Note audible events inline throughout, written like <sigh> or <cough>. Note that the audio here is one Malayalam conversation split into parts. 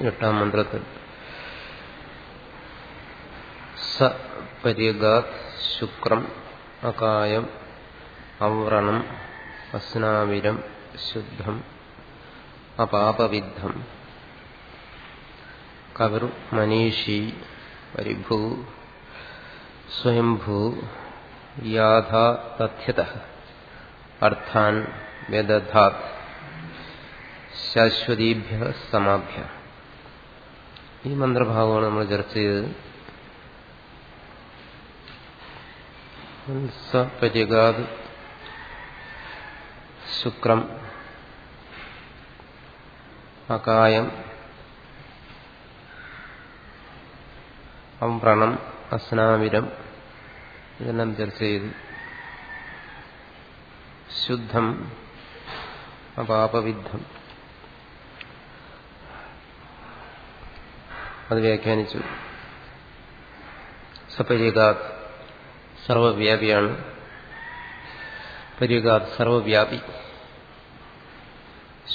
എട്ടാം മന്ത്രത്തിൽ. സ ശുക്രം അകായം അവ്രണം അസ്നാവിരം ശുദ്ധം അപാപവിദ്ധം. കവിർ മനീഷി പരിഭൂ സ്വയംഭൂ യാഥാ തഥ്യത. അർത്ഥാൻ വ്യദധാത്. ശാശ്വതീഭ്യ സമാഭ്യ. ഈ മന്ത്രഭാഗമാണ് നമ്മൾ ചർച്ച ചെയ്തത്. സപര്യഗാത് ശുക്രം അകായം അവ്രണം അസ്നാവിരം ഇതെല്ലാം ചർച്ച ചെയ്തു. ശുദ്ധം അപാപവിദ്ധം. അത് വ്യാഖ്യാനിച്ചു. സപര്യകാത് സർവവ്യാപിയാണ്. പര്യകാത് സർവവ്യാപി.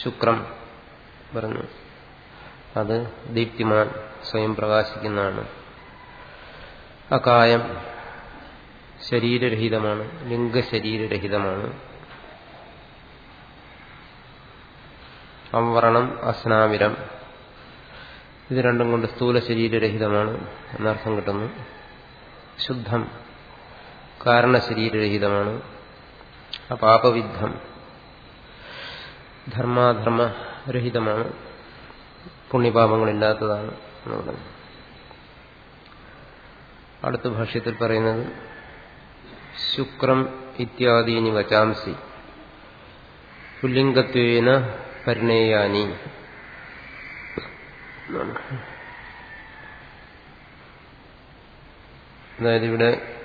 ശുക്രം പറഞ്ഞു. അത് ദീപ്തിമാൻ സ്വയം പ്രകാശിക്കുന്നതാണ്. അകായം ശരീരരഹിതമാണ്. ലിംഗശരീരരഹിതമാണ്. അംവരണം അസ്നാവിരം. ഇത് രണ്ടും കൊണ്ട് സ്ഥൂല ശരീരരഹിതമാണ് എന്നർത്ഥം കിട്ടുന്നു. ശുദ്ധം കാരണശരീരരഹിതമാണ് അപാപവിദ്ധം ധർമാധർമ്മരഹിതമാണ് പുണ്യപാപങ്ങളില്ലാത്തതാണ് എന്ന് പറഞ്ഞു അടുത്ത ഭാഷ്യത്തിൽ പറയുന്നത് ശുക്രം ഇത്യാദീനി വചാംസി പുല്ലിംഗത്വേന പരിണേയാനി. അതായത് ഇവിടെ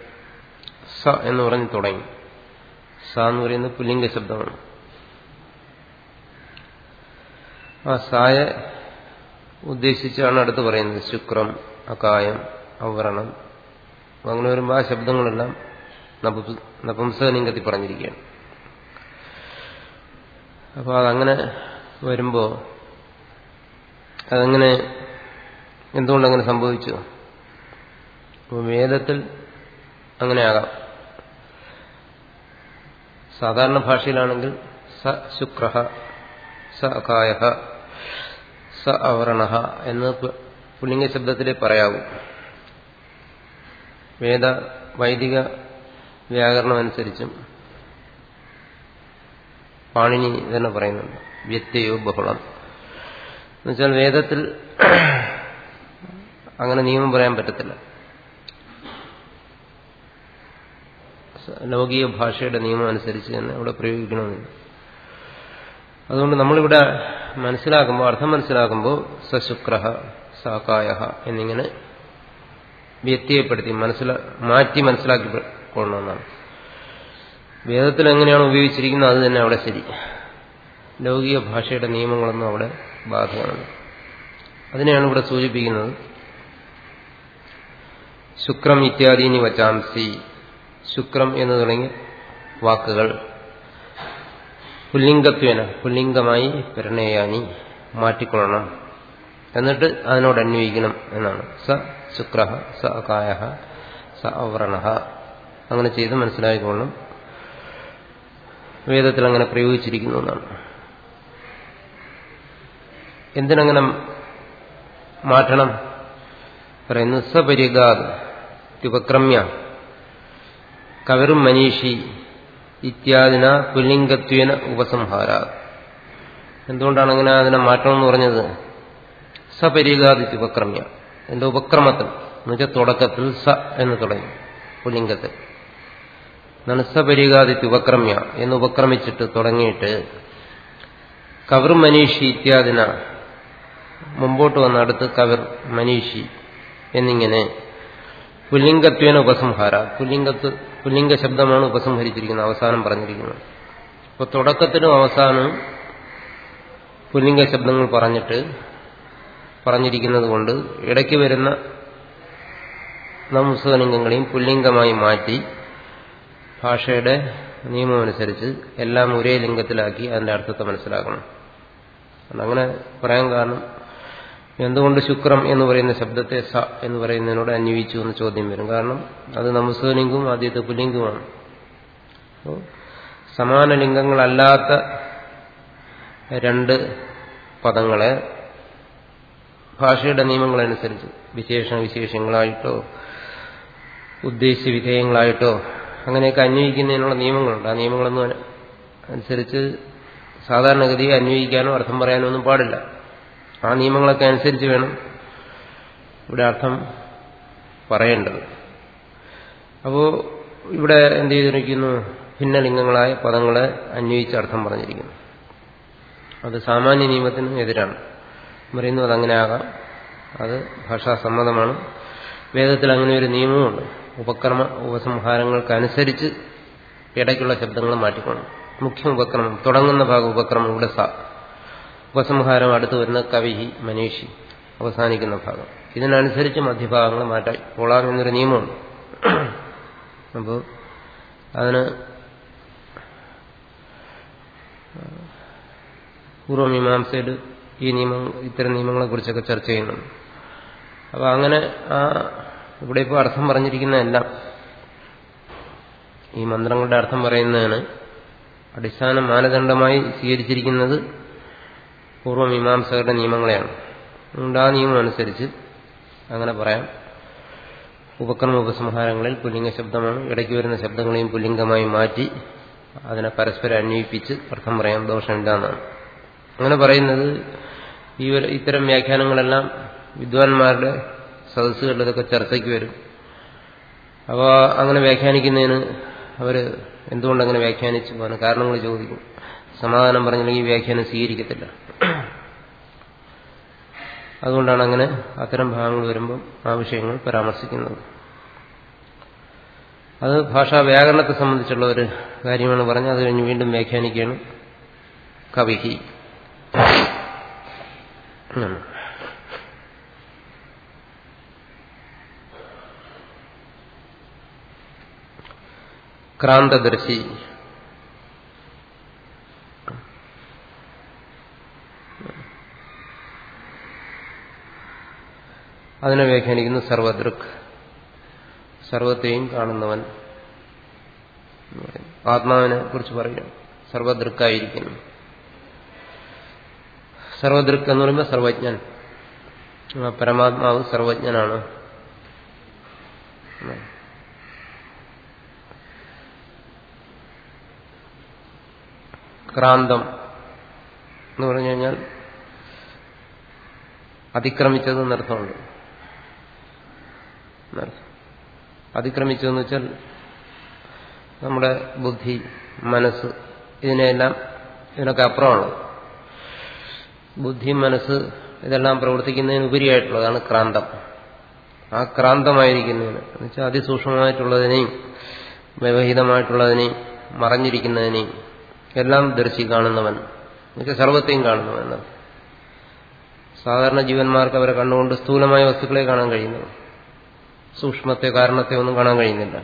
സ എന്ന് പറഞ്ഞ് തുടങ്ങി. സ എന്ന് പറയുന്നത് പുല്ലിംഗ ശബ്ദമാണ്. ആ സായ ഉദ്ദേശിച്ചാണ് അടുത്ത് പറയുന്നത് ശുക്രം അകായം അവരണം. അങ്ങനെ വരുമ്പോൾ ആ ശബ്ദങ്ങളെല്ലാം നപുംസകലിംഗത്തിൽ പറഞ്ഞിരിക്കുകയാണ്. അപ്പോൾ അതങ്ങനെ വരുമ്പോൾ അതങ്ങനെ എന്തുകൊണ്ടങ്ങനെ സംഭവിച്ചു? അപ്പോൾ വേദത്തിൽ അങ്ങനെ ആകാം സാധാരണ ഭാഷയിലാണെങ്കിൽ സ ശുക്ര സ അകായ സ അവർണ എന്ന് പുല്ലിംഗ ശബ്ദത്തിലേ പറയാവൂ. വേദ വൈദിക വ്യാകരണമനുസരിച്ചും പാണിനി തന്നെ പറയുന്നുണ്ട്. വ്യത്യയോ ബഹുളം. എന്നുവെച്ചാൽ വേദത്തിൽ <clears throat> അങ്ങനെ നിയമം പറയാൻ പറ്റത്തില്ല. ലൗകിക ഭാഷയുടെ നിയമം അനുസരിച്ച് തന്നെ അവിടെ പ്രയോഗിക്കണമെന്നില്ല. അതുകൊണ്ട് നമ്മളിവിടെ മനസ്സിലാക്കുമ്പോൾ അർത്ഥം മനസ്സിലാക്കുമ്പോൾ സശുക്രഹ സാക്കായ എന്നിങ്ങനെ വ്യത്യയപ്പെടുത്തി മനസ്സില മാറ്റി മനസ്സിലാക്കി കൊള്ളണമെന്നാണ് വേദത്തിൽ എങ്ങനെയാണ് ഉപയോഗിച്ചിരിക്കുന്നത് അത് തന്നെ അവിടെ ശരി. ലൗകിക ഭാഷയുടെ നിയമങ്ങളൊന്നും അവിടെ ബാധകമാണ്. അതിനെയാണ് ഇവിടെ സൂചിപ്പിക്കുന്നത്. ശുക്രം ഇത്യാദീനി വച്ചാംസി. ശുക്രം എന്ന് തുടങ്ങിയ വാക്കുകൾ പുല്ലിംഗത്വേന പുല്ലിംഗമായി പരിണയാനി മാറ്റിക്കൊള്ളണം. എന്നിട്ട് അതിനോട് അന്വയിക്കണം എന്നാണ്. സ ശുക്ര സ അകായ സ അവ്രണ. അങ്ങനെ ചെയ്ത് മനസ്സിലാക്കിക്കൊള്ളണം. വേദത്തിൽ അങ്ങനെ പ്രയോഗിച്ചിരിക്കുന്നു എന്നാണ്. എന്തിനങ്ങനെ മാറ്റണം? പറയുന്നു സപരിഗാദ് ഉപക്രമ്യ കവരും മനീഷി ഇത്യാദിന പുല്ലിംഗത്വേന ഉപസംഹാര. എന്തുകൊണ്ടാണ് അങ്ങനെ അതിനെ മാറ്റണമെന്ന് പറഞ്ഞത്? സപരിഗാതി ഉപക്രമ്യ എന്റെ ഉപക്രമത്തിൽ. എന്നുവെച്ചാൽ തുടക്കത്തിൽ സ എന്ന് തുടങ്ങി പുല്ലിംഗത്തിൽ. നനസപരിഗാദി ഉപക്രമ്യ എന്ന് ഉപക്രമിച്ചിട്ട് തുടങ്ങിയിട്ട് കവർ മനീഷി ഇത്യാദിന മുമ്പോട്ട് വന്ന അടുത്ത് കവിർ മനീഷി എന്നിങ്ങനെ പുല്ലിംഗത്വേന ഉപസംഹാര. പുല്ലിംഗത്ത് പുല്ലിംഗ ശബ്ദമാണ് ഉപസംഹരിച്ചിരിക്കുന്നത് അവസാനം പറഞ്ഞിരിക്കുന്നത്. അപ്പോൾ തുടക്കത്തിലും അവസാനം പുല്ലിംഗ ശബ്ദങ്ങൾ പറഞ്ഞിട്ട് പറഞ്ഞിരിക്കുന്നത് കൊണ്ട് ഇടയ്ക്ക് വരുന്ന നംസലിംഗങ്ങളെയും പുല്ലിംഗമായി മാറ്റി ഭാഷയുടെ നിയമമനുസരിച്ച് എല്ലാം ഒരേ ലിംഗത്തിലാക്കി അതിന്റെ അർത്ഥത്തെ മനസ്സിലാക്കണം. അങ്ങനെ പറയാൻ കാരണം എന്തുകൊണ്ട് ശുക്രം എന്ന് പറയുന്ന ശബ്ദത്തെ സ എന്ന് പറയുന്നതിനോട് അന്വയിച്ചു എന്ന് ചോദ്യം വരും. കാരണം അത് നമസ്കലിംഗവും ആദ്യത്തെ അപ്പോൾ സമാന ലിംഗങ്ങളല്ലാത്ത രണ്ട് പദങ്ങളെ ഭാഷയുടെ നിയമങ്ങളനുസരിച്ച് വിശേഷ വിശേഷങ്ങളായിട്ടോ ഉദ്ദേശ്യ വിധേയങ്ങളായിട്ടോ അങ്ങനെയൊക്കെ അന്വയിക്കുന്നതിനുള്ള നിയമങ്ങളുണ്ട്. ആ നിയമങ്ങളൊന്നും അനുസരിച്ച് സാധാരണഗതിയെ അന്വയിക്കാനോ അർത്ഥം പറയാനോ ഒന്നും പാടില്ല. ആ നിയമങ്ങളൊക്കെ അനുസരിച്ച് വേണം ഇവിടെ അർത്ഥം പറയേണ്ടത്. അപ്പോ ഇവിടെ എന്ത് ചെയ്തിരിക്കുന്നു? ഭിന്നലിംഗങ്ങളായ പദങ്ങളെ അന്വയിച്ച് അർത്ഥം പറഞ്ഞിരിക്കുന്നു. അത് സാമാന്യ നിയമത്തിന് എതിരാണ്. പറയുന്നു അതങ്ങനെ ആകാം. അത് ഭാഷാസമ്മതമാണ് വേദത്തിൽ അങ്ങനെ ഒരു നിയമമുണ്ട് ഉപക്രമ ഉപസംഹാരങ്ങൾക്കനുസരിച്ച് ഇടയ്ക്കുള്ള ശബ്ദങ്ങൾ മാറ്റിക്കണം മുഖ്യ ഉപക്രമം തുടങ്ങുന്ന ഭാഗം ഉപക്രമം ഇവിടെ സ ഉപസംഹാരം അടുത്ത് വരുന്ന കവിഹി മനീഷി അവസാനിക്കുന്ന ഭാഗം. ഇതിനനുസരിച്ച് മധ്യഭാഗങ്ങൾ മാറ്റാൻ കൊള്ളാം എന്നൊരു നിയമമുണ്ട്. അപ്പോൾ അതിന് പൂർവമീമാംസയിൽ ഈ നിയമം ഇത്തരം നിയമങ്ങളെ കുറിച്ചൊക്കെ ചർച്ച ചെയ്യുന്നുണ്ട്. അപ്പോൾ അങ്ങനെ ആ ഇവിടെ ഇപ്പോൾ അർത്ഥം പറഞ്ഞിരിക്കുന്നതെല്ലാം ഈ മന്ത്രങ്ങളുടെ അർത്ഥം പറയുന്നതാണ് അടിസ്ഥാന മാനദണ്ഡമായി സ്വീകരിച്ചിരിക്കുന്നത് പൂർവമീമാംസകരുടെ നിയമങ്ങളെയാണ്. അതുകൊണ്ട് ആ നിയമം അനുസരിച്ച് അങ്ങനെ പറയാം. ഉപക്രമ ഉപസംഹാരങ്ങളിൽ പുല്ലിംഗ ശബ്ദമാണ്. ഇടയ്ക്ക് വരുന്ന ശബ്ദങ്ങളെയും പുല്ലിംഗമായി മാറ്റി അതിനെ പരസ്പരം അന്വയിപ്പിച്ച് അർത്ഥം പറയാം. ദോഷമില്ല എന്നാണ് അങ്ങനെ പറയുന്നത് ഈ ഇത്തരം വ്യാഖ്യാനങ്ങളെല്ലാം വിദ്വാൻമാരുടെ സദസ്സുകളിലൊക്കെ ചർച്ചയ്ക്ക് വരും. അപ്പോൾ അങ്ങനെ വ്യാഖ്യാനിക്കുന്നതിന് അവർ എന്തുകൊണ്ടങ്ങനെ വ്യാഖ്യാനിച്ചു? പോകാൻ കാരണങ്ങൾ ചോദിക്കും. സമാധാനം പറഞ്ഞില്ലെങ്കിൽ വ്യാഖ്യാനം സ്വീകരിക്കത്തില്ല. അതുകൊണ്ടാണ് അങ്ങനെ അത്തരം ഭാഗങ്ങൾ വരുമ്പോൾ ആ വിഷയങ്ങൾ പരാമർശിക്കുന്നത്. അത് ഭാഷാ വ്യാകരണത്തെ സംബന്ധിച്ചുള്ള ഒരു കാര്യമാണ് പറഞ്ഞത്. അത് കഴിഞ്ഞ് വീണ്ടും വ്യാഖ്യാനിക്കുകയാണ് കവിഹി. ക്രാന്തദർശി. അതിനെ വ്യാഖ്യാനിക്കുന്നു സർവദൃക്. സർവത്തെയും കാണുന്നവൻ. ആത്മാവിനെ കുറിച്ച് പറയുകയാണ് സർവദൃക്കായിരിക്കുന്നു. സർവദൃക് എന്ന് പറയുമ്പോൾ സർവജ്ഞൻ. പരമാത്മാവ് സർവജ്ഞനാണ്. ക്രാന്തം എന്ന് പറഞ്ഞു കഴിഞ്ഞാൽ അതിക്രമിച്ചത് എന്നർത്ഥമുണ്ട് അതിക്രമിച്ചതെന്ന് വെച്ചാൽ നമ്മുടെ ബുദ്ധി മനസ്സ് ഇതിനെല്ലാം ഇതിനൊക്കെ അപ്പുറമാണ്. ബുദ്ധി മനസ്സ് ഇതെല്ലാം പ്രവർത്തിക്കുന്നതിന് ഉപരിയായിട്ടുള്ളതാണ് ക്രാന്തം. ആ ക്രാന്തമായിരിക്കുന്നതിന് എന്നുവെച്ചാൽ അതിസൂക്ഷ്മമായിട്ടുള്ളതിനെയും വ്യവഹിതമായിട്ടുള്ളതിനെയും മറഞ്ഞിരിക്കുന്നതിനെയും എല്ലാം ദർശി കാണുന്നവൻ. എന്നുവെച്ചാൽ സർവത്തെയും കാണുന്നവൻ സാധാരണ ജീവന്മാർക്ക് അവരെ കണ്ടുകൊണ്ട് സ്ഥൂലമായ വസ്തുക്കളെ കാണാൻ കഴിയുന്നത് സൂക്ഷ്മത്തെ കാരണത്തെ ഒന്നും കാണാൻ കഴിയുന്നില്ല.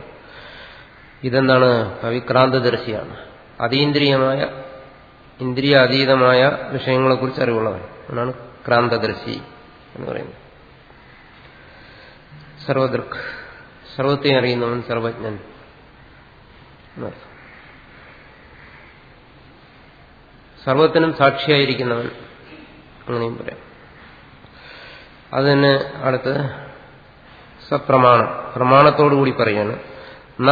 ഇതെന്താണ്? കവിക്രാന്തദർശിയാണ് അതീന്ദ്രിയമായ ഇന്ദ്രിയ അതീതമായ വിഷയങ്ങളെക്കുറിച്ച് അറിവുള്ളവൻ. അതാണ് ക്രാന്തദർശി എന്ന് പറയുന്നത്. സർവദൃക് സർവത്തെ അറിയുന്നവൻ സർവജ്ഞൻ സർവത്തിനും സാക്ഷിയായിരിക്കുന്നവൻ അങ്ങനെയും പറയാം. അതിന് അടുത്ത് സപ്രമാണം. പ്രമാണത്തോടുകൂടി പറയാണ് ന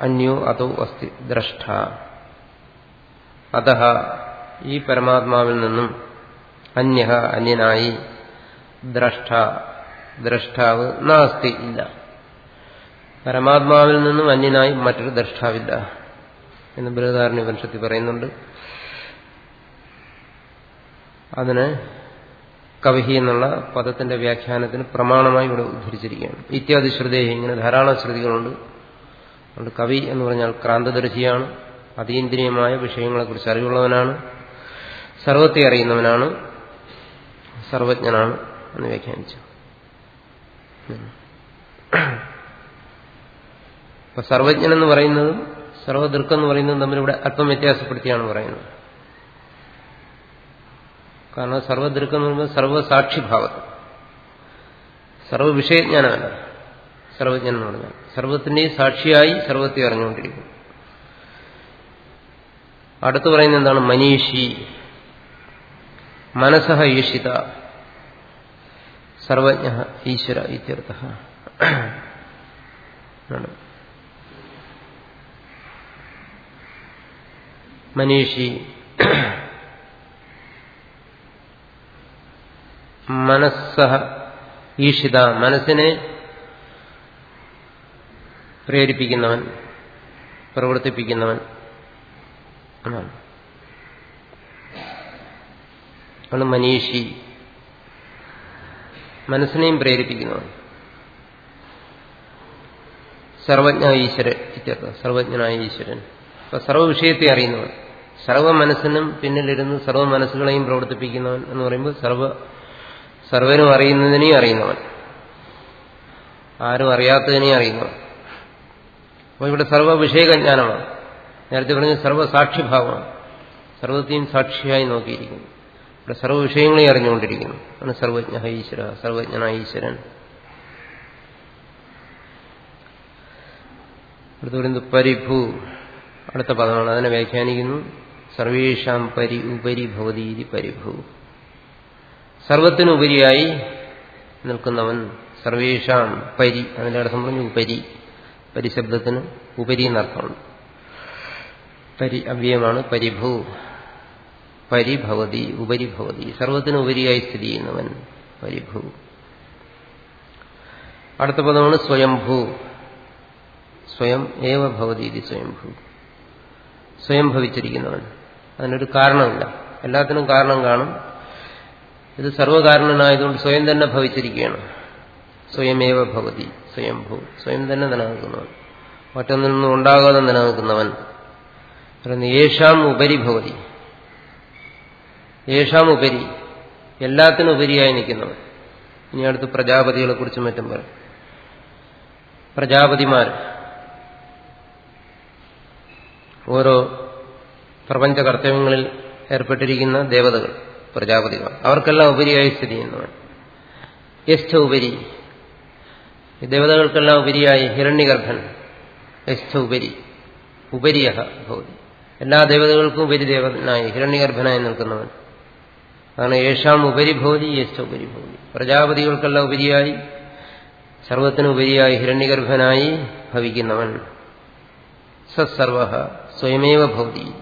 അന്യോ അതോ അസ്തി ദ്രഷ്ട. അതഹ ഈ പരമാത്മാവിൽ നിന്നും അന്യ അന്യനായി ദ്രഷ്ട. ദ്രഷ്ടാവ് നാസ്തി ഇല്ല. പരമാത്മാവിൽ നിന്നും അന്യനായി മറ്റൊരു ദ്രഷ്ടാവില്ല എന്ന് ബൃഹദാരണ്യ ഉപനിഷത്തിൽ പറയുന്നുണ്ട്. അതിന് കവിഹി എന്നുള്ള പദത്തിന്റെ വ്യാഖ്യാനത്തിന് പ്രമാണമായി ഇവിടെ ഉദ്ധരിച്ചിരിക്കുകയാണ്. ഇത്യാദി ശ്രുതേഹി ഇങ്ങനെ ധാരാളം ശ്രുതികളുണ്ട്. അതുകൊണ്ട് കവി എന്ന് പറഞ്ഞാൽ ക്രാന്തദർശിയാണ്. അതീന്ദ്രിയമായ വിഷയങ്ങളെക്കുറിച്ച് അറിവുള്ളവനാണ്. സർവത്തെ അറിയുന്നവനാണ്. സർവജ്ഞനാണ് എന്ന് വ്യാഖ്യാനിച്ചു. അപ്പൊ സർവജ്ഞൻ എന്ന് പറയുന്നതും സർവദൃക്കെന്ന് പറയുന്നതും തമ്മിൽ ഇവിടെ അല്പം വ്യത്യാസപ്പെടുത്തിയാണ് പറയുന്നത്. കാരണം സർവദൃക്കം എന്ന് പറയുമ്പോൾ സർവസാക്ഷിഭാവത്തിൽ സർവവിഷയജ്ഞാനമല്ല. സർവജ്ഞൻ എന്ന് പറഞ്ഞാൽ സർവത്തിന്റെയും സാക്ഷിയായി സർവത്തെ അറിഞ്ഞുകൊണ്ടിരിക്കും അടുത്തു പറയുന്നത് എന്താണ്? മനീഷി. മനസ്സഹ ഈഷിത സർവജ്ഞ ഈശ്വര ഇത്യർത്ഥ. മനീഷി. മനസ്സഹ ഈഷിത മനസ്സിനെ പ്രേരിപ്പിക്കുന്നവൻ പ്രവർത്തിപ്പിക്കുന്നവൻ എന്നാണ്. ആണ് മനീഷി. മനസ്സിനെയും പ്രേരിപ്പിക്കുന്നവൻ. സർവജ്ഞ ഈശ്വരൻ ഇത്യർത്ഥ സർവജ്ഞനായ ഈശ്വരൻ. അപ്പൊ സർവ വിഷയത്തെ അറിയുന്നവൻ. സർവ മനസ്സിനും പിന്നിലിരുന്ന് സർവ മനസ്സുകളെയും പ്രവർത്തിപ്പിക്കുന്നവൻ എന്ന് പറയുമ്പോൾ സർവ സർവനും അറിയുന്നതിനെയും അറിയുന്നവൻ. ആരും അറിയാത്തതിനെയും അറിയുന്നവൻ. അപ്പോൾ ഇവിടെ സർവ വിഷയജ്ഞാനമാണ് നേരത്തെ പറഞ്ഞ സർവസാക്ഷിഭാവമാണ്. സർവത്തെയും സാക്ഷിയായി നോക്കിയിരിക്കുന്നു. ഇവിടെ സർവ വിഷയങ്ങളെയും അറിഞ്ഞുകൊണ്ടിരിക്കുന്നു. ആണ് സർവജ്ഞ ഈശ്വര സർവജ്ഞനായ ഈശ്വരൻ. അടുത്ത് പറയുന്നത് പരിഭൂ. അടുത്ത പദമാണ്. അതിനെ വ്യാഖ്യാനിക്കുന്നു. സർവേഷാം പരി ഉപരി ഭവതീതി പരിഭൂ. സർവത്തിനുപരിയായി നിൽക്കുന്നവൻ സർവേഷാം പരി അതിന്റെ അർത്ഥം പറഞ്ഞു ഉപരി. പരിശബ്ദത്തിന് ഉപരി എന്നർത്ഥമാണ്. പരി അവ്യയമാണ് പരിഭൂ. പരിഭവതി ഉപരിഭവതി. സർവത്തിനുപരിയായി സ്ഥിതി ചെയ്യുന്നവൻ പരിഭൂ. അടുത്ത പദമാണ് സ്വയംഭൂ. സ്വയം ഏവ ഭവതി ഇത് സ്വയംഭൂ. സ്വയം ഭവിച്ചിരിക്കുന്നവൻ. അതിനൊരു കാരണമില്ല. എല്ലാത്തിനും കാരണം കാണും. ഇത് സർവകാരണനായതുകൊണ്ട് സ്വയം തന്നെ ഭവിച്ചിരിക്കുകയാണ്. സ്വയമേവ ഭവതി സ്വയംഭൂ സ്വയം തന്നെ നിലനിൽക്കുന്നവൻ. മറ്റൊന്നിൽ നിന്നും ഉണ്ടാകാതെ നിലനിൽക്കുന്നവൻ. യേഷാം ഉപരി ഭവതി. യേശാം ഉപരി എല്ലാത്തിനും ഉപരിയായി നിൽക്കുന്നവൻ. ഇനി അടുത്ത് പ്രജാപതികളെ കുറിച്ചും മറ്റും പറയും. പ്രജാപതിമാർ ഓരോ പ്രപഞ്ച കർത്തവ്യങ്ങളിൽ ഏർപ്പെട്ടിരിക്കുന്ന ദേവതകൾ. പ്രജാപതികൾ അവർക്കെല്ലാം ഉപരിയായി സ്ഥിതി ചെയ്യുന്നവൻ യസ്ഥ ഉപരി ദേവതകൾക്കെല്ലാം ഉപരിയായി ഹിരണ്യഗർഭൻ. യസ്ഥ ഉപരി ഉപരിയ ഭവതി. എല്ലാ ദേവതകൾക്കും ഉപരി ദേവനായി ഹിരണ്യഗർഭനായി നിൽക്കുന്നവൻ. അതാണ് യേശാം ഉപരി യേശ യസ്ഥ ഉപരി ഉപരിയായി പ്രജാപതികൾക്കെല്ലാം ഉപരിയായി സർവത്തിനുപരിയായി ഹിരണ്യഗർഭനായി ഭവിക്കുന്നവൻ. സസർവ സ്വയമേവ ഭവതി.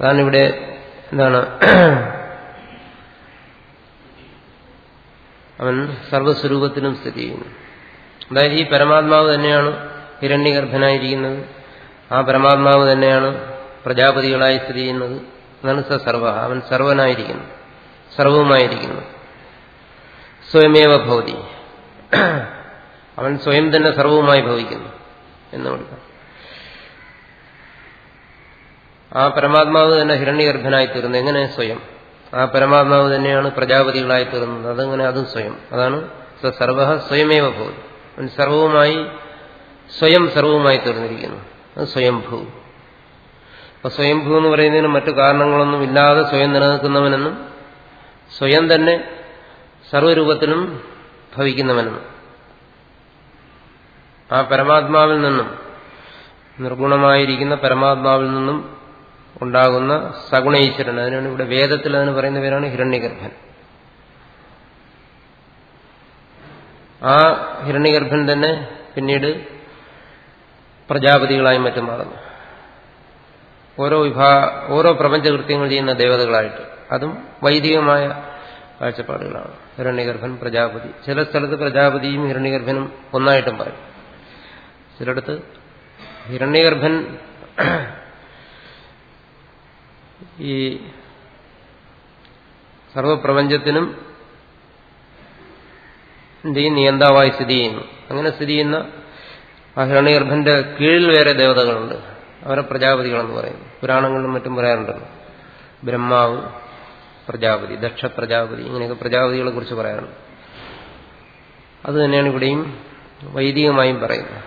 അതാണ് ഇവിടെ എന്താണ്? <clears throat> അവൻ സർവസ്വരൂപത്തിലും സ്ഥിതി ചെയ്യുന്നു. അതായത് ഈ പരമാത്മാവ് തന്നെയാണ് ഹിരണ്യഗർഭനായിരിക്കുന്നത്. ആ പരമാത്മാവ് തന്നെയാണ് പ്രജാപതികളായി സ്ഥിതി ചെയ്യുന്നത്. അതാണ് സ സർവ. അവൻ സർവനായിരിക്കുന്നു. സർവവുമായിരിക്കുന്നു. സ്വയമേവ ഭവതി. <clears throat> അവൻ സ്വയം തന്നെ സർവവുമായി ഭവിക്കുന്നു. എന്ന് എന്നുകൊണ്ട് ആ പരമാത്മാവ് തന്നെ ഹിരണ്യഗർഭനായി തീർന്നു എങ്ങനെ? സ്വയം. ആ പരമാത്മാവ് തന്നെയാണ് പ്രജാപതികളായി തീർന്നത് അതങ്ങനെ അതും സ്വയം. അതാണ് സർവ സ്വയമേവ ഭൂ സർവവുമായി സ്വയം സർവവുമായി തീർന്നിരിക്കുന്നു അത് സ്വയംഭൂ. അപ്പൊ സ്വയംഭൂ എന്ന് പറയുന്നതിന് മറ്റു കാരണങ്ങളൊന്നും ഇല്ലാതെ സ്വയം നിലനിൽക്കുന്നവനെന്നും സ്വയം തന്നെ സർവരൂപത്തിലും ഭവിക്കുന്നവനെന്നും. ആ പരമാത്മാവിൽ നിന്നും നിർഗുണമായിരിക്കുന്ന പരമാത്മാവിൽ നിന്നും ഉണ്ടാകുന്ന സഗുണേശ്വരൻ. അതിനാണ് ഇവിടെ വേദത്തിൽ അതിന് പറയുന്ന പേരാണ് ഹിരണ്യഗർഭൻ. ആ ഹിരണ്യഗർഭൻ തന്നെ പിന്നീട് പ്രജാപതികളായി മറ്റും മാറുന്നു. ഓരോ വിഭാ ഓരോ പ്രപഞ്ചകൃത്യങ്ങൾ ചെയ്യുന്ന ദേവതകളായിട്ട്. അതും വൈദികമായ കാഴ്ചപ്പാടുകളാണ്. ഹിരണ്യഗർഭൻ പ്രജാപതി. ചില സ്ഥലത്ത് പ്രജാപതിയും ഹിരണ്യഗർഭനും ഒന്നായിട്ടും പറയും. ചിലടത്ത് ഹിരണ്യഗർഭൻ ഈ സർവപ്രപഞ്ചത്തിനും എന്ത് ചെയ്യും നിയന്താവായി സ്ഥിതി ചെയ്യുന്നു. അങ്ങനെ സ്ഥിതി ചെയ്യുന്ന ആ കീഴിൽ വേറെ ദേവതകളുണ്ട്. അവരെ പ്രജാപതികളെന്ന് പറയുന്നു പുരാണങ്ങളിലും മറ്റും പറയാറുണ്ടല്ലോ. ബ്രഹ്മാവ് പ്രജാപതി ദക്ഷ പ്രജാപതി ഇങ്ങനെയൊക്കെ പ്രജാപതികളെ കുറിച്ച് പറയാറുണ്ട്. അത് തന്നെയാണ് ഇവിടെയും വൈദികമായും പറയുന്നത്.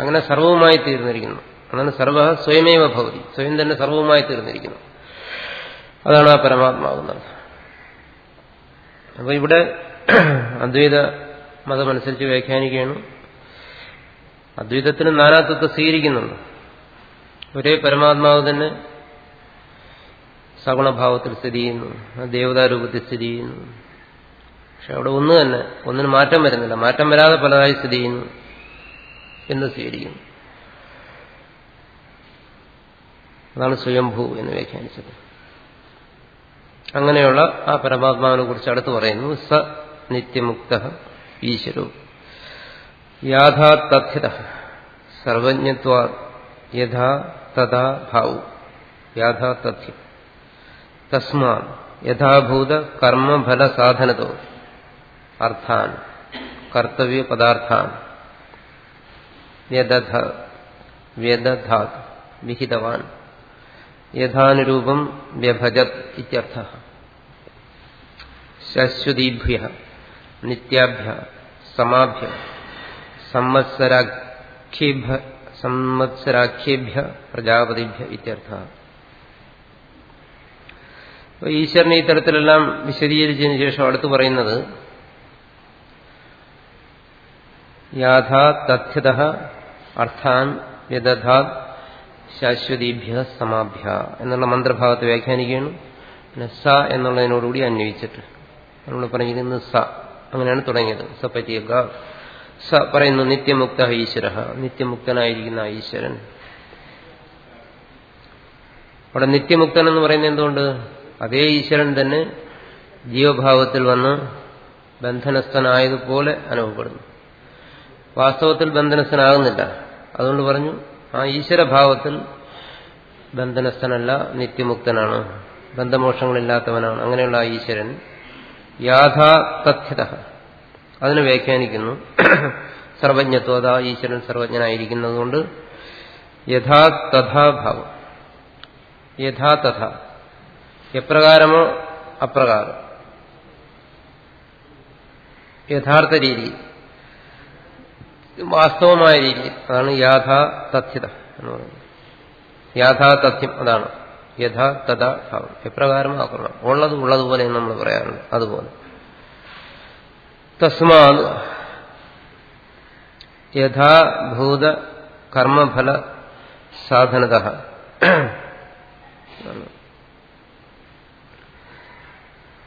അങ്ങനെ സർവവുമായി തീർന്നിരിക്കുന്നു. അതാണ് സർവ സ്വയമേവ ഭവതി. സ്വയം തന്നെ സർവവുമായി തീർന്നിരിക്കുന്നു. അതാണ് ആ പരമാത്മാവുന്നത് അപ്പൊ ഇവിടെ <clears throat> അദ്വൈത മതമനുസരിച്ച് വ്യാഖ്യാനിക്കുകയാണ്. അദ്വൈതത്തിന് നാനാത്വത്തെ സ്വീകരിക്കുന്നുണ്ട്. ഒരേ പരമാത്മാവ് തന്നെ സഗുണഭാവത്തിൽ സ്ഥിതി ചെയ്യുന്നു ദേവതാരൂപത്തിൽ സ്ഥിതി ചെയ്യുന്നു. പക്ഷെ അവിടെ ഒന്ന് തന്നെ ഒന്നിന് മാറ്റം വരുന്നില്ല. മാറ്റം വരാതെ പലതായി സ്ഥിതി ചെയ്യുന്നു എന്ന് സ്വീകരിക്കുന്നു. അതാണ് സ്വയംഭൂ എന്ന് വ്യാഖ്യാനിച്ചത്. അങ്ങനെയുള്ള ആ പരമാത്മാവിനെ കുറിച്ച് അടുത്ത് പറയുന്നു സ നിത്യമുക്ത ഈശ്വരോ. യാഥാ തഥ്യത സർവജ്ഞത്വ യഥാ തഥാ ഭാവു. യാഥാ തഥ്യം തസ്മാ യഥാഭൂത കർമ്മഫല സാധനതോ അർത്ഥാൻ കർത്തവ്യ പദാർത്ഥാൻ വ്യദധാത് വിഹിതവാൻ. യഥാനുരൂപം വ്യഭജത് ഇത്യർത്ഥ. ശശ്വതീഭ്യ നിത്യാഭ്യ സമാഭ്യ സംവത്സരാഖ്യേഭ്യ സംവത്സരാഖ്യേഭ്യ പ്രജാപതിഭ്യ ഇത്യർത്ഥ. ഈശ്വരനെ ഇത്തരത്തിലെല്ലാം തരത്തിലെല്ലാം വിശദീകരിച്ചതിന് ശേഷം അടുത്ത് പറയുന്നത് യാഥാ അർത്ഥാൻ വ്യദധാത് ശാശ്വതീഭ്യ സമാഭ്യ എന്നുള്ള മന്ത്രഭാഗത്ത് വ്യാഖ്യാനിക്കുകയാണ്. പിന്നെ സ എന്നുള്ളതിനോടുകൂടി അന്വയിച്ചിട്ട്. നമ്മൾ പറഞ്ഞിരുന്നത് സ. അങ്ങനെയാണ് തുടങ്ങിയത്. സ പറ്റിയ സ പറയുന്നു നിത്യമുക്ത ഈശ്വര. നിത്യമുക്തനായിരിക്കുന്ന ഈശ്വരൻ. അവിടെ നിത്യമുക്തൻ എന്ന് പറയുന്നത് എന്തുകൊണ്ട്? അതേ ഈശ്വരൻ തന്നെ ജീവഭാവത്തിൽ വന്ന് ബന്ധനസ്ഥനായതുപോലെ അനുഭവപ്പെടുന്നു. വാസ്തവത്തിൽ ബന്ധനസ്ഥനാകുന്നില്ല. അതുകൊണ്ട് പറഞ്ഞു ആ ഈശ്വരഭാവത്തിൽ ബന്ധനസ്ഥനല്ല നിത്യമുക്തനാണ്. ബന്ധമോക്ഷങ്ങളില്ലാത്തവനാണ്. അങ്ങനെയുള്ള ആ ഈശ്വരൻ യാഥാ അതിനെ വ്യാഖ്യാനിക്കുന്നു. സർവജ്ഞത്വത ഈശ്വരൻ സർവജ്ഞനായിരിക്കുന്നതുകൊണ്ട് യഥാ തഥാഭാവം യഥാ തഥ. എപ്രകാരമോ അപ്രകാരം. യഥാർത്ഥ രീതി. വാസ്തവമായ രീതി. അതാണ് യാഥാ തഥ്യത എന്ന് പറയുന്നത്. യാഥാ തഥ്യം അതാണ്. യഥാ തഥാ ഭാവം എപ്രകാരം ആക്കണം ഉള്ളത് ഉള്ളതുപോലെ നമ്മൾ പറയാറുണ്ട്. അതുപോലെ. തസ്മാ യഥാഭൂത കർമ്മഫല സാധനത.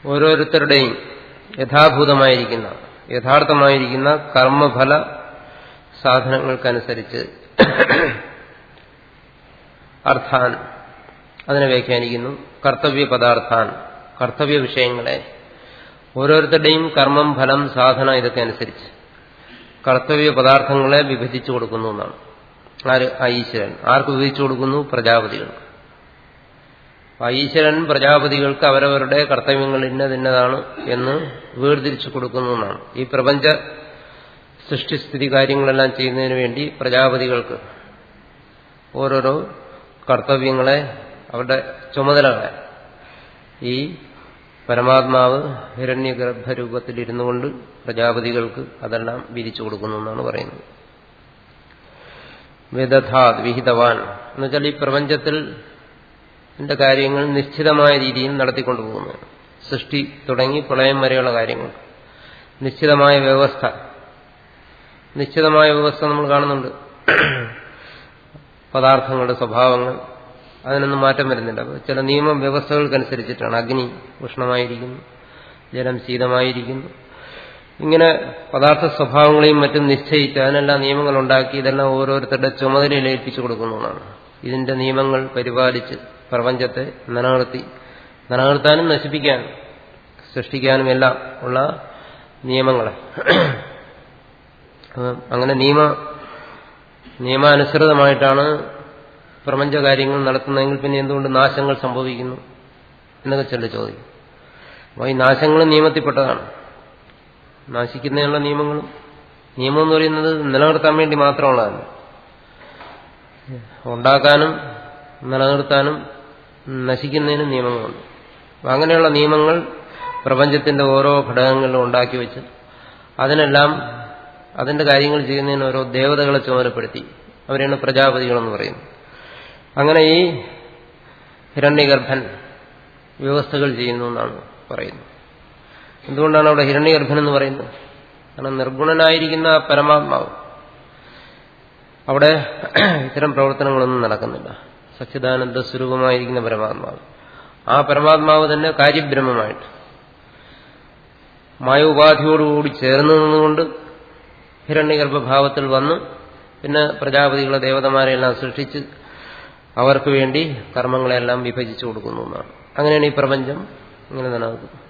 ഓരോരുത്തരുടെയും യഥാഭൂതമായിരിക്കുന്ന യഥാർത്ഥമായിരിക്കുന്ന കർമ്മഫല സാധനങ്ങൾക്കനുസരിച്ച് അർത്ഥാൻ അതിനെ വ്യാഖ്യാനിക്കുന്നു. കർത്തവ്യ പദാർത്ഥാൻ കർത്തവ്യ വിഷയങ്ങളെ ഓരോരുത്തരുടെയും കർമ്മം ഫലം സാധന ഇതൊക്കെ അനുസരിച്ച്. കർത്തവ്യ പദാർത്ഥങ്ങളെ വിഭജിച്ചു കൊടുക്കുന്നു എന്നാണ്. ആര്? ഐശ്വരൻ ആർക്ക് വിഭജിച്ചു കൊടുക്കുന്നു? പ്രജാപതികൾക്ക്. ഐശ്വരൻ പ്രജാപതികൾക്ക് അവരവരുടെ കർത്തവ്യങ്ങൾ ഇന്നതിന്നതാണ് എന്ന് വേർതിരിച്ചു കൊടുക്കുന്നു എന്നാണ്. ഈ പ്രപഞ്ച സൃഷ്ടിസ്ഥിതി കാര്യങ്ങളെല്ലാം ചെയ്യുന്നതിന് വേണ്ടി പ്രജാപതികൾക്ക് ഓരോരോ കർത്തവ്യങ്ങളെ അവരുടെ ചുമതലകളെ ഈ പരമാത്മാവ് ഹിരണ്യഗർഭരൂപത്തിൽ ഇരുന്നു കൊണ്ട് പ്രജാപതികൾക്ക് അതെല്ലാം വിരിച്ചു കൊടുക്കുന്നു എന്നാണ് പറയുന്നത്. വിദഥാ വിഹിതവാൻ. എന്നുവെച്ചാൽ ഈ പ്രപഞ്ചത്തിൽ കാര്യങ്ങൾ നിശ്ചിതമായ രീതിയിൽ നടത്തിക്കൊണ്ടുപോകുന്നു. സൃഷ്ടി തുടങ്ങി പ്രളയം വരെയുള്ള കാര്യങ്ങൾ. നിശ്ചിതമായ വ്യവസ്ഥ. നിശ്ചിതമായ വ്യവസ്ഥ നമ്മൾ കാണുന്നുണ്ട്. പദാർത്ഥങ്ങളുടെ സ്വഭാവങ്ങൾ അതിനൊന്നും മാറ്റം വരുന്നില്ല. ചില നിയമ വ്യവസ്ഥകൾക്കനുസരിച്ചിട്ടാണ്. അഗ്നി ഉഷ്ണമായിരിക്കുന്നു ജലം ശീതമായിരിക്കുന്നു. ഇങ്ങനെ പദാർത്ഥ സ്വഭാവങ്ങളെയും മറ്റും നിശ്ചയിച്ച് അതിനെല്ലാം നിയമങ്ങൾ ഉണ്ടാക്കി ഇതെല്ലാം ഓരോരുത്തരുടെ ചുമതലയിൽ ഏൽപ്പിച്ചു കൊടുക്കുന്നതാണ് ഇതിന്റെ നിയമങ്ങൾ പരിപാലിച്ച് പ്രപഞ്ചത്തെ നിലനിർത്തി നിലനിർത്താനും നശിപ്പിക്കാനും സൃഷ്ടിക്കാനും എല്ലാം ഉള്ള നിയമങ്ങളെ. അങ്ങനെ നിയമ നിയമാനുസൃതമായിട്ടാണ് പ്രപഞ്ച കാര്യങ്ങൾ നടത്തുന്നതെങ്കിൽ പിന്നെ എന്തുകൊണ്ട് നാശങ്ങൾ സംഭവിക്കുന്നു? എന്നൊക്കെ ചില ചോദ്യം. അപ്പോൾ ഈ നാശങ്ങളും നിയമത്തിൽപ്പെട്ടതാണ്. നാശിക്കുന്നതിനുള്ള നിയമങ്ങളും നിയമം എന്ന് പറയുന്നത് നിലനിർത്താൻ വേണ്ടി മാത്രമുള്ളതല്ല. ഉണ്ടാക്കാനും നിലനിർത്താനും നശിക്കുന്നതിനും നിയമങ്ങളുണ്ട്. അപ്പം അങ്ങനെയുള്ള നിയമങ്ങൾ പ്രപഞ്ചത്തിന്റെ ഓരോ ഘടകങ്ങളിലും ഉണ്ടാക്കി വെച്ച് അതിനെല്ലാം അതിന്റെ കാര്യങ്ങൾ ചെയ്യുന്നതിന് ഓരോ ദേവതകളെ ചുമതലപ്പെടുത്തി. അവരെയാണ് പ്രജാപതികളെന്ന് പറയുന്നത്. അങ്ങനെ ഈ ഹിരണ്യഗർഭൻ വ്യവസ്ഥകൾ ചെയ്യുന്നു എന്നാണ് പറയുന്നത്. എന്തുകൊണ്ടാണ് അവിടെ ഹിരണ്യഗർഭൻ എന്ന് പറയുന്നത്? കാരണം നിർഗുണനായിരിക്കുന്ന പരമാത്മാവ്. അവിടെ ഇത്തരം പ്രവർത്തനങ്ങളൊന്നും നടക്കുന്നില്ല. സച്ചിദാനന്ദ സ്വരൂപമായിരിക്കുന്ന പരമാത്മാവ്. ആ പരമാത്മാവ് തന്നെ കാര്യബ്രഹ്മമായിട്ട്. മായ ഉപാധിയോടുകൂടി ചേർന്ന് നിന്നുകൊണ്ട് ഹിരണ്യഗർഭഭാവത്തിൽ വന്ന് പിന്നെ പ്രജാപതികളെ ദേവതമാരെയെല്ലാം സൃഷ്ടിച്ച് അവർക്ക് വേണ്ടി കർമ്മങ്ങളെല്ലാം വിഭജിച്ചു കൊടുക്കുന്നു എന്നാണ്. അങ്ങനെയാണ് ഈ പ്രപഞ്ചം ഇങ്ങനെ നിലനിൽക്കുന്നത്.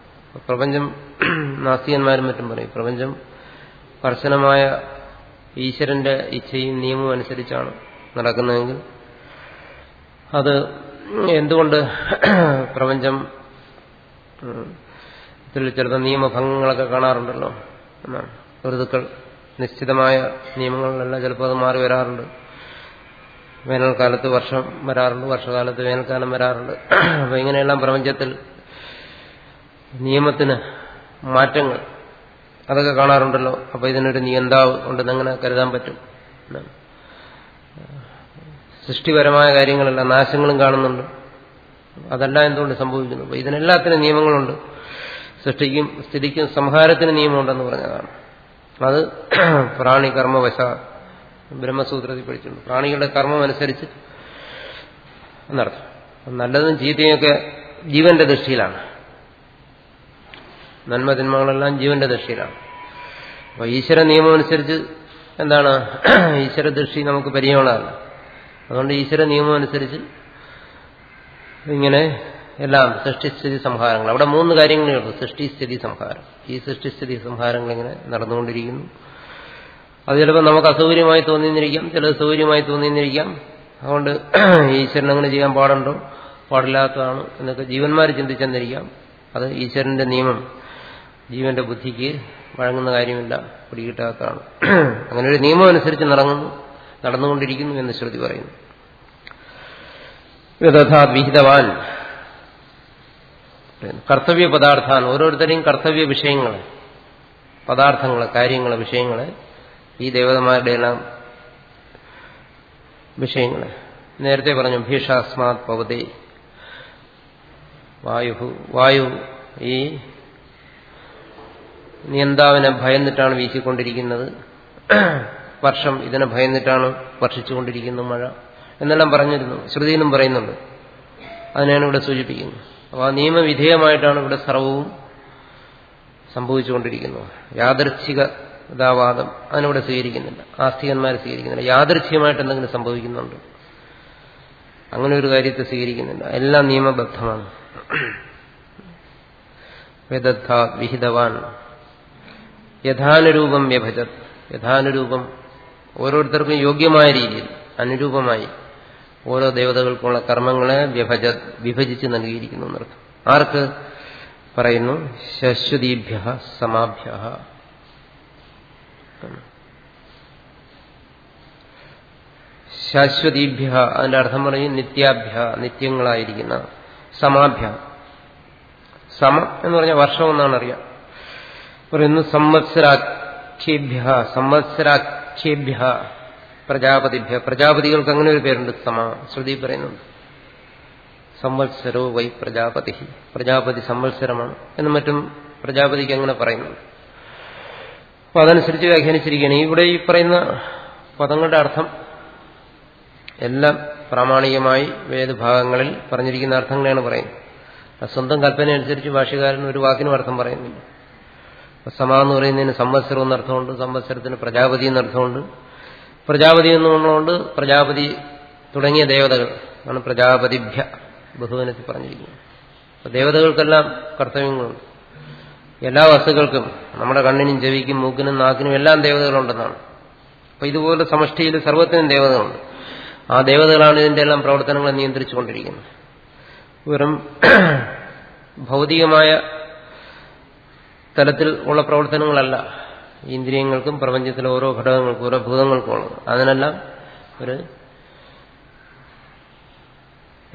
പ്രപഞ്ചം <clears throat> നാസ്തികന്മാരും മറ്റും പറയും പ്രപഞ്ചം കർശനമായ ഈശ്വരന്റെ ഇച്ഛയും നിയമവും അനുസരിച്ചാണ് നടക്കുന്നതെങ്കിൽ അത് എന്തുകൊണ്ട് <clears throat> പ്രപഞ്ചം ചിലപ്പോൾ നിയമഭംഗങ്ങളൊക്കെ കാണാറുണ്ടല്ലോ എന്നാണ്. ഋതുക്കൾ നിശ്ചിതമായ നിയമങ്ങളിലെല്ലാം ചിലപ്പോൾ അത് മാറി വരാറുണ്ട്. വേനൽക്കാലത്ത് വർഷം വരാറുണ്ട് വർഷകാലത്ത് വേനൽക്കാലം വരാറുണ്ട്. അപ്പോൾ ഇങ്ങനെയെല്ലാം പ്രപഞ്ചത്തിൽ നിയമത്തിന് മാറ്റങ്ങൾ അതൊക്കെ കാണാറുണ്ടല്ലോ. അപ്പോൾ ഇതിനൊരു നിയന്താവ് ഉണ്ടെന്ന് അങ്ങനെ കരുതാൻ പറ്റും. സൃഷ്ടിപരമായ കാര്യങ്ങളല്ല നാശങ്ങളും കാണുന്നുണ്ട്. അതെല്ലാം എന്തുകൊണ്ട് സംഭവിക്കുന്നു? അപ്പോൾ ഇതിനെല്ലാത്തിനും നിയമങ്ങളുണ്ട്. സൃഷ്ടിക്കും സ്ഥിതിക്കും സംഹാരത്തിന് നിയമമുണ്ടെന്ന് പറഞ്ഞതാണ്. അത് <clears throat> പ്രാണി കർമ്മവശ ബ്രഹ്മസൂത്രത്തിൽ പഠിച്ചിട്ടുണ്ട്. പ്രാണികളുടെ കർമ്മം അനുസരിച്ച് എന്നർത്ഥം നല്ലതും ചീത്തയൊക്കെ ജീവന്റെ ദൃഷ്ടിയിലാണ്. നന്മ തിന്മകളെല്ലാം ജീവന്റെ ദൃഷ്ടിയിലാണ്. അപ്പോൾ ഈശ്വര നിയമം അനുസരിച്ച് എന്താണ്? ഈശ്വര ദൃഷ്ടി നമുക്ക് പരിചയമുള്ളതല്ല അതുകൊണ്ട് ഈശ്വര നിയമം അനുസരിച്ച് ഇങ്ങനെ എല്ലാം സൃഷ്ടിസ്ഥിതി സംഹാരങ്ങൾ. അവിടെ മൂന്ന് കാര്യങ്ങളേ ഉള്ളൂ. സൃഷ്ടിസ്ഥിതി സംഹാരം. ഈ സൃഷ്ടിസ്ഥിതി സംഹാരങ്ങൾ ഇങ്ങനെ നടന്നുകൊണ്ടിരിക്കുന്നു. അത് ചിലപ്പോൾ നമുക്ക് അസൗകര്യമായി തോന്നിയെന്നിരിക്കാം ചിലത് സൗകര്യമായി തോന്നിയെന്നിരിക്കാം. അതുകൊണ്ട് <clears throat> ഈശ്വരൻ അങ്ങനെ ചെയ്യാൻ പാടുണ്ടോ? പാടില്ലാത്തതാണ് എന്നൊക്കെ ജീവന്മാർ ചിന്തിച്ചെന്നിരിക്കാം. അത് ഈശ്വരന്റെ നിയമം. ജീവന്റെ ബുദ്ധിക്ക് വഴങ്ങുന്ന കാര്യമില്ല പിടികിട്ടാത്തതാണ്. <clears throat> അങ്ങനെ ഒരു നിയമം അനുസരിച്ച് നടങ്ങുന്നു നടന്നുകൊണ്ടിരിക്കുന്നു എന്ന് ശ്രുതി പറയുന്നു. വിഹിതവാൻ. കർത്തവ്യ പദാർത്ഥാൻ ഓരോരുത്തരെയും കർത്തവ്യ വിഷയങ്ങളെ പദാർത്ഥങ്ങളെ കാര്യങ്ങളെ വിഷയങ്ങളെ ഈ ദേവതമാരുടെ എല്ലാം വിഷയങ്ങളെ നേരത്തെ പറഞ്ഞു ഭീഷാസ്മാത് പവതി വായു വായു ഈ നിയന്താവിനെ ഭയന്നിട്ടാണ് വീശിക്കൊണ്ടിരിക്കുന്നത്. വർഷം ഇതിനെ ഭയന്നിട്ടാണ് വർഷിച്ചുകൊണ്ടിരിക്കുന്നത് മഴ. എന്നെല്ലാം പറഞ്ഞിരുന്നു ശ്രുതിയിലും പറയുന്നുണ്ട്. അതിനെയാണ് ഇവിടെ സൂചിപ്പിക്കുന്നത്. അപ്പോൾ ആ നിയമവിധേയമായിട്ടാണ് ഇവിടെ സർവവും സംഭവിച്ചുകൊണ്ടിരിക്കുന്നത്. യാദർച്ഛികതാവാദം അതിനവിടെ സ്വീകരിക്കുന്നില്ല. ആസ്തികന്മാർ സ്വീകരിക്കുന്നില്ല. യാദൃച്ഛ്യമായിട്ട് എന്തെങ്കിലും സംഭവിക്കുന്നുണ്ട്? അങ്ങനെ ഒരു കാര്യത്തെ സ്വീകരിക്കുന്നില്ല. എല്ലാം നിയമബദ്ധമാണ്. വിഹിതവാൻ. യഥാനുരൂപം വ്യഭജത്. യഥാനുരൂപം ഓരോരുത്തർക്കും യോഗ്യമായ രീതിയിൽ അനുരൂപമായി ഓരോ ദേവതകൾക്കുള്ള കർമ്മങ്ങളെ വ്യഭജ വിഭജിച്ച് നൽകിയിരിക്കുന്നു എന്നർത്ഥം. ആർക്ക് പറയുന്നു? ശശ്വതീഭ്യ സമാഭ്യ. ശാശ്വതീഭ്യ അതിന്റെ അർത്ഥം പറയും നിത്യാഭ്യ നിത്യങ്ങളായിരിക്കുന്ന സമാഭ്യ സമ എന്ന് പറഞ്ഞാൽ വർഷം എന്നാണ് അറിയാം പറയുന്നു സംവത്സരാഖ്യേഭ്യ സംവത്സരാഖ്യേഭ്യ പ്രജാപതിഭ്യ പ്രജാപതികൾക്ക് അങ്ങനെ ഒരു പേരുണ്ട് സമ. ശ്രുതി പറയുന്നുണ്ട്. സംവത്സരോ വൈ പ്രജാപതി പ്രജാപതി സംവത്സരമാണ് എന്ന് മറ്റും പ്രജാപതിക്ക് അങ്ങനെ പറയുന്നു അപ്പൊ അതനുസരിച്ച് വ്യാഖ്യാനിച്ചിരിക്കുകയാണ്. ഇവിടെ ഈ പറയുന്ന പദങ്ങളുടെ അർത്ഥം എല്ലാം പ്രാമാണികമായി വേദഭാഗങ്ങളിൽ പറഞ്ഞിരിക്കുന്ന അർത്ഥങ്ങളെയാണ് പറയുന്നത്. സ്വന്തം കൽപ്പന അനുസരിച്ച് ഭാഷകാരൻ ഒരു വാക്കിനും അർത്ഥം പറയുന്നില്ല. സമ എന്ന് പറയുന്നതിന് സംവത്സരം എന്നർത്ഥമുണ്ട് സംവത്സരത്തിന് പ്രജാപതി എന്നർത്ഥമുണ്ട് പ്രജാപതി എന്നുള്ളതുകൊണ്ട് പ്രജാപതി തുടങ്ങിയ ദേവതകൾ ആണ് പ്രജാപതിഭ്യ ബഹുവനത്തിൽ പറഞ്ഞിരിക്കുന്നത്. ദേവതകൾക്കെല്ലാം കർത്തവ്യങ്ങളുണ്ട്. എല്ലാ വസ്തുക്കൾക്കും നമ്മുടെ കണ്ണിനും ചെവിക്കും മൂക്കിനും നാക്കിനും എല്ലാം ദേവതകളുണ്ടെന്നാണ്. അപ്പൊ ഇതുപോലെ സമഷ്ടിയിൽ സർവത്തിനും ദേവതകളുണ്ട്. ആ ദേവതകളാണ് ഇതിന്റെ എല്ലാം പ്രവർത്തനങ്ങളെ നിയന്ത്രിച്ചുകൊണ്ടിരിക്കുന്നത്. വെറും <clears throat> ഭൗതികമായ തലത്തിൽ ഉള്ള പ്രവർത്തനങ്ങളല്ല ഇന്ദ്രിയങ്ങൾക്കും പ്രപഞ്ചത്തിലെ ഓരോ ഘടകങ്ങൾക്കും ഓരോ ഭൂതങ്ങൾക്കും ഉള്ളത്. അതിനെല്ലാം ഒരു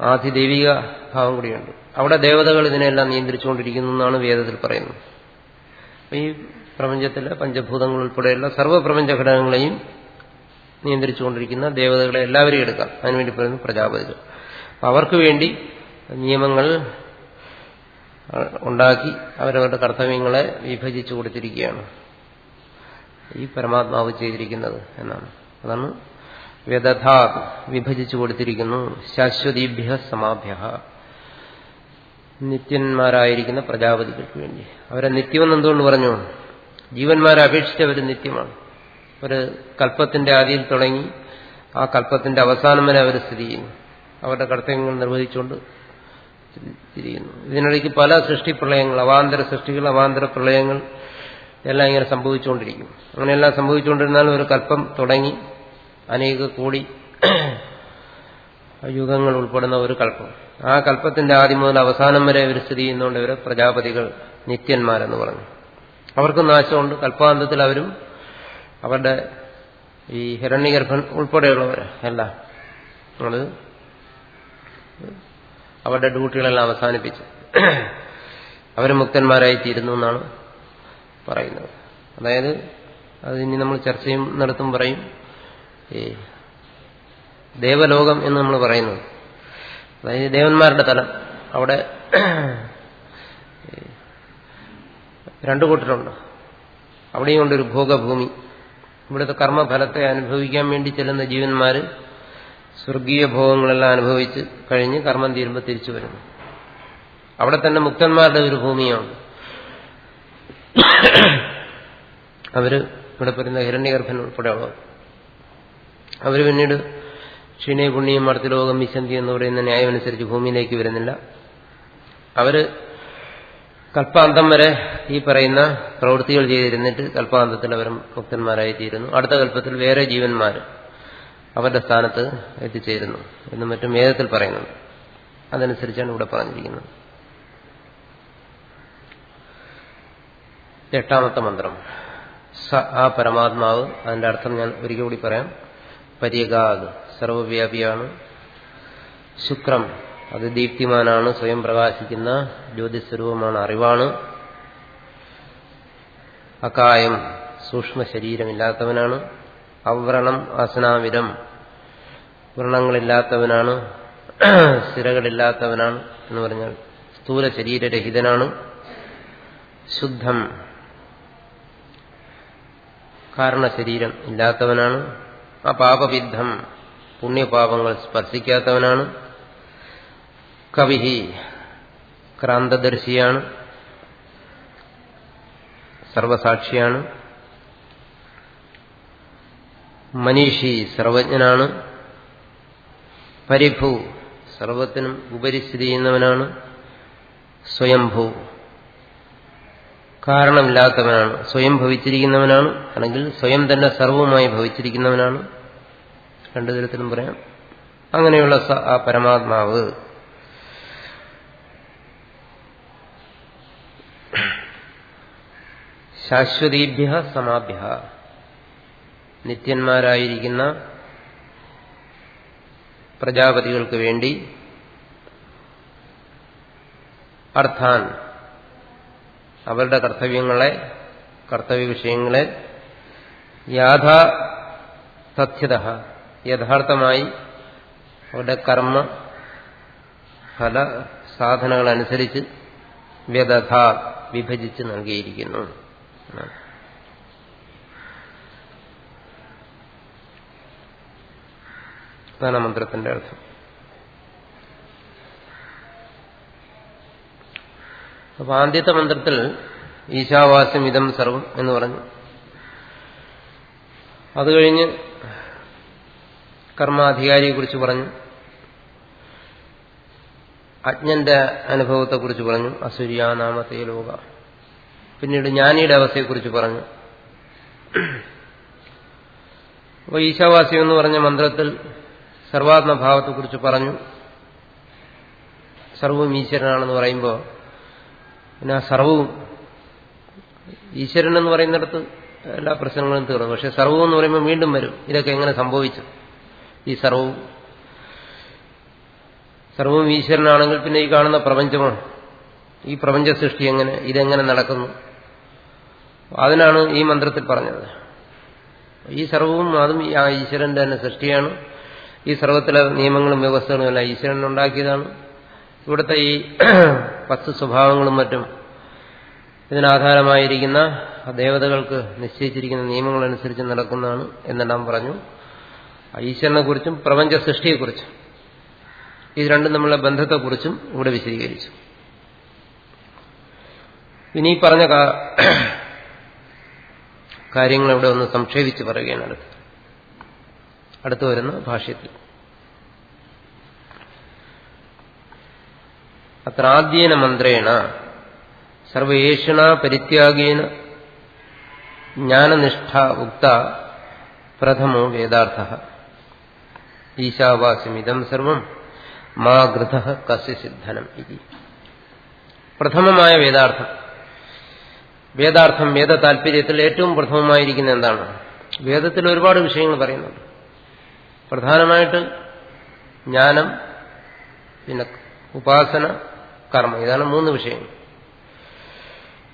ആധിദൈവിക ഭാവം കൂടിയുണ്ട്. അവിടെ ദേവതകൾ ഇതിനെല്ലാം നിയന്ത്രിച്ചുകൊണ്ടിരിക്കുന്നു എന്നാണ് വേദത്തിൽ പറയുന്നത്. ഈ പ്രപഞ്ചത്തിലെ പഞ്ചഭൂതങ്ങൾ ഉൾപ്പെടെയുള്ള സർവപ്രപഞ്ച ഘടകങ്ങളെയും നിയന്ത്രിച്ചുകൊണ്ടിരിക്കുന്ന ദേവതകളെ എല്ലാവരെയും എടുക്കാം. അതിനുവേണ്ടി പറയുന്നു പ്രജാപതികൾ. അവർക്ക് വേണ്ടി നിയമങ്ങൾ ഉണ്ടാക്കി അവരവരുടെ കർത്തവ്യങ്ങളെ വിഭജിച്ചു കൊടുത്തിരിക്കുകയാണ്. ഈ പരമാത്മാവ് ചെയ്തിരിക്കുന്നത് എന്നാണ്. അതാണ് വ്യദഥാ വിഭജിച്ചു കൊടുത്തിരിക്കുന്നു. ശാശ്വതീഭ്യ സമാഭ്യ. നിത്യന്മാരായിരിക്കുന്ന പ്രജാപതികൾക്ക് വേണ്ടി. അവരെ നിത്യമെന്ന് എന്തുകൊണ്ട് പറഞ്ഞു? ജീവന്മാരെ അപേക്ഷിച്ച് അവർ നിത്യമാണ്. ഒരു കൽപ്പത്തിന്റെ ആദിയിൽ തുടങ്ങി ആ കൽപ്പത്തിന്റെ അവസാനം വരെ അവർ സ്ഥിതി ചെയ്യുന്നു. അവരുടെ കർത്തവ്യങ്ങൾ നിർവഹിച്ചുകൊണ്ട് ഇരിക്കുന്നു ഇതിനിടയ്ക്ക് പല സൃഷ്ടി പ്രളയങ്ങൾ അവാന്തര സൃഷ്ടികൾ അവാന്തര പ്രളയങ്ങൾ എല്ലാം ഇങ്ങനെ സംഭവിച്ചുകൊണ്ടിരിക്കും. അങ്ങനെയെല്ലാം സംഭവിച്ചുകൊണ്ടിരുന്നാലും ഒരു കൽപ്പം തുടങ്ങി അനേക കോടി യുഗങ്ങൾ ഉൾപ്പെടുന്ന ഒരു കൽപ്പം. ആ കൽപ്പത്തിന്റെ ആദ്യം മുതൽ അവസാനം വരെ ഇവർ സ്ഥിതി ചെയ്യുന്നതുകൊണ്ട് ഇവരെ പ്രജാപതികൾ നിത്യന്മാരെന്ന് പറഞ്ഞു. അവർക്കും നാശമുണ്ട്. കൽപ്പാന്തത്തിൽ അവരും അവരുടെ ഈ ഹിരണ്യഗർഭൻ ഉൾപ്പെടെയുള്ളവർ അല്ല. അത് അവരുടെ ഡ്യൂട്ടികളെല്ലാം അവസാനിപ്പിച്ച്. അവർ മുക്തന്മാരായി തീരുന്നു എന്നാണ് പറയുന്നത്. അതായത് അത് ഇനി നമ്മൾ ചർച്ചയും നടത്തും പറയും. ഈ ദേവലോകം എന്ന് നമ്മൾ പറയുന്നത്. അതായത് ദേവന്മാരുടെ തലം. അവിടെ രണ്ടു കൂട്ടരുണ്ട്. അവിടെയും ഉണ്ടൊരു ഭോഗഭൂമി. ഇവിടുത്തെ കർമ്മഫലത്തെ അനുഭവിക്കാൻ വേണ്ടി ചെല്ലുന്ന ജീവന്മാർ സ്വർഗീയ ഭോഗങ്ങളെല്ലാം അനുഭവിച്ച് കഴിഞ്ഞ് കർമ്മം തീരുമ്പോൾ തിരിച്ചു വരുന്നു. അവിടെ തന്നെ മുക്തന്മാരുടെ ഒരു ഭൂമിയാണ്. അവർ ഇവിടെ പറയുന്ന ഹിരണ്യഗർഭൻ ഉൾപ്പെടെയുള്ളവർ. അവർ പിന്നീട് ക്ഷീണേ പുണ്യം മർത്തിലോകം വിശന്തി എന്ന് പറയുന്ന ന്യായം അനുസരിച്ച് ഭൂമിയിലേക്ക് വരുന്നില്ല. അവർ കൽപ്പാന്തം വരെ ഈ പറയുന്ന പ്രവൃത്തികൾ ചെയ്തിരുന്നിട്ട് കൽപ്പാന്തത്തിൽ അവർ മുക്തന്മാരായി തീരുന്നു അടുത്ത കൽപ്പത്തിൽ വേറെ ജീവന്മാർ അവരുടെ സ്ഥാനത്ത് എത്തിച്ചേരുന്നു എന്ന് മറ്റും വേദത്തിൽ പറയുന്നുണ്ട്. അതനുസരിച്ചാണ് ഇവിടെ പറഞ്ഞിരിക്കുന്നത്. എട്ടാമത്തെ മന്ത്രം. സ ആ പരമാത്മാവ് അതിന്റെ അർത്ഥം ഞാൻ ഒരിക്കൽ കൂടി പറയാം. പര്യഗാഗ് സർവവ്യാപിയാണ്. ശുക്രം അത് ദീപ്തിമാനാണ് സ്വയം പ്രകാശിക്കുന്ന ജ്യോതിസ്വരൂപമാണ് അറിവാണ്. അകായം സൂക്ഷ്മ ശരീരമില്ലാത്തവനാണ്. അവ്രണം അസനാവിരം വ്രണങ്ങളില്ലാത്തവനാണ്. സ്ഥിരകളില്ലാത്തവനാണ് എന്ന് പറഞ്ഞാൽ സ്ഥൂല ശരീരരഹിതനാണ്. ശുദ്ധം കാരണശരീരം ഇല്ലാത്തവനാണ്. അപാപവിദ്ധം പുണ്യപാപങ്ങൾ സ്പർശിക്കാത്തവനാണ്. കവിഹി ക്രാന്തദർശിയാണ്. സർവസാക്ഷിയാണ്. മനീഷി സർവജ്ഞനാണ്. പരിഭു സർവത്തിനും ഉപരിസ്ഥിതി ചെയ്യുന്നവനാണ്. സ്വയംഭൂ കാരണമില്ലാത്തവനാണ്. സ്വയം ഭവിച്ചിരിക്കുന്നവനാണ്. അല്ലെങ്കിൽ സ്വയം തന്നെ സർവവുമായി ഭവിച്ചിരിക്കുന്നവനാണ്. രണ്ടു തരത്തിലും പറയാം. അങ്ങനെയുള്ള ആ പരമാത്മാവ്. ശാശ്വതീഭ്യ സമാഭ്യ നിത്യന്മാരായിരിക്കുന്ന പ്രജാപതികൾക്ക് വേണ്ടി അർത്ഥാൻ അവരുടെ കർത്തവ്യങ്ങളെ കർത്തവ്യ വിഷയങ്ങളെ യാഥാ തഥ്യത യഥാർത്ഥമായി അവരുടെ കർമ്മ ഫല സാധനങ്ങളനുസരിച്ച് വ്യതഥ വിഭജിച്ച് നൽകിയിരിക്കുന്നു. അതാണ് മന്ത്രത്തിന്റെ അർത്ഥം. അപ്പൊ ആദ്യത്തെ മന്ത്രത്തിൽ ഈശാവാസ്യം ഇതം സർവം എന്ന് പറഞ്ഞു. അത് കഴിഞ്ഞ് കർമാധികാരിയെക്കുറിച്ച് പറഞ്ഞു. അജ്ഞന്റെ അനുഭവത്തെക്കുറിച്ച് പറഞ്ഞു. അസുര്യാനാമത്തെ ലോക. പിന്നീട് ജ്ഞാനിയുടെ അവസ്ഥയെക്കുറിച്ച് പറഞ്ഞു. അപ്പോൾ ഈശാവാസ്യം എന്ന് പറഞ്ഞ മന്ത്രത്തിൽ സർവാത്മഭാവത്തെക്കുറിച്ച് പറഞ്ഞു. സർവവും ഈശ്വരനാണെന്ന് പറയുമ്പോൾ പിന്നെ ആ സർവവും ഈശ്വരൻ എന്ന് പറയുന്നിടത്ത് എല്ലാ പ്രശ്നങ്ങളും തീർന്നു. പക്ഷെ സർവവും എന്ന് പറയുമ്പോൾ വീണ്ടും വരും. ഇതൊക്കെ എങ്ങനെ സംഭവിച്ചു? ഈ സർവവും. സർവവും ഈശ്വരനാണെങ്കിൽ പിന്നെ ഈ കാണുന്ന പ്രപഞ്ചമാണ്. ഈ പ്രപഞ്ച സൃഷ്ടി എങ്ങനെ ഇതെങ്ങനെ നടക്കുന്നു? അതിനാണ് ഈ മന്ത്രത്തിൽ പറഞ്ഞത്. ഈ സർവവും അതും ആ ഈശ്വരന്റെ തന്നെ സൃഷ്ടിയാണ്. ഈ സർവത്തിലെ നിയമങ്ങളും വ്യവസ്ഥകളും എല്ലാം ഈശ്വരൻ ഉണ്ടാക്കിയതാണ്. ഇവിടുത്തെ ഈ <clears throat> പത്ത് സ്വഭാവങ്ങളും മറ്റും ഇതിനാധാരമായിരിക്കുന്ന ദേവതകൾക്ക് നിശ്ചയിച്ചിരിക്കുന്ന നിയമങ്ങളനുസരിച്ച് നടക്കുന്നതാണ് എന്നെല്ലാം പറഞ്ഞു. ഈശ്വരനെക്കുറിച്ചും പ്രപഞ്ച സൃഷ്ടിയെക്കുറിച്ചും ഇത് രണ്ടും നമ്മളെ ബന്ധത്തെക്കുറിച്ചും ഇവിടെ വിശദീകരിച്ചു. ഇനി പറഞ്ഞ കാര്യങ്ങൾ ഇവിടെ ഒന്ന് സംക്ഷേപിച്ച് പറയുകയാണ് അടുത്ത്. അടുത്തു വരുന്ന ഭാഷ്യത്തിൽ. അത്ര ആദ്യേന മന്ത്രേണ സർവേഷണ പരിത്യാഗേന ജ്ഞാനനിഷ്ഠ ഉക്ത പ്രഥമോ വേദാർത്ഥ. ഈശാവാസ്യമിതം സർവം മാ കസ്യസിദ്ധനം കസ്യ സിദ്ധനം ഇതി. പ്രഥമമായ വേദാർത്ഥം. വേദാർത്ഥം വേദ താല്പര്യത്തിൽ ഏറ്റവും പ്രഥമമായിരിക്കുന്ന എന്താണ്? വേദത്തിൽ ഒരുപാട് വിഷയങ്ങൾ പറയുന്നുണ്ട്. പ്രധാനമായിട്ട് ജ്ഞാനം പിന്നെ ഉപാസന കർമ്മം ഇതാണ് മൂന്ന് വിഷയങ്ങൾ.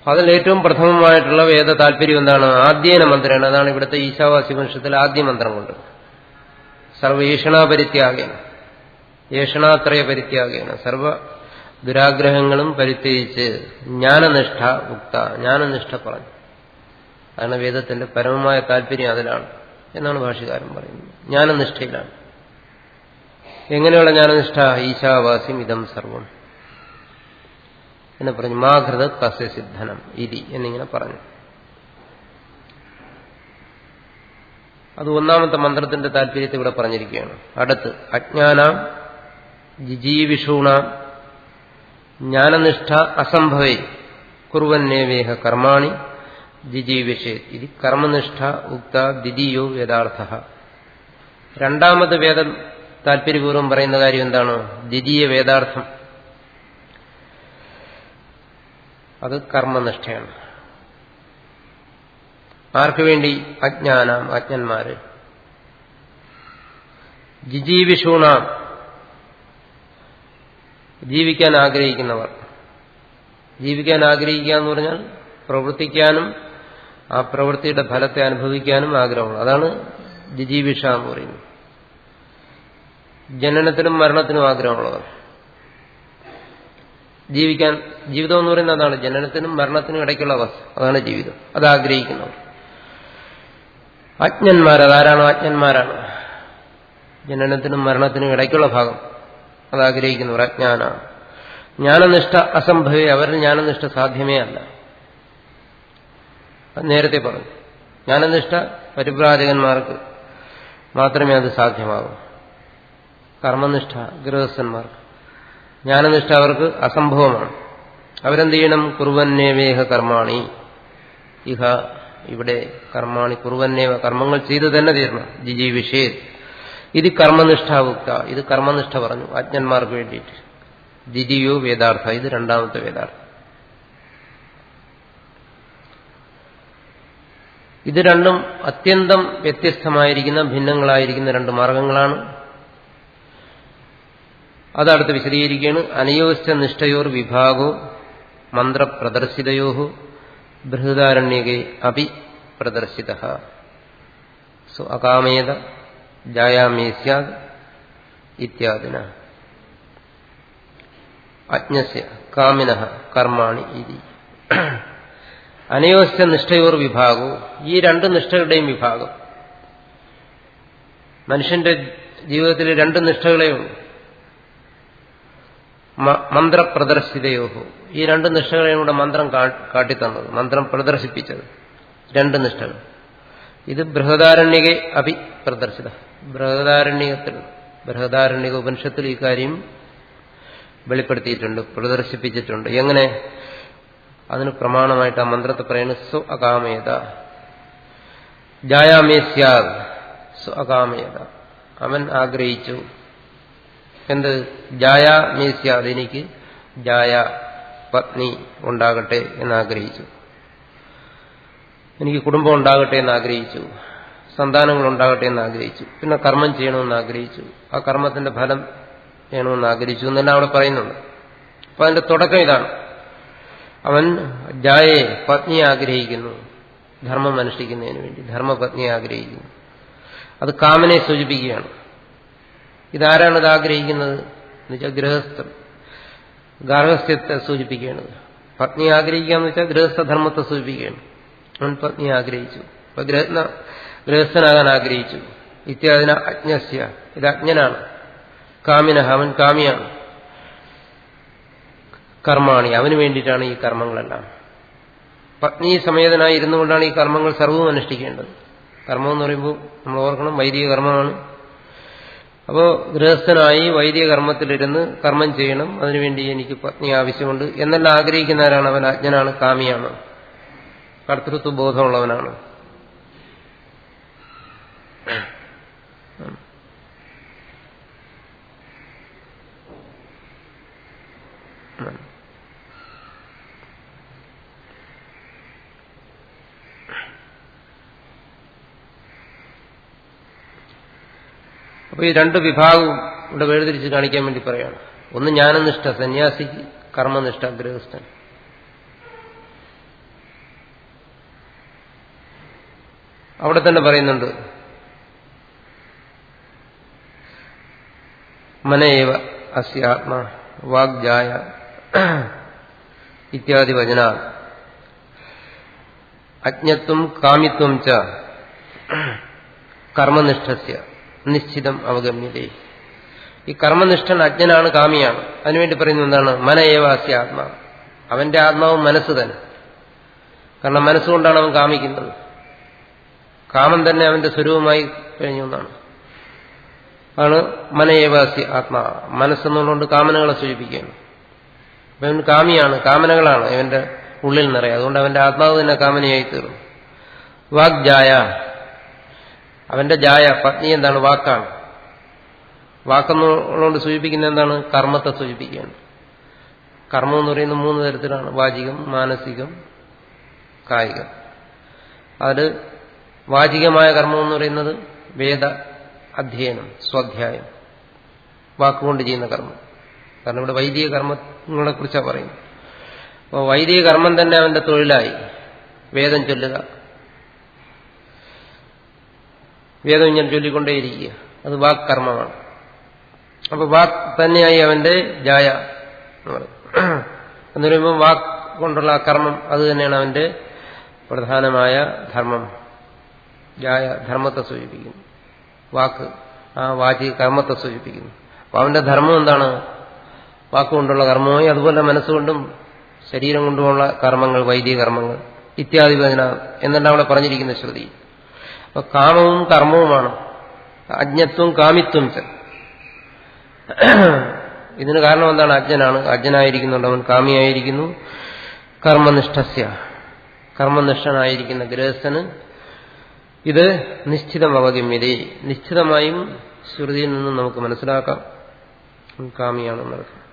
അതിൽ ഏറ്റവും പ്രഥമമായിട്ടുള്ള വേദ താല്പര്യം എന്താണ്? ആദ്യേന മന്ത്രമാണ് അതാണ് ഇവിടുത്തെ ഈശാവാസി വംശത്തിലെ ആദ്യ മന്ത്രം കൊണ്ട്. സർവേഷണാപരിത്യാഗേന. ഏഷണാത്രയ പരിത്യാഗേന സർവ ദുരാഗ്രഹങ്ങളും പരിത്യജിച്ച് ജ്ഞാനനിഷ്ഠ മുക്ത ജ്ഞാനനിഷ്ഠ പറഞ്ഞു. അതാണ് വേദത്തിന്റെ പരമമായ താല്പര്യം അതിലാണ് എന്നാണ് ഭാഷകാരൻ പറയുന്നത്. ജ്ഞാനനിഷ്ഠയിലാണ്. എങ്ങനെയുള്ള ജ്ഞാനനിഷ്ഠ? ഈശാവാസ്യം ഇതം സർവം. എന്ന് പറഞ്ഞു മാഘൃത കസ്യ സിദ്ധനം ഇതി എന്നിങ്ങനെ പറഞ്ഞു. അത് ഒന്നാമത്തെ മന്ത്രത്തിന്റെ താല്പര്യത്തെ ഇവിടെ പറഞ്ഞിരിക്കുകയാണ്. അടുത്ത് അജ്ഞാനാം ജിജീവിഷൂണാം ജ്ഞാനനിഷ്ഠ അസംഭവേ കുറുവന്നേവേഹ കർമാണി ജിജീവിഷേ ഇത് കർമ്മനിഷ്ഠ ഉക്ത ദ്വിതീയോ വേദാർത്ഥ. രണ്ടാമത് വേദം താല്പര്യപൂർവം പറയുന്ന കാര്യം എന്താണ്? ദ്വിതീയ വേദാർത്ഥം. അത് കർമ്മനിഷ്ഠയാണ്. ആർക്കു വേണ്ടി? അജ്ഞാനാം അജ്ഞന്മാര്. ജിജീവിഷൂണാം. ജീവിക്കാൻ ആഗ്രഹിക്കുന്നവർ. ജീവിക്കാൻ ആഗ്രഹിക്കുക എന്ന് പറഞ്ഞാൽ പ്രവർത്തിക്കാനും ആ പ്രവൃത്തിയുടെ ഫലത്തെ അനുഭവിക്കാനും ആഗ്രഹമുള്ളൂ അതാണ് ജിജീവിഷ എന്ന് പറയുന്നത്. ജനനത്തിനും മരണത്തിനും ആഗ്രഹമുള്ളവർ. ജീവിക്കാൻ ജീവിതം എന്ന് പറയുന്നത് അതാണ് ജനനത്തിനും മരണത്തിനും ഇടയ്ക്കുള്ള അവസ്ഥ. അതാണ് ജീവിതം. അത് ആഗ്രഹിക്കുന്നവർ. അജ്ഞന്മാർ അതാരാണോ അജ്ഞന്മാരാണ്? ജനനത്തിനും മരണത്തിനും ഇടയ്ക്കുള്ള ഭാഗം. അതാഗ്രഹിക്കുന്നവർ അജ്ഞാന ജ്ഞാനനിഷ്ഠ അസംഭവേ അവരിൽ ജ്ഞാനനിഷ്ഠ സാധ്യമേ അല്ല. നേരത്തെ പറഞ്ഞു. ജ്ഞാനനിഷ്ഠ പരിപ്രാജകന്മാർക്ക് മാത്രമേ അത് സാധ്യമാകൂ. കർമ്മനിഷ്ഠ ഗൃഹസ്ഥന്മാർക്ക്. ജ്ഞാനനിഷ്ഠ അവർക്ക് അസംഭവമാണ്. അവരെന്ത് ചെയ്യണം? കുറുവന്നേവേഹ കർമാണി. ഇഹ ഇവിടെ കർമാണി കുറുവന്നേവ കർമ്മങ്ങൾ ചെയ്തു തന്നെ തീരണം ജിജി വിഷയ ഇത് കർമ്മനിഷ്ഠാവുക്ത. ഇത് കർമ്മനിഷ്ഠ പറഞ്ഞു. അജ്ഞന്മാർക്ക് വേണ്ടിയിട്ട്. ദ്വിതീയോ വേദാർത്ഥ. ഇത് രണ്ടാമത്തെ വേദാർത്ഥം. ഇത് രണ്ടും അത്യന്തം വ്യത്യസ്തമായിരിക്കുന്ന ഭിന്നങ്ങളായിരിക്കുന്ന രണ്ട് മാർഗങ്ങളാണ്. അതടുത്ത് വിശദീകരിക്കുകയാണ്. അനയോസ്റ്റ നിഷ്ഠയോർ വിഭാഗോ മന്ത്രപ്രദർശിതയോ ബൃഹദാരണ്യകെ അപി പ്രദർശിത. സോ അകാമേത ജായാമേ സ്യാദ് ഇത്യാദിന. അജ്ഞസ്യ കാമിന കർമാണി ഇതി. അനയോസ്യ നിഷ്ഠയോർ വിഭാഗവും ഈ രണ്ട് നിഷ്ഠകളുടെയും വിഭാഗം. മനുഷ്യന്റെ ജീവിതത്തിലെ രണ്ട് നിഷ്ഠകളെയുണ്ട് മന്ത്രപ്രദർശിതയോഹോ ഈ രണ്ട് നിഷ്ഠകളെയും കൂടെ മന്ത്രം കാട്ടിത്തന്നത് മന്ത്രം പ്രദർശിപ്പിച്ചത്. രണ്ട് നിഷ്ഠകൾ. ഇത് ബൃഹദാരണ്യകെ അഭി പ്രദർശിത. ബൃഹദാരണ്യത്തിൽ ബൃഹദാരണ്യക ഉപനിഷത്തിൽ ഈ കാര്യം വെളിപ്പെടുത്തിയിട്ടുണ്ട് പ്രദർശിപ്പിച്ചിട്ടുണ്ട്. എങ്ങനെ? അതിന് പ്രമാണമായിട്ട് ആ മന്ത്രത്തെ പറയുന്നത് സ്വ അകാമേത. ജായാമേ സ്യാദ് സ്വ അകാമേത. അവൻ ആഗ്രഹിച്ചു. എന്ത്? ജായ മീസ്യ. എനിക്ക് ജായ പത്നി ഉണ്ടാകട്ടെ എന്നാഗ്രഹിച്ചു. എനിക്ക് കുടുംബം ഉണ്ടാകട്ടെ എന്ന് ആഗ്രഹിച്ചു സന്താനങ്ങൾ ഉണ്ടാകട്ടെ എന്ന് ആഗ്രഹിച്ചു പിന്നെ കർമ്മം ചെയ്യണമെന്ന് ആഗ്രഹിച്ചു. ആ കർമ്മത്തിന്റെ ഫലം ചെയ്യണമെന്ന് ആഗ്രഹിച്ചു എന്നെല്ലാം അവിടെ പറയുന്നുണ്ട്. അപ്പൊ അതിന്റെ തുടക്കം ഇതാണ്. അവൻ ജായെ പത്നിയെ ആഗ്രഹിക്കുന്നു. ധർമ്മം അനുഷ്ഠിക്കുന്നതിന് വേണ്ടി ധർമ്മപത്നിയെ ആഗ്രഹിക്കുന്നു. അത് കാമനെ സൂചിപ്പിക്കുകയാണ്. ഇതാരാണ് ഇത് ആഗ്രഹിക്കുന്നത്? എന്നുവെച്ചാൽ ഗൃഹസ്ഥൻ. ഗാർഹസ്ഥ്യത്തെ സൂചിപ്പിക്കുകയാണ്. പത്നി ആഗ്രഹിക്കുക എന്ന് വെച്ചാൽ ഗൃഹസ്ഥധർമ്മത്തെ സൂചിപ്പിക്കുകയാണ്. അവൻ പത്നി ആഗ്രഹിച്ചു. അപ്പൊ ഗൃഹ ഗൃഹസ്ഥനാകാൻ ആഗ്രഹിച്ചു. ഇത്യാദിന അജ്ഞസ്യ. ഇത് അജ്ഞനാണ്. കാമിന അവൻ കാമിയാണ്. കർമാണി. അവന് വേണ്ടിയിട്ടാണ് ഈ കർമ്മങ്ങളെല്ലാം. പത്നി സമേതനായി ഇരുന്നുകൊണ്ടാണ് ഈ കർമ്മങ്ങൾ സർവവും അനുഷ്ഠിക്കേണ്ടത്. കർമ്മം എന്ന് പറയുമ്പോൾ നമ്മൾ ഓർക്കണം വൈദിക കർമ്മമാണ്. അപ്പോൾ ഗൃഹസ്ഥനായി വൈദിക കർമ്മത്തിലിരുന്ന് കർമ്മം ചെയ്യണം. അതിനുവേണ്ടി എനിക്ക് പത്നി ആവശ്യമുണ്ട്. എന്നെല്ലാം ആഗ്രഹിക്കുന്നവരാണ് അവൻ അജ്ഞനാണ് കാമിയാണ്. കർത്തൃത്വ ബോധമുള്ളവനാണ്. അപ്പൊ ഈ രണ്ട് വിഭാഗവും ഇവിടെ വേർതിരിച്ച് കാണിക്കാൻ വേണ്ടി പറയാണ്. ഒന്ന് ജ്ഞാനനിഷ്ഠ സന്യാസി കർമ്മനിഷ്ഠ ഗൃഹസ്ഥൻ. അവിടെ തന്നെ പറയുന്നുണ്ട് മനയേവ അസ്യാത്മ വാഗ്ജായ ഇത്യാദി വചന. അജ്ഞത്വം കാമിത്വം ച കർമ്മനിഷ്ഠസ്യ. നിശ്ചിതം അവഗമ്യതേ. ഈ കർമ്മനിഷ്ഠൻ അജ്ഞനാണ് കാമിയാണ്. അതിനുവേണ്ടി പറയുന്നത് എന്താണ്? മനയേവാസ്യ ആത്മാ. അവന്റെ ആത്മാവ് മനസ്സ് തന്നെ. കാരണം മനസ്സുകൊണ്ടാണ് അവൻ കാമിക്കുന്നത്. കാമം തന്നെ അവന്റെ സ്വരൂപമായി കഴിഞ്ഞു എന്നാണ്. ആണ് മനയേവാസ്യ ആത്മാ. മനസ്സെന്നുള്ളതുകൊണ്ട് കാമനകളെ സൂചിപ്പിക്കുകയാണ്. അപ്പൊ ഇവൻ കാമിയാണ് കാമനകളാണ് ഇവന്റെ ഉള്ളിൽ നിറയെ. അതുകൊണ്ട് അവന്റെ ആത്മാവ് തന്നെ കാമനയായി തീർന്നു. വാഗ്ജായ അവന്റെ ജായ പത്നി എന്താണ്? വാക്കാണ്. വാക്കെന്നുള്ളതുകൊണ്ട് സൂചിപ്പിക്കുന്ന എന്താണ്? കർമ്മത്തെ സൂചിപ്പിക്കുകയാണ്. കർമ്മം എന്ന് പറയുന്നത് മൂന്ന് തരത്തിലാണ്. വാചികം മാനസികം കായികം. അത് വാചികമായ കർമ്മം എന്ന് പറയുന്നത് വേദ അധ്യയനം സ്വാധ്യായം വാക്കുകൊണ്ട് ചെയ്യുന്ന കർമ്മം. കാരണം ഇവിടെ വൈദിക കർമ്മങ്ങളെ കുറിച്ചാണ് പറയുന്നത്. അപ്പോൾ വൈദിക കർമ്മം തന്നെ അവന്റെ തൊഴിലായി. വേദം ചൊല്ലുക വേദം ഇങ്ങനെ ചൊല്ലിക്കൊണ്ടേയിരിക്കുക. അത് വാക് കർമ്മമാണ് അപ്പൊ വാക്ക് തന്നെയായി അവന്റെ ജായ എന്ന് പറയും. എന്ന് പറയുമ്പോൾ വാക്ക് കൊണ്ടുള്ള കർമ്മം അത് തന്നെയാണ് അവന്റെ പ്രധാനമായ ധർമ്മം. ജായ ധർമ്മത്തെ സൂചിപ്പിക്കുന്നു. വാക്ക് ആ വാചി കർമ്മത്തെ സൂചിപ്പിക്കുന്നു. അപ്പൊ അവന്റെ ധർമ്മം എന്താണ്? വാക്കുകൊണ്ടുള്ള കർമ്മമായി അതുപോലെ മനസ്സുകൊണ്ടും ശരീരം കൊണ്ടുമുള്ള കർമ്മങ്ങൾ വൈദിക കർമ്മങ്ങൾ ഇത്യാദി വേദന എന്നല്ല അവിടെ പറഞ്ഞിരിക്കുന്ന ശ്രുതി. അപ്പൊ കാമവും കർമ്മവുമാണ്. അജ്ഞത്വം കാമിത്വം ച. ഇതിന് കാരണം എന്താണ്? അജ്ഞനാണ്. അജ്ഞനായിരിക്കുന്നുണ്ട് അവൻ കാമിയായിരിക്കുന്നു. കർമ്മനിഷ്ഠസ്യ. കർമ്മനിഷ്ഠനായിരിക്കുന്ന ഗൃഹസ്ഥന് ഇത് നിശ്ചിതം അവഗമ്യതേ നിശ്ചിതമായും ശ്രുതിയിൽ നിന്നും നമുക്ക് മനസ്സിലാക്കാം. കാമിയാണെന്നർത്ഥം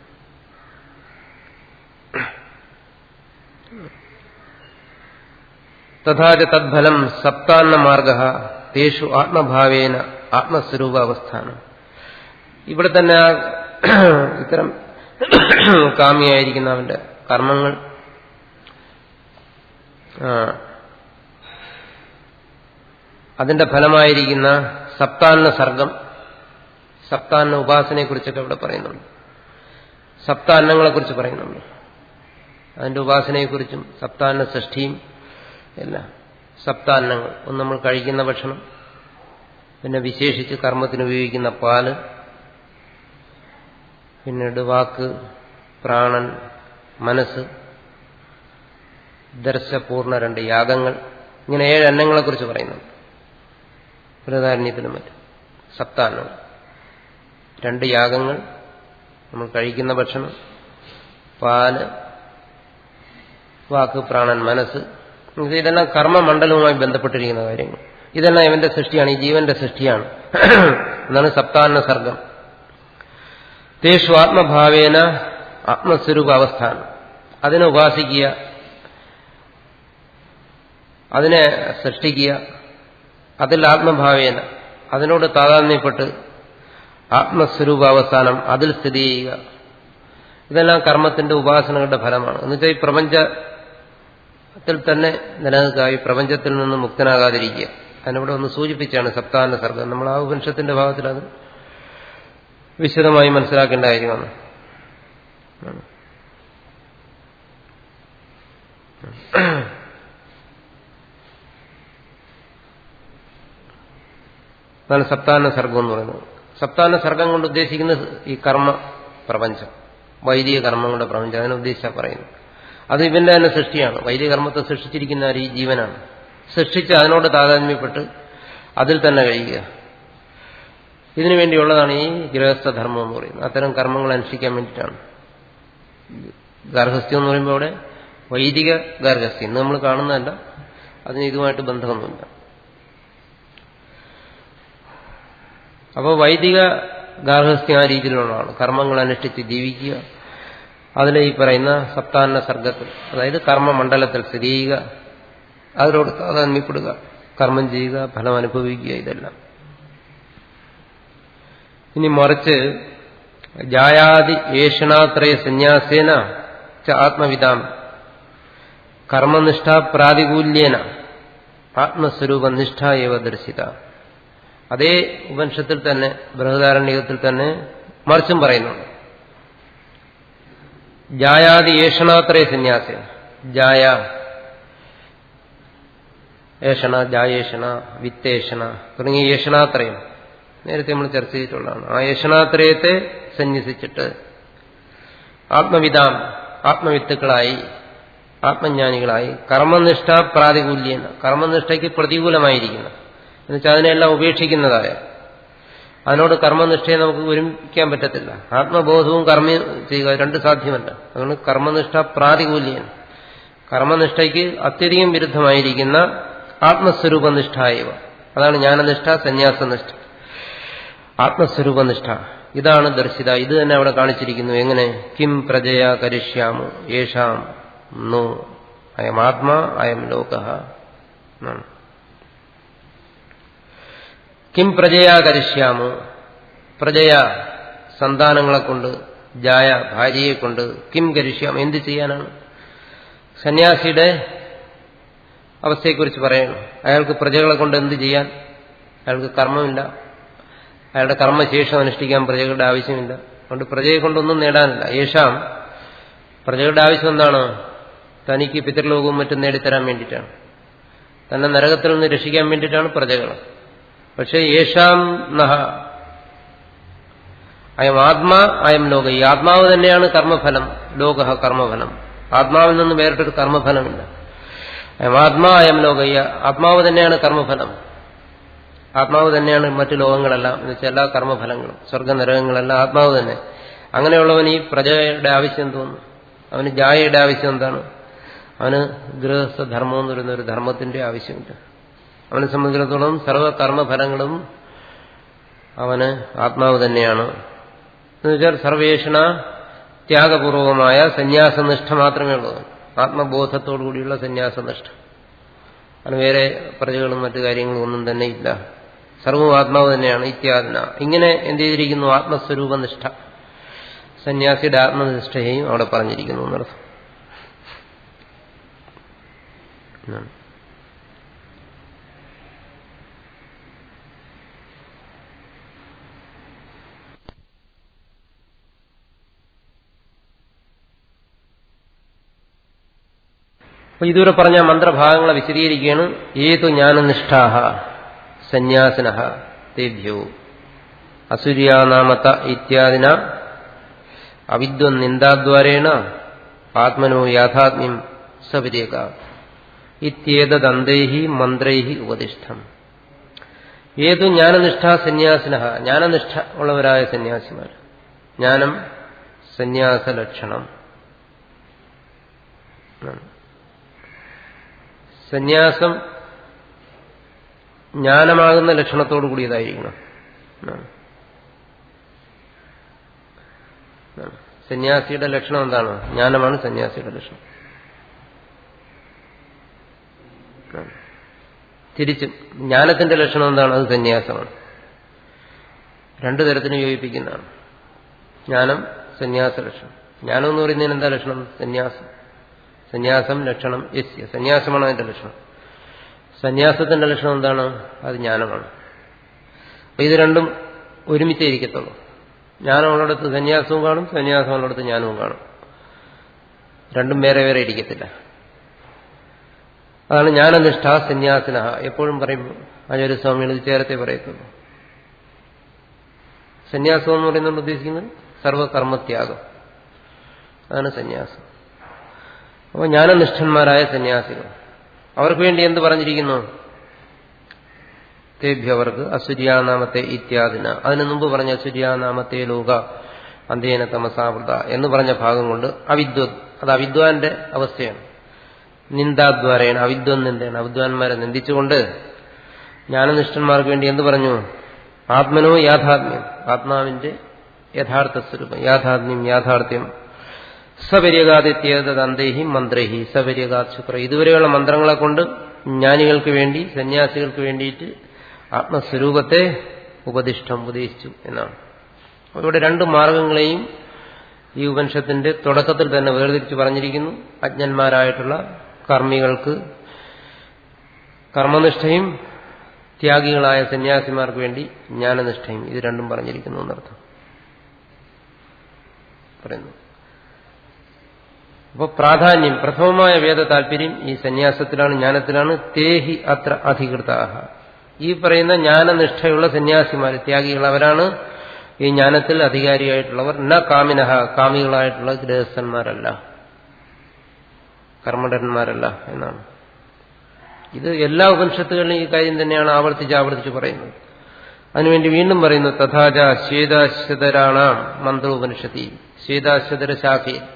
തഥാച തദ്ഫലം സപ്താന്ന മാർഗ തേഷു ആത്മഭാവേന ആത്മസ്വരൂപാവസ്ഥാനം ഇവിടെ തന്നെ <clears throat> ഇത്തരം <clears throat> കാമിയായിരിക്കുന്ന അവന്റെ കർമ്മങ്ങൾ അതിന്റെ ഫലമായിരിക്കുന്ന സപ്താന്ന സർഗം സപ്താന്ന ഉപാസനയെക്കുറിച്ചൊക്കെ ഇവിടെ പറയുന്നുണ്ട്. സപ്താന്നങ്ങളെക്കുറിച്ച് പറയുന്നുണ്ട്. അതിന്റെ ഉപാസനയെക്കുറിച്ചും സപ്താന്ന സൃഷ്ടിയും എല്ലാം സപ്താന്നങ്ങൾ ഒന്ന് നമ്മൾ കഴിക്കുന്ന ഭക്ഷണം പിന്നെ വിശേഷിച്ച് കർമ്മത്തിന് ഉപയോഗിക്കുന്ന പാൽ പിന്നീട് വാക്ക് പ്രാണൻ മനസ്സ് ദർശപൂർണ രണ്ട് യാഗങ്ങൾ. ഇങ്ങനെ ഏഴ് അന്നങ്ങളെക്കുറിച്ച് പറയുന്നുണ്ട് ബൃഹദാരണ്യത്തിനും മറ്റും. സപ്താന്നങ്ങൾ രണ്ട് യാഗങ്ങൾ. നമ്മൾ കഴിക്കുന്ന ഭക്ഷണം പാൽ വാക്ക് പ്രാണൻ മനസ്സ് ഇതെല്ലാം കർമ്മമണ്ഡലവുമായി ബന്ധപ്പെട്ടിരിക്കുന്ന കാര്യങ്ങൾ. ഇതെല്ലാം ഇവന്റെ സൃഷ്ടിയാണ് ഈ ജീവന്റെ സൃഷ്ടിയാണ്. <clears throat> എന്നാണ് സപ്താന്ന സർഗം. തേഷു ആത്മഭാവേന ആത്മസ്വരൂപ അവസ്ഥാനം. അതിനെ ഉപാസിക്കുക അതിനെ സൃഷ്ടിക്കുക അതിൽ ആത്മഭാവേന അതിനോട് താതാത്മ്യപ്പെട്ട് ആത്മസ്വരൂപാവസ്ഥാനം അതിൽ സ്ഥിതി ചെയ്യുക. ഇതെല്ലാം കർമ്മത്തിന്റെ ഉപാസനകളുടെ ഫലമാണ്. എന്നുവെച്ചാൽ ഈ ത്തിൽ തന്നെ നിലനിൽക്കായി പ്രപഞ്ചത്തിൽ നിന്ന് മുക്തനാകാതിരിക്കുക. അതിനവിടെ ഒന്ന് സൂചിപ്പിച്ചാണ് സപ്താന സർഗം. നമ്മൾ ആ ഉപനിഷത്തിന്റെ ഭാഗത്തിൽ അത് വിശദമായി മനസ്സിലാക്കേണ്ട കാര്യമാണ്. അതാണ് സപ്താന സർഗം എന്ന് പറയുന്നത്. സപ്താന സർഗം കൊണ്ട് ഉദ്ദേശിക്കുന്നത് ഈ കർമ്മ പ്രപഞ്ചം വൈദിക കർമ്മങ്ങളുടെ പ്രപഞ്ചം. അതിനുദ്ദേശിച്ചാണ് പറയുന്നത്. അത് ഇവന്റെ തന്നെ സൃഷ്ടിയാണ്. വൈദ്യകർമ്മത്തെ സൃഷ്ടിച്ചിരിക്കുന്ന ഈ ജീവനാണ്. സൃഷ്ടിച്ച് അതിനോട് താതാത്മ്യപ്പെട്ട് അതിൽ തന്നെ കഴിയുക. ഇതിനു വേണ്ടിയുള്ളതാണ് ഈ ഗൃഹസ്ഥധർമ്മം എന്ന് പറയുന്നത്. അത്തരം കർമ്മങ്ങൾ അനുഷ്ഠിക്കാൻ വേണ്ടിയിട്ടാണ്. ഗാർഹസ്ഥ്യം എന്ന് പറയുമ്പോൾ അവിടെ വൈദിക ഗാർഹസ്ഥ്യം. നമ്മൾ കാണുന്നതല്ല. അതിന് ഇതുമായിട്ട് ബന്ധമൊന്നുമില്ല. അപ്പോൾ വൈദിക ഗാർഹസ്ഥ്യം ആ രീതിയിലുള്ളതാണ്. കർമ്മങ്ങൾ അനുഷ്ഠിച്ച് ജീവിക്കുക. അതിലെ ഈ പറയുന്ന സപ്താന്ന സർഗത്തിൽ അതായത് കർമ്മമണ്ഡലത്തിൽ സ്ഥിതി ചെയ്യുക അതിനോട് താതാന്യപ്പെടുക കർമ്മം ചെയ്യുക ഫലം അനുഭവിക്കുക ഇതെല്ലാം. ഇനി മറിച്ച് ജായാദി ഏഷണാത്രയ സന്യാസേന ച ആത്മവിതാം കർമ്മനിഷ്ഠ പ്രാതികൂല്യേന ആത്മസ്വരൂപ നിഷ്ഠ ഏവ ദർശിത. അതേ ഉപനിഷത്തിൽ തന്നെ ബൃഹദാരണ്യത്തിൽ തന്നെ മറിച്ചും പറയുന്നുണ്ട്. ജായാദി ഏഷണാത്രേ സന്യാസി. ജായ. ഏഷണ ജായേഷണ വിത്തേഷണ തുടങ്ങിയ ഏഷണാത്രയം. നേരത്തെ നമ്മൾ ചർച്ച ചെയ്തിട്ടുള്ളതാണ്. ആ യേശനാത്രയത്തെ സന്യസിച്ചിട്ട് ആത്മവിധാം ആത്മവിത്തുക്കളായി ആത്മജ്ഞാനികളായി കർമ്മനിഷ്ഠ പ്രാതികൂല്യ കർമ്മനിഷ്ഠയ്ക്ക് പ്രതികൂലമായിരിക്കുന്ന എന്നുവെച്ചാൽ അതിനെല്ലാം ഉപേക്ഷിക്കുന്നതായ അതിനോട് കർമ്മനിഷ്ഠയെ നമുക്ക് ഒരുമിക്കാൻ പറ്റത്തില്ല. ആത്മബോധവും കർമ്മ ചെയ്യുക രണ്ട് സാധ്യമല്ല. അതുകൊണ്ട് കർമ്മനിഷ്ഠ പ്രാതികൂല്യം കർമ്മനിഷ്ഠയ്ക്ക് അത്യധികം വിരുദ്ധമായിരിക്കുന്ന ആത്മസ്വരൂപനിഷ്ഠായവ അതാണ് ജ്ഞാനനിഷ്ഠ സന്യാസനിഷ്ഠ. ആത്മസ്വരൂപനിഷ്ഠ. ഇതാണ് ദർശിത. ഇത് തന്നെ അവിടെ കാണിച്ചിരിക്കുന്നു. എങ്ങനെ? കിം പ്രജയ കരിഷ്യാമു യേഷാം നോ. അയം ആത്മാ അയം ലോക കിം പ്രജയാ കരിഷ്യാമോ? പ്രജയ സന്താനങ്ങളെ കൊണ്ട് ജായ ഭാര്യയെ കൊണ്ട് കിം കരിഷ്യാമോ എന്ത് ചെയ്യാനാണ്? സന്യാസിയുടെ അവസ്ഥയെക്കുറിച്ച് പറയണം. അയാൾക്ക് പ്രജകളെ കൊണ്ട് എന്ത് ചെയ്യാൻ? അയാൾക്ക് കർമ്മമില്ല. അയാളുടെ കർമ്മശേഷം അനുഷ്ഠിക്കാൻ പ്രജകളുടെ ആവശ്യമില്ല. അതുകൊണ്ട് പ്രജയെ കൊണ്ടൊന്നും നേടാനില്ല. യേശാം പ്രജകളുടെ ആവശ്യം എന്താണ്? തനിക്ക് പിതൃലോകവും മറ്റും നേടിത്തരാൻ വേണ്ടിയിട്ടാണ്. തന്നെ നരകത്തിൽ നിന്ന് രക്ഷിക്കാൻ വേണ്ടിയിട്ടാണ് പ്രജകൾ. പക്ഷേ യേശാം നഹ. അയം ആത്മാ അയം ലോക. ഈ ആത്മാവ് തന്നെയാണ് കർമ്മഫലം ലോക കർമ്മഫലം. ആത്മാവിൽ നിന്ന് വേറിട്ടൊരു കർമ്മഫലമില്ല. അയം ആത്മാ അയം ലോക. ഈ ആത്മാവ് തന്നെയാണ് കർമ്മഫലം. ആത്മാവ് തന്നെയാണ് മറ്റു ലോകങ്ങളെല്ലാം എന്ന് വെച്ചാൽ എല്ലാ കർമ്മഫലങ്ങളും സ്വർഗനരകങ്ങളെല്ലാം ആത്മാവ് തന്നെ. അങ്ങനെയുള്ളവൻ ഈ പ്രജയുടെ ആവശ്യം തോന്നുന്നു അവന് ജായയുടെ ആവശ്യം എന്താണ്? അവന് ഗൃഹസ്ഥധർമ്മം എന്ന് പറയുന്ന ഒരു ധർമ്മത്തിന്റെ ആവശ്യമുണ്ട്. അവനെ സംബന്ധിച്ചിടത്തോളം സർവകർമ്മഫലങ്ങളും അവന് ആത്മാവ് തന്നെയാണ്. എന്നുവെച്ചാൽ സർവേഷണ ത്യാഗപൂർവമായ സന്യാസനിഷ്ഠ മാത്രമേ ഉള്ളൂ. ആത്മബോധത്തോടുകൂടിയുള്ള സന്യാസനിഷ്ഠ. അതിന് വേറെ പ്രജകളും മറ്റു കാര്യങ്ങളും ഒന്നും തന്നെ ഇല്ല. സർവവും ആത്മാവ് തന്നെയാണ്. ഇത്യാദിന. ഇങ്ങനെ എന്ത് ചെയ്തിരിക്കുന്നു? ആത്മസ്വരൂപനിഷ്ഠ. സന്യാസിയുടെ ആത്മനിഷ്ഠയെയും അവിടെ പറഞ്ഞിരിക്കുന്നു എന്നർത്ഥം. അപ്പൊ ഇതുവരെ പറഞ്ഞ മന്ത്രഭാഗങ്ങളെ വിശദീകരിക്കുകയാണ്. ഏതു ജ്ഞാനനിഷ്ഠാഹ? സന്യാസിന തേഭ്യോ അസുര്യാനാമത ഇത്യാദിന. അവിദ്വൻ നിന്ദാദ്വാരേണ ആത്മനോ യാഥാത്മ്യം സവിരേക ഇത്യേതന്തൈഹി മന്ത്രൈഹി ഉപദിഷ്ടം ഏതു ജ്ഞാനനിഷ്ഠ സന്യാസിന ജ്ഞാനനിഷ്ഠ ഉള്ളവരായ സന്യാസിമാർ. ജ്ഞാനം സന്യാസലക്ഷണം. സന്യാസം ജ്ഞാനമാകുന്ന ലക്ഷണത്തോടു കൂടിയതായിരിക്കണം. സന്യാസിയുടെ ലക്ഷണം എന്താണ്? ജ്ഞാനമാണ് സന്യാസിയുടെ ലക്ഷണം. തിരിച്ചും ജ്ഞാനത്തിന്റെ ലക്ഷണം എന്താണ്? അത് സന്യാസമാണ്. രണ്ടു തരത്തിനും യോജിപ്പിക്കുന്നതാണ്. ജ്ഞാനം സന്യാസ ലക്ഷണം. ജ്ഞാനം എന്ന് പറയുന്നതിന് എന്താ ലക്ഷണം? സന്യാസം. സന്യാസം ലക്ഷണം യസ്യ സന്യാസമാണ് അതിന്റെ ലക്ഷണം. സന്യാസത്തിന്റെ ലക്ഷണം എന്താണ്? അത് ജ്ഞാനമാണ്. അപ്പൊ ഇത് രണ്ടും ഒരുമിച്ചേ ഇരിക്കത്തുള്ളൂ. ജ്ഞാനമുള്ളിടത്ത് സന്യാസവും കാണും സന്യാസമുള്ളിടത്ത് ജ്ഞാനവും കാണും. രണ്ടും വേറെ വേറെ ഇരിക്കത്തില്ല. അതാണ് ജ്ഞാനനിഷ്ഠ സന്യാസിന എപ്പോഴും പറയും ആചാര്യസ്വാമികൾ ഇത് ചേരത്തെ പറയത്തുള്ളൂ. സന്യാസം എന്ന് പറയുന്നുണ്ട് ഉദ്ദേശിക്കുന്നത് സർവകർമ്മത്യാഗം. അതാണ് സന്യാസം. അപ്പോൾ ജ്ഞാനനിഷ്ഠന്മാരായ സന്യാസികൾ. അവർക്ക് വേണ്ടി എന്ത് പറഞ്ഞിരിക്കുന്നു? തേഭ്യവർക്ക് അസുര്യാനാമത്തെ ഇത്യാദിന. അതിനു മുമ്പ് പറഞ്ഞ അസുര്യാനാമത്തെ ലോക അന്തേന തമസാവൃത എന്ന് പറഞ്ഞ ഭാഗം കൊണ്ട് അവിദ്വത് അത് അവിദ്വാന്റെ അവസ്ഥയാണ്. നിന്ദാദ്വാരയാണ് അവിദ്വൻ നിന്ദയാണ് അവിദ്വാൻമാരെ നിന്ദിച്ചുകൊണ്ട് ജ്ഞാനനിഷ്ഠന്മാർക്ക് വേണ്ടി എന്ത് പറഞ്ഞു? ആത്മനോ യാഥാത്മ്യം. ആത്മാവിന്റെ യഥാർത്ഥ സ്വരൂപം. യാഥാത്മ്യം യാഥാർത്ഥ്യം. സപര്യകാദിത്യേതത് തന്തേഹി മന്ത്രേഹി. സപര്യകാത് ശുക്ര ഇതുവരെയുള്ള മന്ത്രങ്ങളെ കൊണ്ട് ജ്ഞാനികൾക്ക് വേണ്ടി സന്യാസികൾക്ക് വേണ്ടിയിട്ട് ആത്മസ്വരൂപത്തെ ഉപദിഷ്ടം ഉപദേശിച്ചു എന്നാണ്. ഇവിടെ രണ്ട് മാർഗങ്ങളെയും ഈ ഉപനിഷത്തിന്റെ തുടക്കത്തിൽ തന്നെ വേർതിരിച്ച് പറഞ്ഞിരിക്കുന്നു. അജ്ഞന്മാരായിട്ടുള്ള കർമ്മികൾക്ക് കർമ്മനിഷ്ഠയും ത്യാഗികളായ സന്യാസിമാർക്ക് വേണ്ടി ജ്ഞാനനിഷ്ഠയും ഇത് രണ്ടും പറഞ്ഞിരിക്കുന്നു എന്നർത്ഥം. പറയുന്നു. അപ്പോൾ പ്രാധാന്യം പ്രഥമമായ വേദ താല്പര്യം ഈ സന്യാസത്തിലാണ് ജ്ഞാനത്തിലാണ്. തേഹി അത്ര അധികൃതാഹ. ഈ പറയുന്ന ജ്ഞാനനിഷ്ഠയുള്ള സന്യാസിമാർ ത്യാഗികൾ അവരാണ് ഈ ജ്ഞാനത്തിൽ അധികാരിയായിട്ടുള്ളവർ. ന കാമിനഹ കാമികളായിട്ടുള്ള ഗൃഹസ്ഥന്മാരല്ല കർമ്മടന്മാരല്ല എന്നാണ്. ഇത് എല്ലാ ഉപനിഷത്തുകളിലും ഈ കാര്യം തന്നെയാണ് ആവർത്തിച്ച് ആവർത്തിച്ച് പറയുന്നത്. അതിനുവേണ്ടി വീണ്ടും പറയുന്നു തഥാജ ശ്വേതാശ്വതരാണ് മന്ത്രോപനിഷത്തി. ശ്വേതാശ്വതര ശാഖയിൽ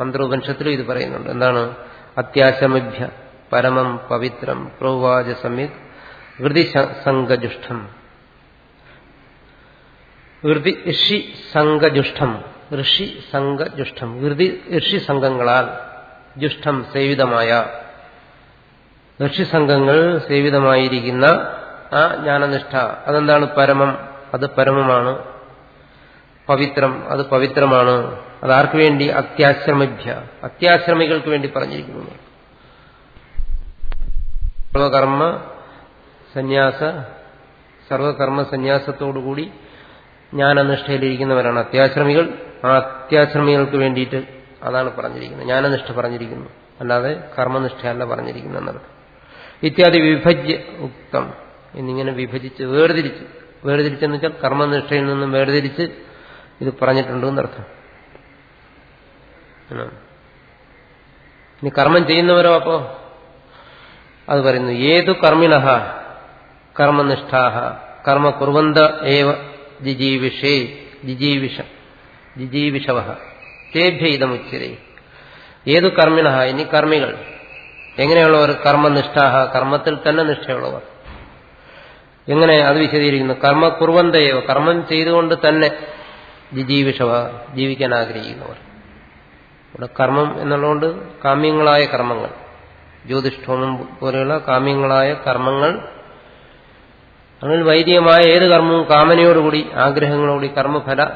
മന്ത്രോപനിഷത്തിലും ഇത് പറയുന്നുണ്ട്. എന്താണ്? അത്യാശമിഭ്യ പരമം പവിത്രം പ്രോവാച സമിത് ഹൃതി സംഘജുഷ്ടം ഹൃദി ഋഷി സംഘജുഷ്ടം ഋഷി സംഘജുഷ്ഠം. ഹൃതി ഋഷി സംഘങ്ങളാൽ ജുഷ്ഠം സേവിതമായ. ഋഷിസംഘങ്ങൾ സേവിതമായിരിക്കുന്ന ആ ജ്ഞാനനിഷ്ഠ അതെന്താണ്? പരമം. അത് പരമമാണ്. പവിത്രം. അത് പവിത്രമാണ്. അതാർക്ക് വേണ്ടി? അത്യാശ്രമിഭ്യ അത്യാശ്രമികൾക്ക് വേണ്ടി പറഞ്ഞിരിക്കുന്നു. സർവകർമ്മ സന്യാസ സർവകർമ്മ സന്യാസത്തോടുകൂടി ജ്ഞാനനിഷ്ഠയിലിരിക്കുന്നവരാണ് അത്യാശ്രമികൾ. ആ അത്യാശ്രമികൾക്ക് വേണ്ടിയിട്ട് അതാണ് പറഞ്ഞിരിക്കുന്നത്. ജ്ഞാനനിഷ്ഠ പറഞ്ഞിരിക്കുന്നു. അല്ലാതെ കർമ്മനിഷ്ഠയല്ല പറഞ്ഞിരിക്കുന്നു എന്നത് ഇത്യാദി വിഭജ്യ ഉക്തം. എന്നിങ്ങനെ വിഭജിച്ച് വേർതിരിച്ച്. വേർതിരിച്ചെന്ന് വെച്ചാൽ കർമ്മനിഷ്ഠയിൽ നിന്നും വേർതിരിച്ച് ഇത് പറഞ്ഞിട്ടുണ്ട് എന്നർത്ഥം. ഇനി കർമ്മം ചെയ്യുന്നവരോ അപ്പോ? അത് പറയുന്നു ഏതു കർമ്മിണ കർമ്മനിഷ്ഠാഹ കർമ്മ കുർവന്ത ഏവ ജിജീവിഷേ ജിജീവിഷ ജിജീവിഷവ തേഭ്യ ഏതു കർമ്മിണ ഇനി കർമ്മികൾ. എങ്ങനെയുള്ളവർ? കർമ്മനിഷ്ഠാഹ കർമ്മത്തിൽ തന്നെ നിഷ്ഠയുള്ളവർ. എങ്ങനെ അത് വിശദീകരിക്കുന്നു? കർമ്മ കുർവന്തയോ കർമ്മം ചെയ്തുകൊണ്ട് തന്നെ ജിജീവിഷവ ജീവിക്കാൻ ആഗ്രഹിക്കുന്നവർ. ഇവിടെ കർമ്മം എന്നുള്ളതുകൊണ്ട് കാമ്യങ്ങളായ കർമ്മങ്ങൾ. ജ്യോതിഷ്ഠോമം പോലെയുള്ള കാമ്യങ്ങളായ കർമ്മങ്ങൾ. അങ്ങനെ വൈദികമായ ഏത് കർമ്മവും കാമനയോടുകൂടി ആഗ്രഹങ്ങളോടി കർമ്മഫല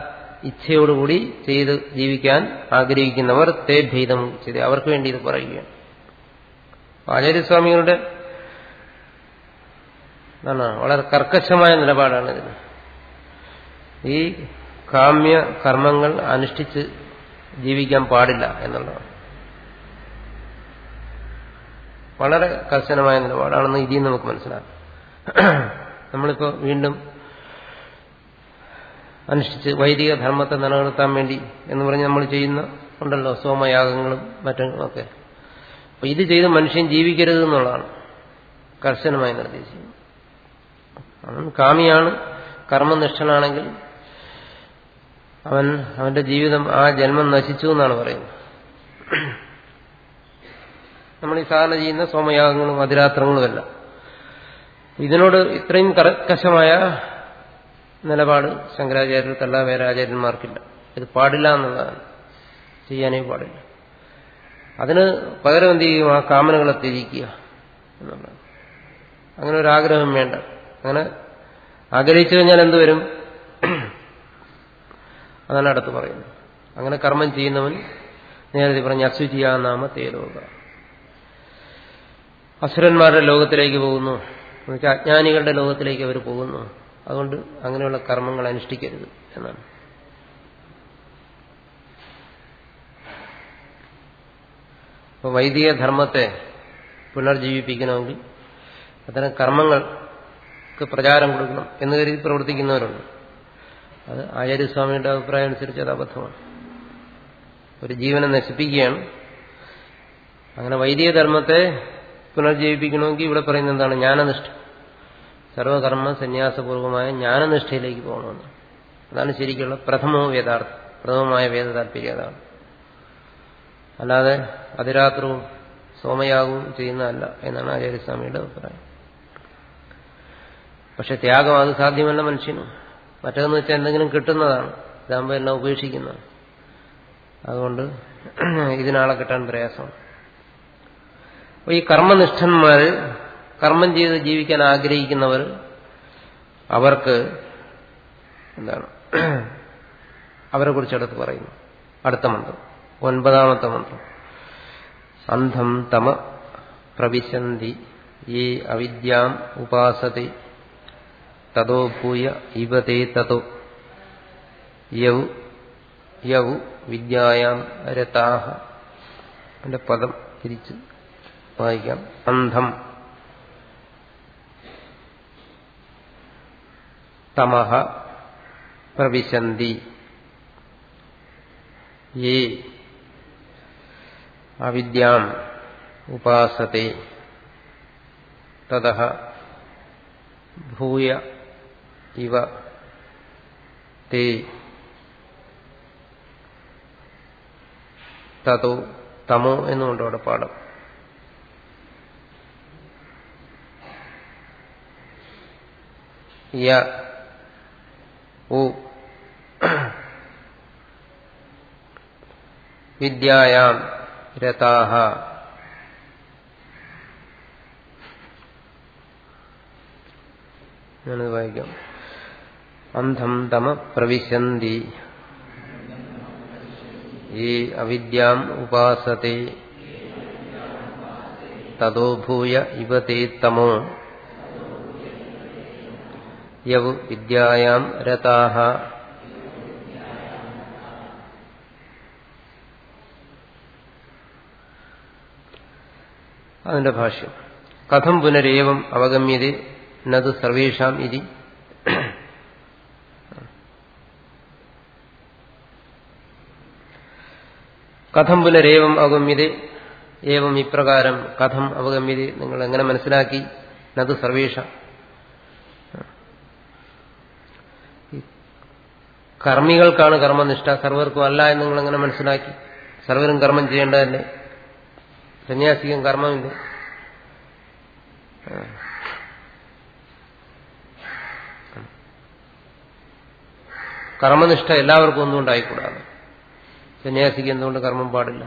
ഇച്ഛയോടുകൂടി ചെയ്ത് ജീവിക്കാൻ ആഗ്രഹിക്കുന്നവർ തേ ഭേദം ചെയ്ത് അവർക്ക് വേണ്ടി ഇത് പറയുകയാണ്. ആചാര്യസ്വാമികളുടെ വളരെ കർക്കശമായ നിലപാടാണ് ഇതിന് ഈ കാമ്യ കർമ്മങ്ങൾ അനുഷ്ഠിച്ച് ജീവിക്കാൻ പാടില്ല എന്നുള്ളതാണ്. വളരെ കർശനമായ നിലപാടാണെന്ന് ഇതിൽ നമുക്ക് മനസ്സിലാക്കാം. നമ്മളിപ്പോൾ വീണ്ടും അനുഷ്ഠിച്ച് വൈദിക ധർമ്മത്തെ നിലനിർത്താൻ വേണ്ടി എന്ന് പറഞ്ഞ് നമ്മൾ ചെയ്യുന്ന ഉണ്ടല്ലോ സോമയാഗങ്ങളും മറ്റൊക്കെ. അപ്പൊ ഇത് ചെയ്ത് മനുഷ്യൻ ജീവിക്കരുത് എന്നുള്ളതാണ് കർശനമായി നിർദ്ദേശിക്കുന്നത് കാമിയാണ് കർമ്മനിഷ്ഠനാണെങ്കിൽ അവൻ അവന്റെ ജീവിതം ആ ജന്മം നശിച്ചു എന്നാണ് പറയുന്നത്. നമ്മൾ ഈ സാധാരണ ചെയ്യുന്ന സോമയാഗങ്ങളും അതിരാത്രങ്ങളുമല്ല. ഇതിനോട് ഇത്രയും കർക്കശമായ നിലപാട് ശങ്കരാചാര്യർക്കല്ല വേറെ ഇത് പാടില്ല എന്നുള്ളതാണ്. ചെയ്യാനേ പാടില്ല. അതിന് പകരം എന്ത് ചെയ്യും? ആ കാമനകളെ ത്യജിക്കുക എന്നുള്ളതാണ്. അങ്ങനെ ഒരു ആഗ്രഹം വേണ്ട. അങ്ങനെ ആഗ്രഹിച്ചു കഴിഞ്ഞാൽ എന്തുവരും അതാണ് അടുത്ത് പറയുന്നത്. അങ്ങനെ കർമ്മം ചെയ്യുന്നവൻ നേരത്തെ പറഞ്ഞ അസുചിയ നാമ തേലോക അസുരന്മാരുടെ ലോകത്തിലേക്ക് പോകുന്നു. എന്നുവെച്ചാൽ അജ്ഞാനികളുടെ ലോകത്തിലേക്ക് അവർ പോകുന്നു. അതുകൊണ്ട് അങ്ങനെയുള്ള കർമ്മങ്ങൾ അനുഷ്ഠിക്കരുത് എന്നാണ്. അപ്പോൾ വൈദിക ധർമ്മത്തെ പുനർജീവിപ്പിക്കണമെങ്കിൽ അത്തരം കർമ്മങ്ങൾക്ക് പ്രചാരം കൊടുക്കണം എന്ന് കരുതി പ്രവർത്തിക്കുന്നവരുണ്ട്. അത് ആചാര്യസ്വാമിയുടെ അഭിപ്രായം അനുസരിച്ച് അത് അബദ്ധമാണ് ഒരു ജീവനെ നശിപ്പിക്കുകയാണ്. അങ്ങനെ വൈദിക ധർമ്മത്തെ പുനർജീവിപ്പിക്കണമെങ്കിൽ ഇവിടെ പറയുന്നത് എന്താണ്? ജ്ഞാനനിഷ്ഠ. സർവകർമ്മ സന്യാസപൂർവമായ ജ്ഞാനനിഷ്ഠയിലേക്ക് പോകണമെന്ന്. അതാണ് ശരിക്കുള്ള പ്രഥമോ വേദാർത്ഥം. പ്രഥമമായ വേദ താല്പര്യം അതാണ്. അല്ലാതെ അതിരാത്രവും സോമയാഗവും ചെയ്യുന്നതല്ല എന്നാണ് ആചാര്യസ്വാമിയുടെ അഭിപ്രായം. പക്ഷെ ത്യാഗം അത് സാധ്യമല്ല മനുഷ്യന്. മറ്റേതെന്ന് വെച്ചാൽ എന്തെങ്കിലും കിട്ടുന്നതാണ്. ഇതാകുമ്പോൾ എല്ലാം ഉപേക്ഷിക്കുന്നതാണ്. അതുകൊണ്ട് ഇതിനാളെ കിട്ടാൻ പ്രയാസമാണ്. അപ്പോൾ ഈ കർമ്മനിഷ്ഠന്മാർ കർമ്മം ചെയ്ത് ജീവിക്കാൻ ആഗ്രഹിക്കുന്നവർ അവർക്ക് എന്താണ്? അവരെ കുറിച്ച് അടുത്ത് പറയുന്നു. അടുത്ത മന്ത്രം. ഒൻപതാമത്തെ മന്ത്രം. അന്ധം തമ പ്രവിശന്തി ഈ അവിദ്യാം ഉപാസത്തെ തതോ ഭൂയ ഇവതേ തതോ. യൗ യൗ വിദ്യായാം രതാഹ. എന്റെ പദം തിരിച്ച് വായിക്കാം. അന്ധം. തമഹ പ്രവിശന്തി. യേ അവിദ്യാം ഉപാസത്തെ. തത ഭൂയ ഇവ തേ തതോ തമോ എന്നുകൊണ്ട് അവിടെ പാഠം. യ ഉ വിദ്യായാം രതാഹ ഞാനത് വായിക്കാം. അന്ധം തമ പ്രവിശന്തി. ഈ അവിദ്യാം ഉപാസത്തെ. തതോ ഭൂയ ഇവതേ തമോ. യവ് വിദ്യായാം രതാഹ. അതിന്റെ ഭാഷ്യം. കഥം പുനരേവം അവഗമ്യത നത് സർവേഷാം ഇതി. കഥം പുനരേവം അവഗമ്യത ഏവം ഇപ്രകാരം കഥം അവഗമ്യത. നിങ്ങൾ എങ്ങനെ മനസ്സിലാക്കി? നത് സർവേഷ. കർമ്മികൾക്കാണ് കർമ്മനിഷ്ഠ. സർവർക്കും അല്ല എന്ന് നിങ്ങൾ എങ്ങനെ മനസ്സിലാക്കി? സർവരും കർമ്മം ചെയ്യേണ്ടതല്ലേ? സന്യാസിക്കും കർമ്മമില്ല? കർമ്മനിഷ്ഠ എല്ലാവർക്കും ഒന്നും ആയിക്കൂടാതെ സന്യാസിക്ക് എന്തുകൊണ്ട് കർമ്മം പാടില്ല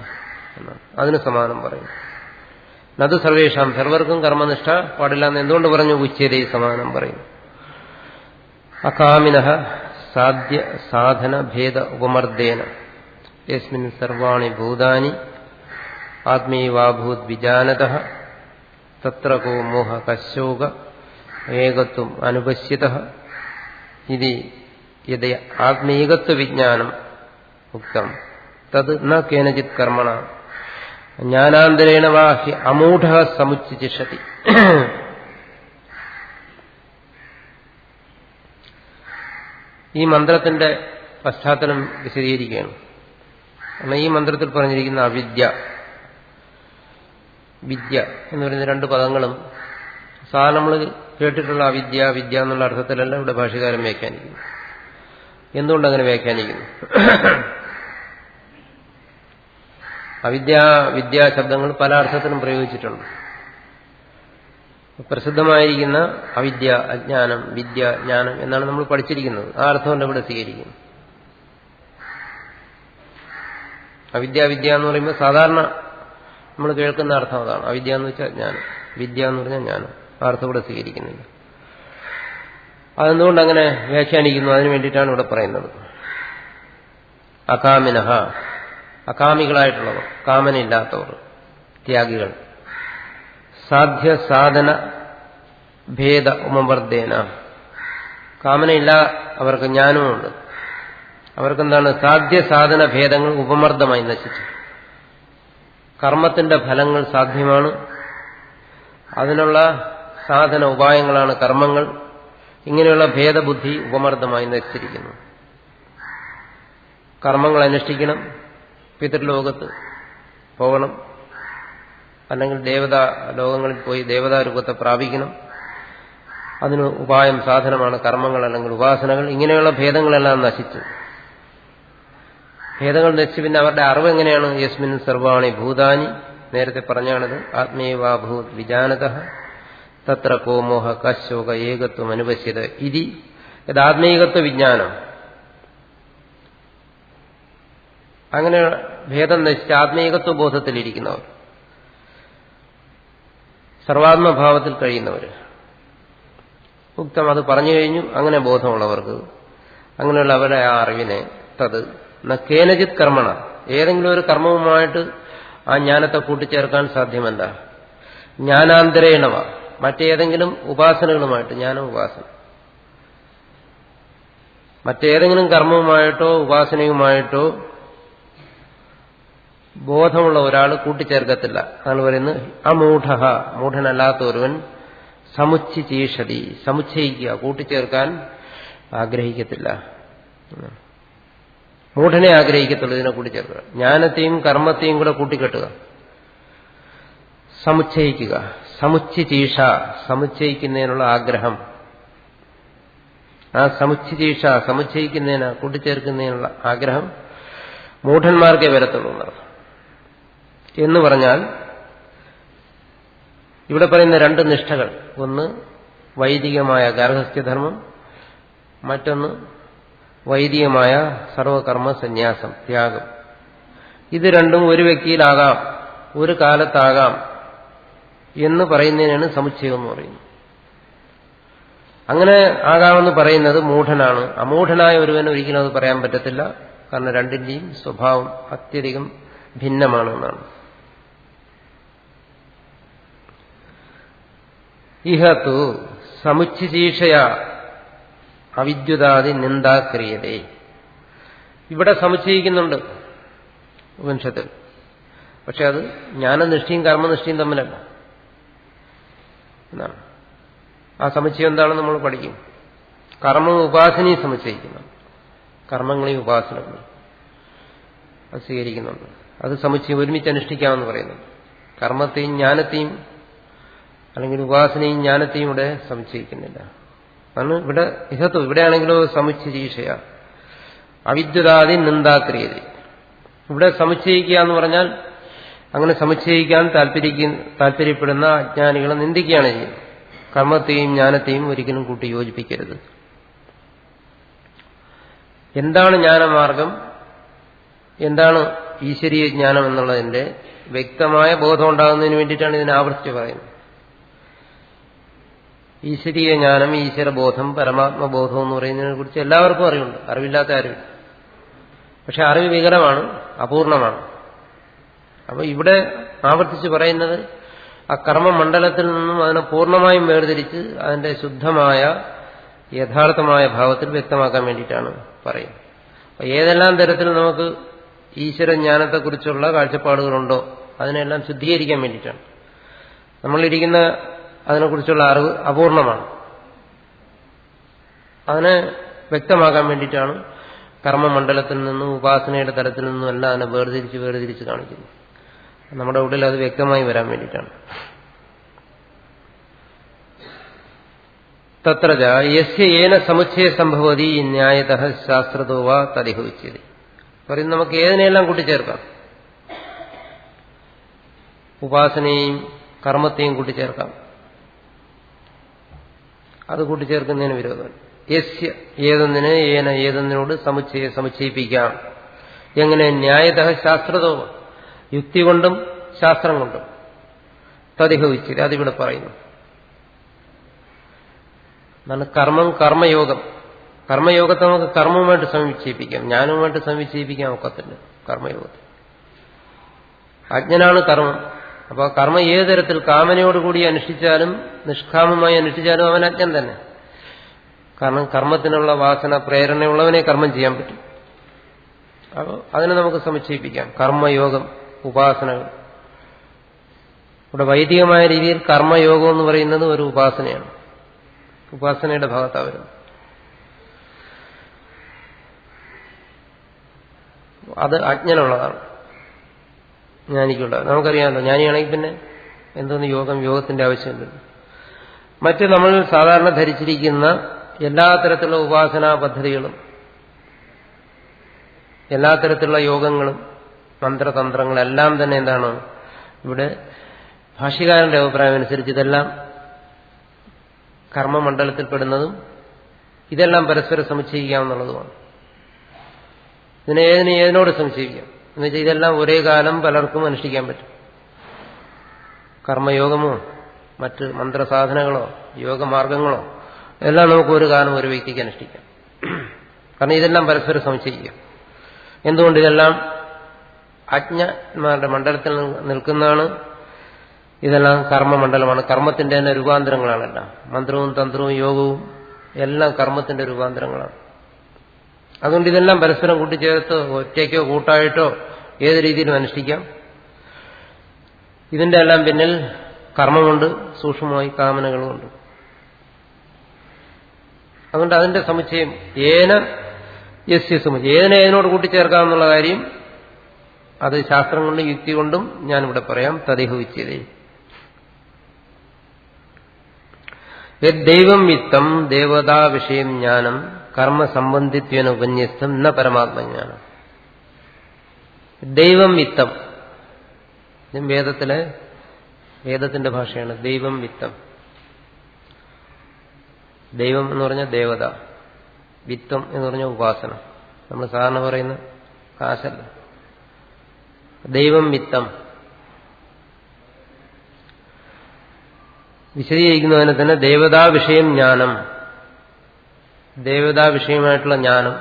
എന്നാണ് അതിന് സമാനം പറയും. നത് സർവേഷാം സർവർക്കും കർമ്മനിഷ്ഠ പാടില്ല എന്ന് എന്തുകൊണ്ട് പറഞ്ഞു? ഉച്ചതേ സമാനം പറയും. അകാമിന സാധ്യ സാധന ഭേദ ഉപമർദ്ദേന. യസ്മിൻ സർവാണി ഭൂതാനി ആത്മീവാഭൂത് വിജാനത തത്ര കോ മോഹ കശോക ഏകത്വം അനുപശ്യത ഇത് ആത്മീകത്വ വിജ്ഞാനം ഉക്തം. തത് ന കേനചിത് കർമ്മണ. ജ്ഞാനാന്തരേണ വാഹ്യ അമൂഢ സമുച്ചിഷതി ഈ മന്ത്രത്തിന്റെ പശ്ചാത്തലം വിശദീകരിക്കുകയാണ്. കാരണം ഈ മന്ത്രത്തിൽ പറഞ്ഞിരിക്കുന്ന അവിദ്യ വിദ്യ എന്ന് പറയുന്ന രണ്ട് പദങ്ങളും സാധാരണ നമ്മൾ കേട്ടിട്ടുള്ള അവിദ്യ വിദ്യ എന്നുള്ള അർത്ഥത്തിലല്ല ഇവിടെ ഭാഷകാരം വ്യാഖ്യാനിക്കുന്നു എന്തുകൊണ്ടങ്ങനെ വ്യാഖ്യാനിക്കുന്നു? അവിദ്യ വിദ്യാ ശബ്ദങ്ങൾ പല അർത്ഥത്തിനും പ്രയോഗിച്ചിട്ടുണ്ട്. പ്രസിദ്ധമായിരിക്കുന്ന അവിദ്യ അജ്ഞാനം വിദ്യ ജ്ഞാനം എന്നാണ് നമ്മൾ പഠിച്ചിരിക്കുന്നത്. ആ അർത്ഥമല്ല ഇവിടെ സ്വീകരിക്കുന്നു. അവിദ്യ വിദ്യ എന്ന് പറയുമ്പോൾ സാധാരണ നമ്മൾ കേൾക്കുന്ന അർത്ഥം അതാണ്. അവിദ്യ എന്ന് വെച്ചാൽ ജ്ഞാനം. വിദ്യ എന്ന് പറഞ്ഞാൽ ജ്ഞാനം. ആ അർത്ഥം ഇവിടെ സ്വീകരിക്കുന്നില്ല. അതെന്തുകൊണ്ട് അങ്ങനെ വ്യാഖ്യാനിക്കുന്നു? അതിനു വേണ്ടിയിട്ടാണ് ഇവിടെ പറയുന്നത്. അകാമിനഹ. അകാമികളായിട്ടുള്ളവർ കാമനയില്ലാത്തവർ ത്യാഗികൾ. സാധ്യ സാധന ഭേദ ഉമവർദ്ധേന. കാമനയില്ല അവർക്ക് ജ്ഞാനവുമുണ്ട്. അവർക്കെന്താണ്? സാധ്യ സാധന ഭേദങ്ങൾ ഉപമർദ്ദമായി നശിച്ചു. കർമ്മത്തിന്റെ ഫലങ്ങൾ സാധ്യമാണ്. അതിനുള്ള സാധന ഉപായങ്ങളാണ് കർമ്മങ്ങൾ. ഇങ്ങനെയുള്ള ഭേദബുദ്ധി ഉപമർദ്ദമായി നശിച്ചിരിക്കുന്നു. കർമ്മങ്ങൾ അനുഷ്ഠിക്കണം. പിതൃലോകത്ത് പോകണം. അല്ലെങ്കിൽ ദേവതാ ലോകങ്ങളിൽ പോയി ദേവതാരൂപത്തെ പ്രാപിക്കണം. അതിന് ഉപായം സാധനമാണ് കർമ്മങ്ങൾ അല്ലെങ്കിൽ ഉപാസനകൾ. ഇങ്ങനെയുള്ള ഭേദങ്ങളെല്ലാം നശിച്ചു. ഭേദങ്ങൾ നശിച്ചു പിന്നെ അവരുടെ അറിവ് എങ്ങനെയാണ്? യസ്മിൻ സർവാണി ഭൂതാനി. നേരത്തെ പറഞ്ഞാണിത് ആത്മീയവാഭൂത് വിജാനത. തത്ര കോമോഹ കശോക ഏകത്വം അനുപശ്യത ഇതി യഥാത്മീകത്വ വിജ്ഞാനം. അങ്ങനെ ഭേദം നശിച്ച് ആത്മീകത്വ ബോധത്തിലിരിക്കുന്നവർ സർവാത്മഭാവത്തിൽ കഴിയുന്നവർ. ഉക്തം അത് പറഞ്ഞു കഴിഞ്ഞു അങ്ങനെ ബോധമുള്ളവർക്ക് അങ്ങനെയുള്ള അവരുടെ ആ അറിവിനെ തത് കേനജിത് കർമ്മണ. ഏതെങ്കിലും ഒരു കർമ്മവുമായിട്ട് ആ ജ്ഞാനത്തെ കൂട്ടിച്ചേർക്കാൻ സാധ്യമല്ല ജ്ഞാനാന്തരേണവ. മറ്റേതെങ്കിലും ഉപാസനകളുമായിട്ട് ജ്ഞാന ഉപാസന മറ്റേതെങ്കിലും കർമ്മവുമായിട്ടോ ഉപാസനയുമായിട്ടോ ബോധമുള്ള ഒരാൾ കൂട്ടിച്ചേർക്കത്തില്ല. അതാണ് പറയുന്നത് അമൂഢ മൂഢനല്ലാത്ത ഒരുവൻ സമുച്ചിചീഷതി സമുച്ചയിക്കുക കൂട്ടിച്ചേർക്കാൻ ആഗ്രഹിക്കത്തില്ല. മൂഢനെ ആഗ്രഹിക്കത്തുള്ളൂ ഇതിനെ കൂട്ടിച്ചേർക്കുക. ജ്ഞാനത്തെയും കർമ്മത്തെയും കൂടെ കൂട്ടിക്കെട്ടുക. സമുച്ചയിക്കുക. സമുച്ചിചീഷ സമുച്ചയിക്കുന്നതിനുള്ള ആഗ്രഹം. ആ സമുച്ചിചീഷ സമുച്ചയിക്കുന്നതിന് കൂട്ടിച്ചേർക്കുന്നതിനുള്ള ആഗ്രഹം മൂഢന്മാർക്കേ വരത്തുള്ളൂ എന്നർത്ഥം എന്ന് പറഞ്ഞാൽ ഇവിടെ പറയുന്ന രണ്ട് നിഷ്ഠകൾ. ഒന്ന് വൈദികമായ ഗാർഹസ്ഥ്യധർമ്മം മറ്റൊന്ന് വൈദികമായ സർവകർമ്മ സന്യാസം ത്യാഗം. ഇത് രണ്ടും ഒരു വ്യക്തിയിലാകാം ഒരു കാലത്താകാം എന്ന് പറയുന്നതിനാണ് സമുച്ചയം എന്ന് പറയുന്നത്. അങ്ങനെ ആകാമെന്ന് പറയുന്നത് മൂഢനാണ്. അമൂഢനായ ഒരുവന് ഒരിക്കലും അത് പറയാൻ പറ്റത്തില്ല. കാരണം രണ്ടിന്റെയും സ്വഭാവം അത്യധികം ഭിന്നമാണ് എന്നാണ് ഇഹത്തു സമുച്ചിശീഷയ അവിദ്യുതാദി നിന്ദാക്രിയതേ ഇവിടെ സമുച്ചയിക്കുന്നുണ്ട് ഉപനിഷത്തിൽ പക്ഷെ അത് ജ്ഞാനനിഷ്ഠയും കർമ്മനിഷ്ഠയും തമ്മിലല്ല. എന്നാണ്. ആ സമുച്ചയം എന്താണെന്ന് നമ്മൾ പഠിക്കും. കർമ്മവും ഉപാസനയും സമുച്ചയിക്കുന്നു കർമ്മങ്ങളെയും ഉപാസനകളും അത് സ്വീകരിക്കുന്നുണ്ട്. അത് സമുച്ചയം ഒരുമിച്ച് അനുഷ്ഠിക്കാമെന്ന് പറയുന്നു. കർമ്മത്തെയും ജ്ഞാനത്തെയും അല്ലെങ്കിൽ ഉപാസനയും ജ്ഞാനത്തെയും ഇവിടെ സമുച്ചയിക്കുന്നില്ല. അന്ന് ഇവിടെ ഇഹത്തു ഇവിടെയാണെങ്കിലോ സമുച്ചരീഷയ അവിദ്യുതാദി നിന്ദാക്രിയത. ഇവിടെ സമുച്ചയിക്കുക എന്ന് പറഞ്ഞാൽ അങ്ങനെ സമുച്ചയിക്കാൻ താല്പര്യം താല്പര്യപ്പെടുന്ന അജ്ഞാനികളെ നിന്ദിക്കുകയാണ് ചെയ്യുന്നത്. കർമ്മത്തെയും ജ്ഞാനത്തെയും ഒരിക്കലും കൂട്ടി യോജിപ്പിക്കരുത്. എന്താണ് ജ്ഞാനമാർഗം? എന്താണ് ഈശ്വരീയ ജ്ഞാനം എന്നുള്ളതിന്റെ വ്യക്തമായ ബോധം ഉണ്ടാകുന്നതിന് വേണ്ടിയിട്ടാണ് ഇതിനെ ആവർത്തിച്ച് പറയുന്നത്. ഈശ്വരീയ ജ്ഞാനം ഈശ്വരബോധം പരമാത്മബോധം എന്ന് പറയുന്നതിനെ കുറിച്ച് എല്ലാവർക്കും അറിവുണ്ട്. അറിവില്ലാത്ത ആരുമില്ല. പക്ഷെ അറിവ് വികലമാണ് അപൂർണമാണ്. അപ്പോൾ ഇവിടെ ആവർത്തിച്ച് പറയുന്നത് ആ കർമ്മമണ്ഡലത്തിൽ നിന്നും അതിനെ പൂർണമായും വേർതിരിച്ച് അതിന്റെ ശുദ്ധമായ യഥാർത്ഥമായ ഭാവത്തിൽ വ്യക്തമാക്കാൻ വേണ്ടിയിട്ടാണ് പറയുന്നത്. അപ്പോൾ ഏതെല്ലാം തരത്തിൽ നമുക്ക് ഈശ്വരജ്ഞാനത്തെക്കുറിച്ചുള്ള കാഴ്ചപ്പാടുകളുണ്ടോ അതിനെല്ലാം ശുദ്ധീകരിക്കാൻ വേണ്ടിയിട്ടാണ്. നമ്മളിരിക്കുന്ന അതിനെക്കുറിച്ചുള്ള അറിവ് അപൂർണമാണ്. അതിനെ വ്യക്തമാക്കാൻ വേണ്ടിയിട്ടാണ് കർമ്മമണ്ഡലത്തിൽ നിന്നും ഉപാസനയുടെ തലത്തിൽ നിന്നും എല്ലാം അതിനെ വേർതിരിച്ച് വേർതിരിച്ച് കാണിക്കുന്നത്. നമ്മുടെ ഉള്ളിൽ അത് വ്യക്തമായി വരാൻ വേണ്ടിയിട്ടാണ്. തത്രജ യസ്യ ഏന സമുച്ചയ സംഭവതി ന്യായത ശാസ്ത്രതോ വാ തതിഹവിച്ചത് പറയും നമുക്ക് ഏതിനെല്ലാം കൂട്ടിച്ചേർക്കാം? ഉപാസനയും കർമ്മത്തെയും കൂട്ടിച്ചേർക്കാം. അത് കൂട്ടിച്ചേർക്കുന്നതിന് വിരോധം യസ്യ ഏതൊന്നിന് ഏന ഏതൊന്നിനോട് സമുച്ചയ സമുച്ചയിപ്പിക്കാം. എങ്ങനെ ന്യായത ശാസ്ത്രതോ യുക്തി കൊണ്ടും ശാസ്ത്രം കൊണ്ടും. തതിഹവിച്ചില്ല അതിവിടെ പറയുന്നു. എന്നാണ് കർമ്മം കർമ്മയോഗം. കർമ്മയോഗത്തെ നമുക്ക് കർമ്മവുമായിട്ട് സമീപിച്ചിരിപ്പിക്കാം ജ്ഞാനവുമായിട്ട് സമീപിച്ചിരിപ്പിക്കാൻ ഒക്കത്തില്ല കർമ്മയോഗത്തിൽ അജ്ഞനാണ് കർമ്മം. അപ്പോൾ കർമ്മം ഏത് തരത്തിൽ കാമനയോടുകൂടി അനുഷ്ഠിച്ചാലും നിഷ്കാമമായി അനുഷ്ഠിച്ചാലും അവൻ അജ്ഞൻ തന്നെ. കാരണം കർമ്മത്തിനുള്ള വാസന പ്രേരണയുള്ളവനെ കർമ്മം ചെയ്യാൻ പറ്റും. അപ്പോൾ അതിനെ നമുക്ക് സമുച്ചയിപ്പിക്കാം കർമ്മയോഗം ഉപാസനകൾ. ഇവിടെ വൈദികമായ രീതിയിൽ കർമ്മയോഗം എന്ന് പറയുന്നത് ഒരു ഉപാസനയാണ്. ഉപാസനയുടെ ഭാഗത്താണ് വരുന്നത്. അത് അജ്ഞനുള്ളതാണ്. ജ്ഞാനിക്കുള്ളത് നമുക്കറിയാമല്ലോ ജ്ഞാനിയാണെങ്കിൽ പിന്നെ എന്തോന്ന് യോഗം യോഗത്തിന്റെ ആവശ്യമുണ്ട്. മറ്റ് നമ്മൾ സാധാരണ ധരിച്ചിരിക്കുന്ന എല്ലാ തരത്തിലുള്ള ഉപാസനാ പദ്ധതികളും എല്ലാ തരത്തിലുള്ള യോഗങ്ങളും മന്ത്രതന്ത്രങ്ങളെല്ലാം തന്നെ എന്താണ്? ഇവിടെ ഭാഷ്യകാരന്റെ അഭിപ്രായം അനുസരിച്ച് ഇതെല്ലാം കർമ്മമണ്ഡലത്തിൽപ്പെടുന്നതും ഇതെല്ലാം പരസ്പരം സമുച്ചയിക്കാമെന്നുള്ളതുമാണ് ഇതിനെ ഏതിനെ ഏതിനോട് സംശയിക്കാം എന്നുവെച്ചാൽ ഇതെല്ലാം ഒരേ കാലം പലർക്കും അനുഷ്ഠിക്കാൻ പറ്റും. കർമ്മയോഗമോ മറ്റ് മന്ത്രസാധനങ്ങളോ യോഗമാർഗങ്ങളോ എല്ലാം നമുക്ക് ഒരു കാലം ഒരു വ്യക്തിക്ക് അനുഷ്ഠിക്കാം. കാരണം ഇതെല്ലാം പരസ്പരം സംശയിക്കാം എന്തുകൊണ്ട് ഇതെല്ലാം അജ്ഞന്മാരുടെ മണ്ഡലത്തിൽ നിൽക്കുന്നതാണ്? ഇതെല്ലാം കർമ്മമണ്ഡലമാണ്. കർമ്മത്തിന്റെ തന്നെ രൂപാന്തരങ്ങളാണെല്ലാം. മന്ത്രവും തന്ത്രവും യോഗവും എല്ലാം കർമ്മത്തിന്റെ രൂപാന്തരങ്ങളാണ്. അതുകൊണ്ട് ഇതെല്ലാം പരസ്പരം കൂട്ടിച്ചേർത്ത് ഒറ്റയ്ക്കോ കൂട്ടായിട്ടോ ഏത് രീതിയിലും അനുഷ്ഠിക്കാം. ഇതിന്റെ എല്ലാം പിന്നിൽ കർമ്മമുണ്ട് സൂക്ഷ്മമായി കാമനകളുമുണ്ട്. അതുകൊണ്ട് അതിന്റെ സമുച്ചയം ഏന യസ്യ സമുച്ചയം ഏതിനെ ഏതിനോട് കൂട്ടിച്ചേർക്കാമെന്നുള്ള കാര്യം അത് ശാസ്ത്രം കൊണ്ടും യുക്തി കൊണ്ടും ഞാനിവിടെ പറയാം. തദേഹുവിച്ചതേ ദൈവം വിത്തം ദേവതാ വിഷയം ജ്ഞാനം കർമ്മസംബന്ധിത്വേന ഉപന്യസ്തം ന പരമാത്മജ്ഞാനം. ദൈവം വിത്തം. വേദത്തിലെ വേദത്തിന്റെ ഭാഷയാണ് ദൈവം വിത്തം. ദൈവം എന്ന് പറഞ്ഞ ദേവത. വിത്തം എന്ന് പറഞ്ഞ ഉപാസന. നമ്മൾ സാധാരണ പറയുന്ന കാശല്ല. ദൈവം വിത്തം. വിശദീകരിക്കുന്നതിനെ തന്നെ ദേവതാ വിഷയം ജ്ഞാനം. ദേവതാ വിഷയമായിട്ടുള്ള ജ്ഞാനം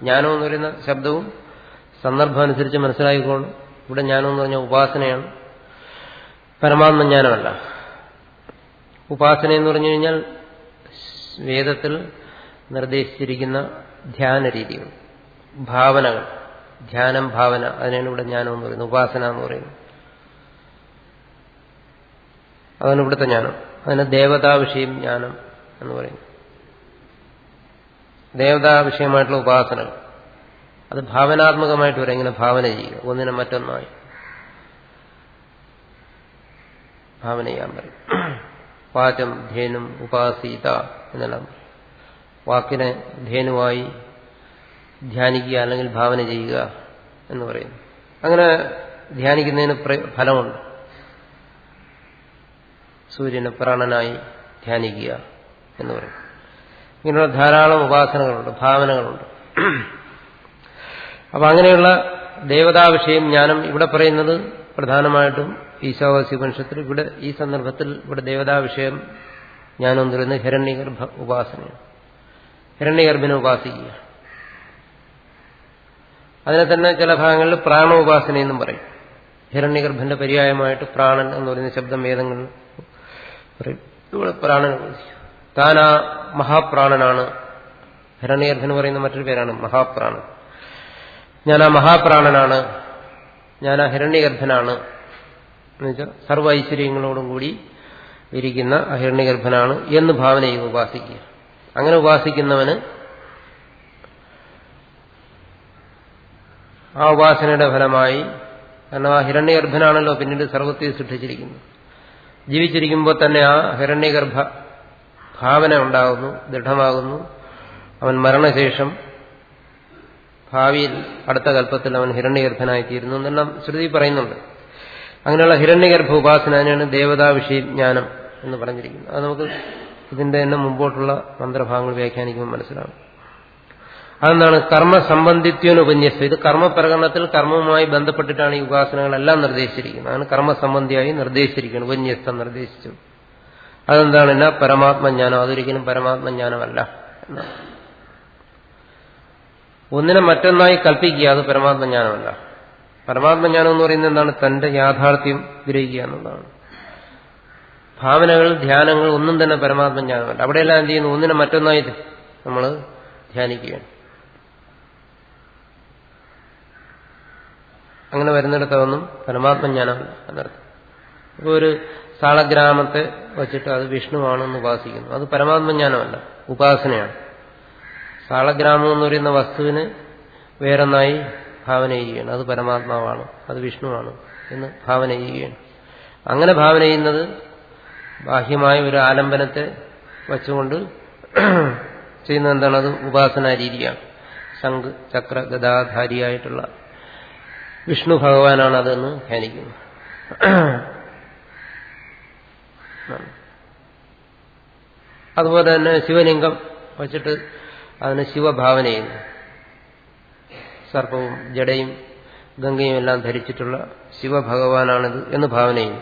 ജ്ഞാനം എന്ന് പറയുന്ന ശബ്ദവും സന്ദർഭം അനുസരിച്ച് മനസ്സിലായിക്കോളും ഇവിടെ ജ്ഞാനം എന്ന് പറഞ്ഞാൽ ഉപാസനയാണ്. പരമാത്മ ജ്ഞാനമല്ല. ഉപാസന എന്ന് പറഞ്ഞു കഴിഞ്ഞാൽ വേദത്തിൽ നിർദ്ദേശിച്ചിരിക്കുന്ന ധ്യാന രീതികൾ ഭാവനകൾ. ധ്യാനം ഭാവന അതിനാണ് ഇവിടെ ജ്ഞാനം എന്ന് പറയുന്നത്. ഉപാസന എന്ന് പറയുന്നത്. അതാണ് ഇവിടുത്തെ ജ്ഞാനം. അതിന് ദേവതാ വിഷയം ജ്ഞാനം എന്ന് പറയുന്നു ദേവതാ വിഷയമായിട്ടുള്ള ഉപാസനകൾ. അത് ഭാവനാത്മകമായിട്ട് വരെ എങ്ങനെ ഭാവന ചെയ്യുക. ഒന്നിനെ മറ്റൊന്നായി. ഭാവന ചെയ്യാൻ പറയും. വാചം ധേനും ഉപാസീത എന്നെല്ലാം വാക്കിനെ ധേനുവായി ധ്യാനിക്കുക അല്ലെങ്കിൽ ഭാവന ചെയ്യുക എന്ന് പറയുന്നു അങ്ങനെ ധ്യാനിക്കുന്നതിന് ഫലമുണ്ട്. സൂര്യനെ പ്രാണനായി ധ്യാനിക്കുക എന്ന് പറയും. ഇങ്ങനെയുള്ള ധാരാളം ഉപാസനകളുണ്ട് ഭാവനകളുണ്ട്. അപ്പൊ അങ്ങനെയുള്ള ദേവതാ വിഷയം ജ്ഞാനം ഇവിടെ പറയുന്നത് പ്രധാനമായിട്ടും ഈശാവാസി വംശത്തിൽ ഇവിടെ ഈ സന്ദർഭത്തിൽ ഇവിടെ ദേവതാ വിഷയം ജ്ഞാനം തരുന്നത് ഹിരണ്യഗർഭ ഉപാസനയാണ്. ഹിരണ്യഗർഭിനെ ഉപാസിക്കുക. അതിനെ തന്നെ ചില ഭാഗങ്ങളിൽ പ്രാണോപാസന എന്നും പറയും. ഹിരണ്യഗർഭന്റെ പര്യായമായിട്ട് പ്രാണൻ എന്ന് പറയുന്ന ശബ്ദം വേദങ്ങളിൽ പറയും. ഇവിടെ പ്രാണനെ ഉപാസിക്കും താൻ ആ മഹാപ്രാണനാണ് ഹിരണ്യഗർഭന് പറയുന്ന മറ്റൊരു പേരാണ് മഹാപ്രാണൻ. ഞാൻ ആ മഹാപ്രാണനാണ്. ഞാൻ ആ ഹിരണ്യഗർഭനാണ് എന്നുവെച്ചാൽ സർവ ഐശ്വര്യങ്ങളോടും കൂടി ഇരിക്കുന്ന അഹിരണ്യഗർഭനാണ് എന്ന് ഭാവന ചെയ്ത് ഉപാസിക്കുക. അങ്ങനെ ഉപാസിക്കുന്നവന് ആ ഉപാസനയുടെ ഫലമായി കാരണം ആ ഹിരണ്യഗർഭനാണല്ലോ പിന്നീട് സർവത്തെ സൃഷ്ടിച്ചിരിക്കുന്നത്. ജീവിച്ചിരിക്കുമ്പോൾ തന്നെ ആ ഹിരണ്യഗർഭ ഭാവന ഉണ്ടാകുന്നു ദൃഢമാകുന്നു. അവൻ മരണശേഷം ഭാവിയിൽ അടുത്ത കല്പത്തിൽ അവൻ ഹിരണ്യഗർഭനായിത്തീരുന്നു എന്നെല്ലാം ശ്രുതി പറയുന്നുണ്ട്. അങ്ങനെയുള്ള ഹിരണ്യഗർഭ ഉപാസന അതിനാണ് ദേവതാ വിഷയജ്ഞാനം എന്ന് പറഞ്ഞിരിക്കുന്നത് അത് നമുക്ക് ഇതിന്റെ തന്നെ മുമ്പോട്ടുള്ള മന്ത്രഭാഗങ്ങൾ വ്യാഖ്യാനിക്കുമ്പോൾ മനസ്സിലാവും അതെന്താണ്? കർമ്മസംബന്ധിത്വന് ഉപന്യസ്തം ഇത് കർമ്മപ്രകടനത്തിൽ കർമ്മവുമായി ബന്ധപ്പെട്ടിട്ടാണ് ഈ ഉപാസനകളെല്ലാം നിർദ്ദേശിച്ചിരിക്കുന്നത്. അതാണ് കർമ്മസംബന്ധിയായി നിർദ്ദേശിച്ചിരിക്കുന്നത് ഉപന്യസ്തം നിർദ്ദേശിച്ചു. അതെന്താണ് എന്നാ പരമാത്മജ്ഞാനം? അതൊരിക്കലും പരമാത്മജ്ഞാനമല്ല. എന്നാണ് ഒന്നിനെ മറ്റൊന്നായി കൽപ്പിക്കുക അത് പരമാത്മജ്ഞാനമല്ല. പരമാത്മജ്ഞാനം എന്ന് പറയുന്നത് എന്താണ്? തന്റെ യാഥാർത്ഥ്യം ഗ്രഹിക്കുക എന്നുള്ളതാണ്. ഭാവനകൾ ധ്യാനങ്ങൾ ഒന്നും തന്നെ പരമാത്മജ്ഞാനമല്ല. അവിടെയെല്ലാം എന്ത് ചെയ്യുന്നു? ഒന്നിനെ മറ്റൊന്നായി നമ്മൾ ധ്യാനിക്കുകയാണ്. അങ്ങനെ വരുന്നിടത്തൊന്നും പരമാത്മജ്ഞാനമല്ല എന്നർത്ഥം. ഇപ്പോൾ ഒരു സാളഗ്രാമത്തെ വച്ചിട്ട് അത് വിഷ്ണുവാണെന്ന് ഉപാസിക്കുന്നു. അത് പരമാത്മജ്ഞാനമല്ല ഉപാസനയാണ്. സാളഗ്രാമം എന്ന് പറയുന്ന വസ്തുവിന് വേറൊന്നായി ഭാവന ചെയ്യുകയാണ്. അത് പരമാത്മാവാണ് അത് വിഷ്ണുവാണ് എന്ന് ഭാവന ചെയ്യുകയാണ്. അങ്ങനെ ഭാവന ചെയ്യുന്നത് ബാഹ്യമായ ഒരു ആലംബനത്തെ വച്ചുകൊണ്ട് ചെയ്യുന്ന എന്താണ് അത് ഉപാസനാ രീതിയാണ്. ശംഖ് ചക്ര ഗതാധാരിയായിട്ടുള്ള വിഷ്ണു ഭഗവാനാണ് അതെന്ന് ധ്യാനിക്കുന്നത് അതുപോലെ തന്നെ ശിവലിംഗം വച്ചിട്ട് അതിന് ശിവഭാവന ചെയ്യുന്നു. സർപ്പവും ജടയും ഗംഗയും എല്ലാം ധരിച്ചിട്ടുള്ള ശിവഭഗവാനാണിത് എന്ന് ഭാവന ചെയ്യുന്നു.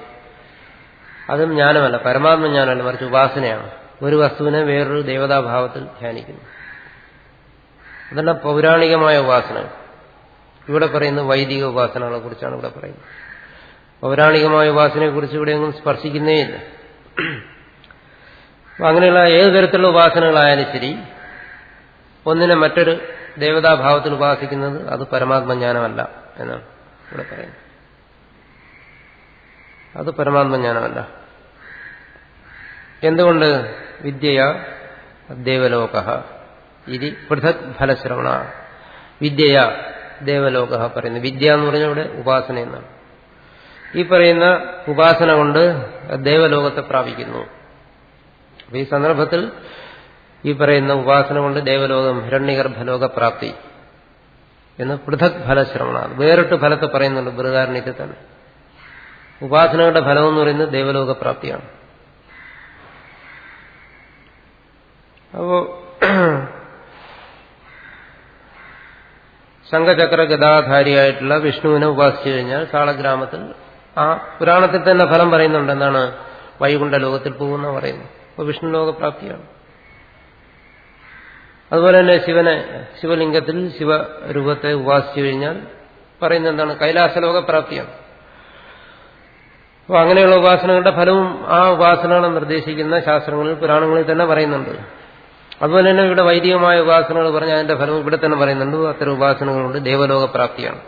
അതും ജ്ഞാനമല്ല പരമാത്മ ജ്ഞാനമല്ല മറിച്ച് ഉപാസനയാണ്. ഒരു വസ്തുവിനെ വേറൊരു ദേവതാഭാവത്തിൽ ധ്യാനിക്കുന്നു. അതെല്ലാം പൗരാണികമായ ഉപാസന ഇവിടെ പറയുന്ന വൈദിക ഉപാസനകളെ കുറിച്ചാണ് ഇവിടെ പറയുന്നത്. പൗരാണികമായ ഉപാസനയെക്കുറിച്ച് ഇവിടെയൊന്നും സ്പർശിക്കുന്നേയില്ല അങ്ങനെയുള്ള ഏത് തരത്തിലുള്ള ഉപാസനകളായാലും ശരി ഒന്നിനെ മറ്റൊരു ദേവതാഭാവത്തിൽ ഉപാസിക്കുന്നത് അത് പരമാത്മജ്ഞാനമല്ല എന്നാണ് ഇവിടെ പറയുന്നത്. അത് പരമാത്മജ്ഞാനമല്ല. എന്തുകൊണ്ട്? വിദ്യയ ദേവലോക. ഇത് പൃഥക് ഫലശ്രവണ. വിദ്യയ ദേവലോക പറയുന്നു വിദ്യ എന്ന് പറഞ്ഞാൽ ഇവിടെ ഉപാസന എന്നാണ്. ഈ പറയുന്ന ഉപാസന കൊണ്ട് ദേവലോകത്തെ പ്രാപിക്കുന്നു. അപ്പൊ ഈ സന്ദർഭത്തിൽ ഈ പറയുന്ന ഉപാസന കൊണ്ട് ദേവലോകം ഹിരണ്യഗർഭലോകപ്രാപ്തി എന്ന് പൃഥക് ഫലശ്രവണ വേറിട്ട് ഫലത്തെ പറയുന്നുണ്ട് ബൃഹദാരണ്യത്തിൽ തന്നെ ഉപാസനകളുടെ ഫലം എന്ന് പറയുന്നത് ദേവലോകപ്രാപ്തിയാണ്. അപ്പോ ശംഖചക്ര ഗതാധാരിയായിട്ടുള്ള വിഷ്ണുവിനെ ഉപാസിച്ചു കഴിഞ്ഞാൽ സാളഗ്രാമത്തിൽ ആ പുരാണത്തിൽ തന്നെ ഫലം പറയുന്നുണ്ട്. എന്താണ്? വൈകുണ്ഠ ലോകത്തിൽ പോകുന്ന പറയുന്നു. അപ്പോൾ വിഷ്ണു ലോകപ്രാപ്തിയാണ്. അതുപോലെ തന്നെ ശിവനെ ശിവലിംഗത്തിൽ ശിവരൂപത്തെ ഉപാസിച്ചു കഴിഞ്ഞാൽ പറയുന്ന എന്താണ്? കൈലാസലോകപ്രാപ്തിയാണ്. അപ്പോൾ അങ്ങനെയുള്ള ഉപാസനകളുടെ ഫലവും ആ ഉപാസനകളെ നിർദ്ദേശിക്കുന്ന ശാസ്ത്രങ്ങളിൽ പുരാണങ്ങളിൽ തന്നെ പറയുന്നുണ്ട്. അതുപോലെ തന്നെ ഇവിടെ വൈദികമായ ഉപാസനകൾ പറഞ്ഞ അതിന്റെ ഫലം ഇവിടെ തന്നെ പറയുന്നുണ്ട്. അത്തരം ഉപാസനകളുണ്ട്. ദേവലോകപ്രാപ്തിയാണ്.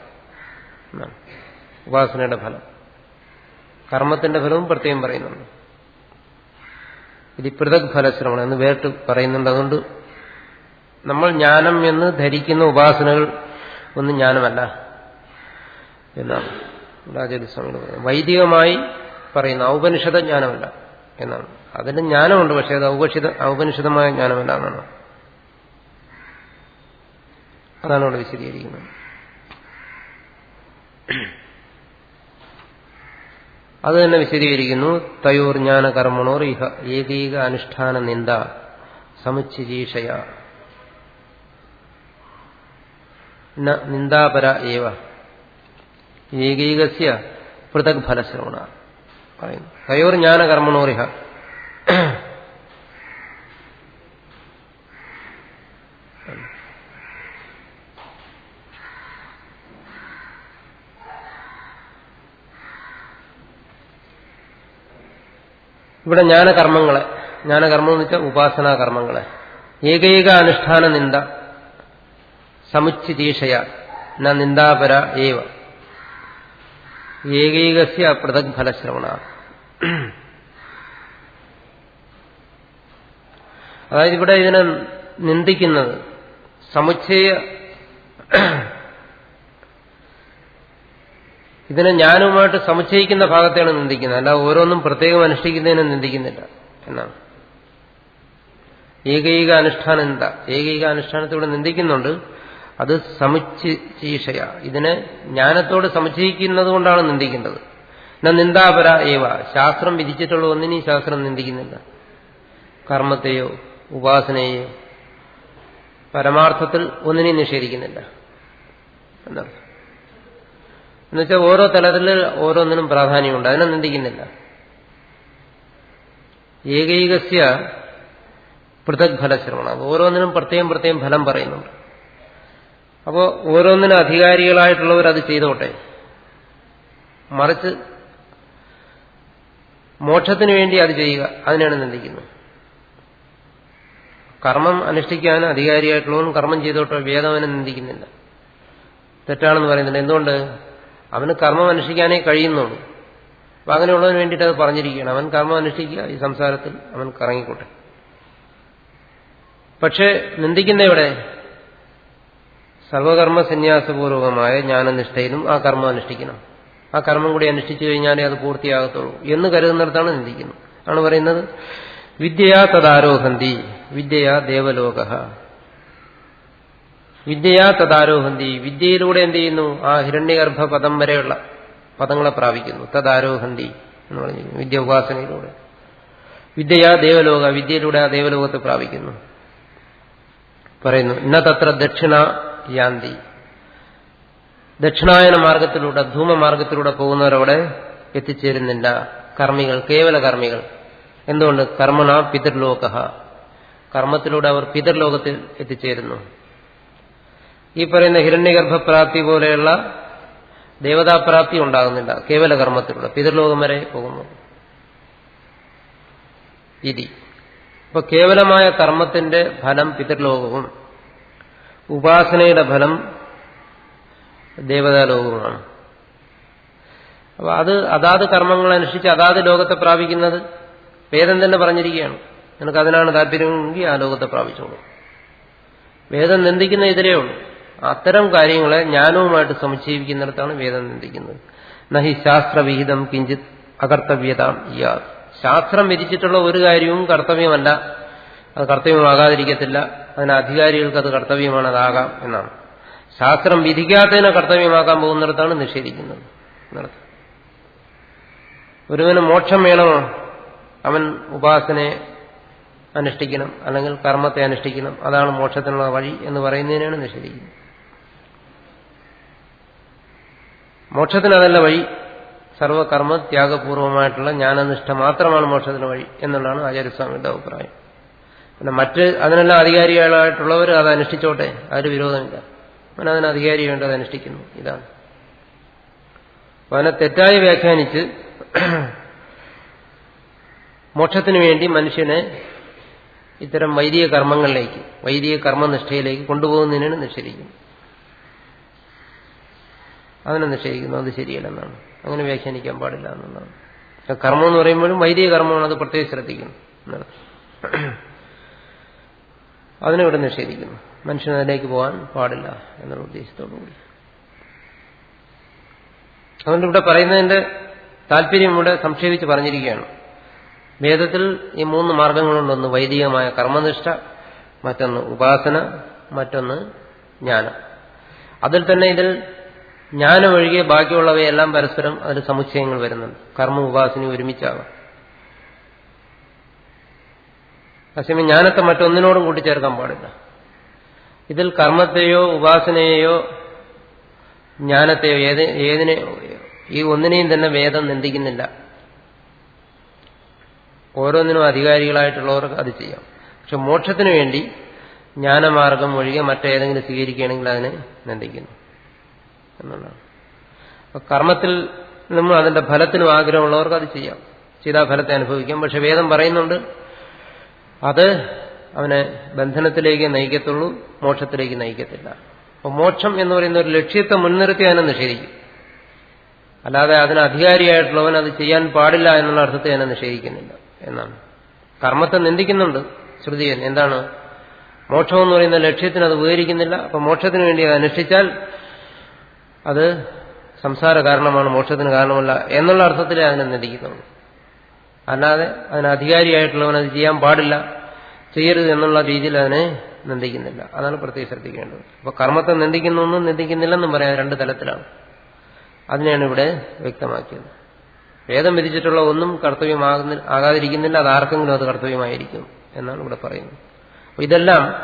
ഉപാസനയുടെ ഫലം. കർമ്മത്തിന്റെ ഫലവും പ്രത്യേകം പറയുന്നുണ്ട്. ഇത് പൃഥക് ഫലശ്രമണം എന്ന് വേറിട്ട് പറയുന്നുണ്ട്. അതുകൊണ്ട് നമ്മൾ ജ്ഞാനം എന്ന് ധരിക്കുന്ന ഉപാസനകൾ ഒന്നും ജ്ഞാനമല്ല എന്നാണ് രാജസ്വാമികൾ വൈദികമായി പറയുന്ന ഔപനിഷത ജ്ഞാനമല്ല എന്നാണ്. അതിന് ജ്ഞാനമുണ്ട് പക്ഷേ അത് ഔപനിഷിത ഔപനിഷിതമായ ജ്ഞാനമല്ല എന്നാണ്. അതാണ് അവിടെ വിശദീകരിക്കുന്നത്. അത് തന്നെ വിശദീകരിക്കുന്നു. തയോർ ജ്ഞാന കർമ്മണോർ ഇഹ ഏകീക അനുഷ്ഠാന നിന്ദ സമുച്ചിരീഷയ നിന്ദാപര ഏവ. ഏകൈകസ്യ പൃഥക് ഫലശ്രവണ. പറയുന്നു. തയോർ ജ്ഞാന ഇവിടെ ജ്ഞാനകർമ്മങ്ങളെ. ജ്ഞാനകർമ്മം എന്ന് വെച്ചാൽ ഉപാസനാ കർമ്മങ്ങളെ ഏകൈക അനുഷ്ഠാന നിന്ദ. സമുച്ചിതീഷയ നിന്ദാപര ഏവ. ഏകൈകസ്യ പൃഥക് ഫലശ്രവണ അതായത് ഇവിടെ ഇതിനെ നിന്ദിക്കുന്നത് സമുച്ചയ ഇതിനെ ജ്ഞാനവുമായിട്ട് സമുച്ചയിക്കുന്ന ഭാഗത്തെയാണ് നിന്ദിക്കുന്നത്. അല്ല ഓരോന്നും പ്രത്യേകം അനുഷ്ഠിക്കുന്നതിനെ നിന്ദിക്കുന്നില്ല എന്നാണ്. ഏകൈക അനുഷ്ഠാനം എന്താ? ഏകൈക അനുഷ്ഠാനത്തെ ഇവിടെ നിന്ദിക്കുന്നുണ്ട്. അത് സമുച്ചീഷയ ഇതിനെ ജ്ഞാനത്തോട് സമുച്ചയിക്കുന്നത് കൊണ്ടാണ് നിന്ദിക്കേണ്ടത് എന്നാ നിന്ദാപര ഏവ. ശാസ്ത്രം വിധിച്ചിട്ടുള്ള ഒന്നിനെയും ശാസ്ത്രം നിന്ദിക്കുന്നില്ല. കർമ്മത്തെയോ ഉപാസനയെയോ പരമാർത്ഥത്തിൽ ഒന്നിനെയും നിഷേധിക്കുന്നില്ല. എന്നർത്ഥം എന്നുവെച്ചാൽ ഓരോ തലത്തിൽ ഓരോന്നിനും പ്രാധാന്യമുണ്ട്. അതിനെ നിന്ദിക്കുന്നില്ല. ഏകൈകസ്യ പൃഥക് ഫലശ്രവണം ഓരോന്നിനും പ്രത്യേകം പ്രത്യേകം ഫലം പറയുന്നുണ്ട്. അപ്പോൾ ഓരോന്നിനും അധികാരികളായിട്ടുള്ളവർ അത് ചെയ്തോട്ടെ. മറിച്ച് മോക്ഷത്തിന് വേണ്ടി അത് ചെയ്യുക അതിനാണ് നിന്ദിക്കുന്നത്. കർമ്മം അനുഷ്ഠിക്കാൻ അധികാരിയായിട്ടുള്ളവൻ കർമ്മം ചെയ്തോട്ടെ വേദം അവനെ നിന്ദിക്കുന്നില്ല. തെറ്റാണെന്ന് പറയുന്നുണ്ട് എന്തുകൊണ്ട്? അവന് കർമ്മം അനുഷ്ഠിക്കാനേ കഴിയുന്നുള്ളൂ. അപ്പൊ അങ്ങനെയുള്ളതിന് വേണ്ടിയിട്ട് അത് പറഞ്ഞിരിക്കുകയാണ്. അവൻ കർമ്മം അനുഷ്ഠിക്കുക ഈ സംസാരത്തിൽ അവൻ കറങ്ങിക്കോട്ടെ. പക്ഷെ നിന്ദിക്കുന്ന ഇവിടെ സർവകർമ്മ സന്യാസപൂർവകമായ ജ്ഞാനനിഷ്ഠയിലും ആ കർമ്മം അനുഷ്ഠിക്കണം. ആ കർമ്മം കൂടി അനുഷ്ഠിച്ചു കഴിഞ്ഞാലേ അത് പൂർത്തിയാകത്തുള്ളൂ എന്ന് കരുതുന്നിടത്താണ് നിന്ദിക്കുന്നത്. ആണ് പറയുന്നത് വിദ്യയാ തദാരോഹന്തി വിദ്യയാ ദേവലോക. വിദ്യയാ തദാരോഹന്തി. വിദ്യയിലൂടെ എന്ത് ചെയ്യുന്നു? ആ ഹിരണ്യഗർഭ പദം വരെയുള്ള പദങ്ങളെ പ്രാപിക്കുന്നു. തദാരോഹന്തി എന്ന് പറഞ്ഞു വിദ്യ ഉപാസനയിലൂടെ. വിദ്യയാ ദേവലോക. വിദ്യയിലൂടെ ആ ദേവലോകത്തെ പ്രാപിക്കുന്നു. പറയുന്നു ഇന്ന തത്ര ദക്ഷിണ യാന്തി. ദക്ഷിണായന മാർഗത്തിലൂടെ ധൂമ ധൂമമാർഗത്തിലൂടെ പോകുന്നവരവിടെ എത്തിച്ചേരുന്നില്ല. കർമ്മികൾ കേവല കർമ്മികൾ. എന്തുകൊണ്ട്? കർമ്മണ പിതൃലോക. കർമ്മത്തിലൂടെ അവർ പിതൃലോകത്തിൽ എത്തിച്ചേരുന്നു. ഈ പറയുന്ന ഹിരണ്യഗർഭപ്രാപ്തി പോലെയുള്ള ദേവതാപ്രാപ്തി ഉണ്ടാകുന്നില്ല. കേവല കർമ്മത്തിലൂടെ പിതൃലോകം വരെ പോകുന്നു. ഇതി. ഇപ്പൊ കേവലമായ കർമ്മത്തിന്റെ ഫലം പിതൃലോകവും ഉപാസനയുടെ ഫലം ദേവതാലോകവുമാണ്. അപ്പൊ അത് അതാത് കർമ്മങ്ങൾ അനുഷ്ഠിച്ച് അതാത് ലോകത്തെ പ്രാപിക്കുന്നത് വേദം തന്നെ പറഞ്ഞിരിക്കുകയാണ്. നിനക്ക് അതിനാണ് താല്പര്യമെങ്കിൽ ആ ലോകത്തെ പ്രാപിച്ചോളൂ. വേദം നിന്ദിക്കുന്ന ഇതിലേ ഉള്ളൂ. അത്തരം കാര്യങ്ങളെ ജ്ഞാനവുമായിട്ട് സമുച്ചയിപ്പിക്കുന്നിടത്താണ് വേദം നിന്ദിക്കുന്നത് നഹി ശാസ്ത്രവിഹിതം കിഞ്ചിത് അകർത്തവ്യത ശാസ്ത്രം വിധിച്ചിട്ടുള്ള ഒരു കാര്യവും കർത്തവ്യമല്ല. അത് കർത്തവ്യമാകാതിരിക്കത്തില്ല. അതിന് അധികാരികൾക്ക് അത് കർത്തവ്യമാണ് അതാകാം എന്നാണ്. ശാസ്ത്രം വിധിക്കാത്തതിനെ കർത്തവ്യമാക്കാൻ പോകുന്നിടത്താണ് നിഷേധിക്കുന്നത്. ഒരുവന് മോക്ഷം വേണമോ അവൻ ഉപാസനെ അനുഷ്ഠിക്കണം. അല്ലെങ്കിൽ കർമ്മത്തെ അനുഷ്ഠിക്കണം. അതാണ് മോക്ഷത്തിനുള്ള വഴി എന്ന് പറയുന്നതിനാണ് നിഷേധിക്കുന്നത്. മോക്ഷത്തിന് അതല്ല വഴി. സർവകർമ്മ ത്യാഗപൂർവമായിട്ടുള്ള ജ്ഞാനനിഷ്ഠ മാത്രമാണ് മോക്ഷത്തിന് വഴി എന്നുള്ളതാണ് ആചാര്യസ്വാമിയുടെ അഭിപ്രായം. പിന്നെ മറ്റ് അതിനെല്ലാം അധികാരികളായിട്ടുള്ളവർ അത് അനുഷ്ഠിച്ചോട്ടെ? അതൊരു വിരോധമില്ല. അവൻ അതിന് അധികാരി വേണ്ടത് അനുഷ്ഠിക്കുന്നു. ഇതാണ്. അപ്പൊ അതിനെ തെറ്റായി വ്യാഖ്യാനിച്ച് <clears throat> മോക്ഷത്തിനു വേണ്ടി മനുഷ്യനെ ഇത്തരം വൈദിക കർമ്മങ്ങളിലേക്ക് വൈദിക കർമ്മനിഷ്ഠയിലേക്ക് കൊണ്ടുപോകുന്നതിനാണ് നിഷേധിക്കുന്നത്. അതിനെ നിഷേധിക്കുന്നു അത് ശരിയല്ലെന്നാണ്. അങ്ങനെ വ്യാഖ്യാനിക്കാൻ പാടില്ല എന്നാണ് കർമ്മം എന്ന് പറയുമ്പോഴും വൈദിക കർമ്മമാണ് അത് പ്രത്യേകം ശ്രദ്ധിക്കുന്നു അതിനെവിടെ നിഷേധിക്കുന്നു. മനുഷ്യൻ അതിലേക്ക് പോകാൻ പാടില്ല എന്നുള്ള ഉദ്ദേശത്തോടുകൂടി അതുകൊണ്ട് ഇവിടെ പറയുന്നതിന്റെ താല്പര്യം ഇവിടെ സംക്ഷേപിച്ച് പറഞ്ഞിരിക്കുകയാണ്. വേദത്തിൽ ഈ മൂന്ന് മാർഗങ്ങളുണ്ടൊന്ന്. വൈദികമായ കർമ്മനിഷ്ഠ മറ്റൊന്ന് ഉപാസന മറ്റൊന്ന് ജ്ഞാനം. അതിൽ തന്നെ ഇതിൽ ജ്ഞാനം ഒഴികെ ബാക്കിയുള്ളവയെല്ലാം പരസ്പരം അതിന് സമുച്ചയങ്ങൾ വരുന്നുണ്ട്. കർമ്മ ഉപാസന ഒരുമിച്ചാകാം പക്ഷേ ജ്ഞാനത്തെ മറ്റൊന്നിനോടും കൂട്ടിച്ചേർക്കാൻ പാടില്ല. ഇതിൽ കർമ്മത്തെയോ ഉപാസനയെയോ ജ്ഞാനത്തെയോ ഏത് ഏതിനെ ഈ ഒന്നിനെയും തന്നെ വേദം നിന്ദിക്കുന്നില്ല. ഓരോന്നിനും അധികാരികളായിട്ടുള്ളവർക്ക് അത് ചെയ്യാം. പക്ഷെ മോക്ഷത്തിനു വേണ്ടി ജ്ഞാനമാർഗം ഒഴികെ മറ്റേതെങ്കിലും സ്വീകരിക്കുകയാണെങ്കിൽ അതിനെ നിന്ദിക്കുന്നു. എന്നുള്ളതാണ്. കർമ്മത്തിൽ നിന്നും അതിന്റെ ഫലത്തിനും ആഗ്രഹമുള്ളവർക്ക് അത് ചെയ്യാം. ചെയ്താൽ ഫലത്തെ അനുഭവിക്കാം. പക്ഷെ വേദം പറയുന്നുണ്ട് അത് അവനെ ബന്ധനത്തിലേക്ക് നയിക്കത്തുള്ളൂ മോക്ഷത്തിലേക്ക് നയിക്കത്തില്ല. അപ്പൊ മോക്ഷം എന്ന് പറയുന്ന ഒരു ലക്ഷ്യത്തെ മുൻനിർത്തി അതിനെ നിഷേധിക്കും. അല്ലാതെ അതിന് അധികാരിയായിട്ടുള്ളവൻ അത് ചെയ്യാൻ പാടില്ല എന്നുള്ള അർത്ഥത്തെ അതിനെ നിഷേധിക്കുന്നില്ല എന്നാണ്. കർമ്മത്തെ നിന്ദിക്കുന്നുണ്ട് ശ്രുതി എന്താണ്? മോക്ഷം എന്ന് പറയുന്ന ലക്ഷ്യത്തിന് അത് ഉപകരിക്കുന്നില്ല. അപ്പൊ മോക്ഷത്തിന് വേണ്ടി അത് അനുഷ്ഠിച്ചാൽ അത് സംസാര കാരണമാണ് മോക്ഷത്തിന് കാരണമല്ല എന്നുള്ള അർത്ഥത്തിലേ അതിനെ നിന്ദിക്കുന്നുള്ളൂ. അല്ലാതെ അതിന് അധികാരിയായിട്ടുള്ളവൻ അത് ചെയ്യാൻ പാടില്ല ചെയ്യരുത് എന്നുള്ള രീതിയിൽ അതിനെ നിന്ദിക്കുന്നില്ല. അതാണ് പ്രത്യേകം ശ്രദ്ധിക്കേണ്ടത്. അപ്പൊ കർമ്മത്തെ നിന്ദിക്കുന്നൊന്നും നിന്ദിക്കുന്നില്ലെന്നും പറയാം രണ്ട് തലത്തിലാണ്. അതിനെയാണ് ഇവിടെ വ്യക്തമാക്കിയത്. വേദം വിധിച്ചിട്ടുള്ള ഒന്നും കർത്തവ്യമാകുന്ന ആകാതിരിക്കുന്നില്ല അത് ആർക്കെങ്കിലും അത് കർത്തവ്യമായിരിക്കും എന്നാണ് ഇവിടെ പറയുന്നത്. ഇതെല്ലാം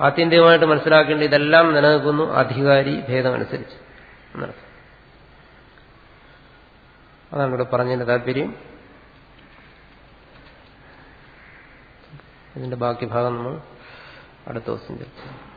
ആത്യന്തികമായിട്ട് മനസ്സിലാക്കേണ്ട ഇതെല്ലാം നിലനിൽക്കുന്നു അധികാരി ഭേദമനുസരിച്ച്. എന്നർത്ഥം അതാണ് ഇവിടെ പറഞ്ഞതിന്റെ താല്പര്യം. ഇതിന്റെ ബാക്കി ഭാഗം നമ്മൾ അടുത്ത ദിവസം ചർച്ച ചെയ്യും.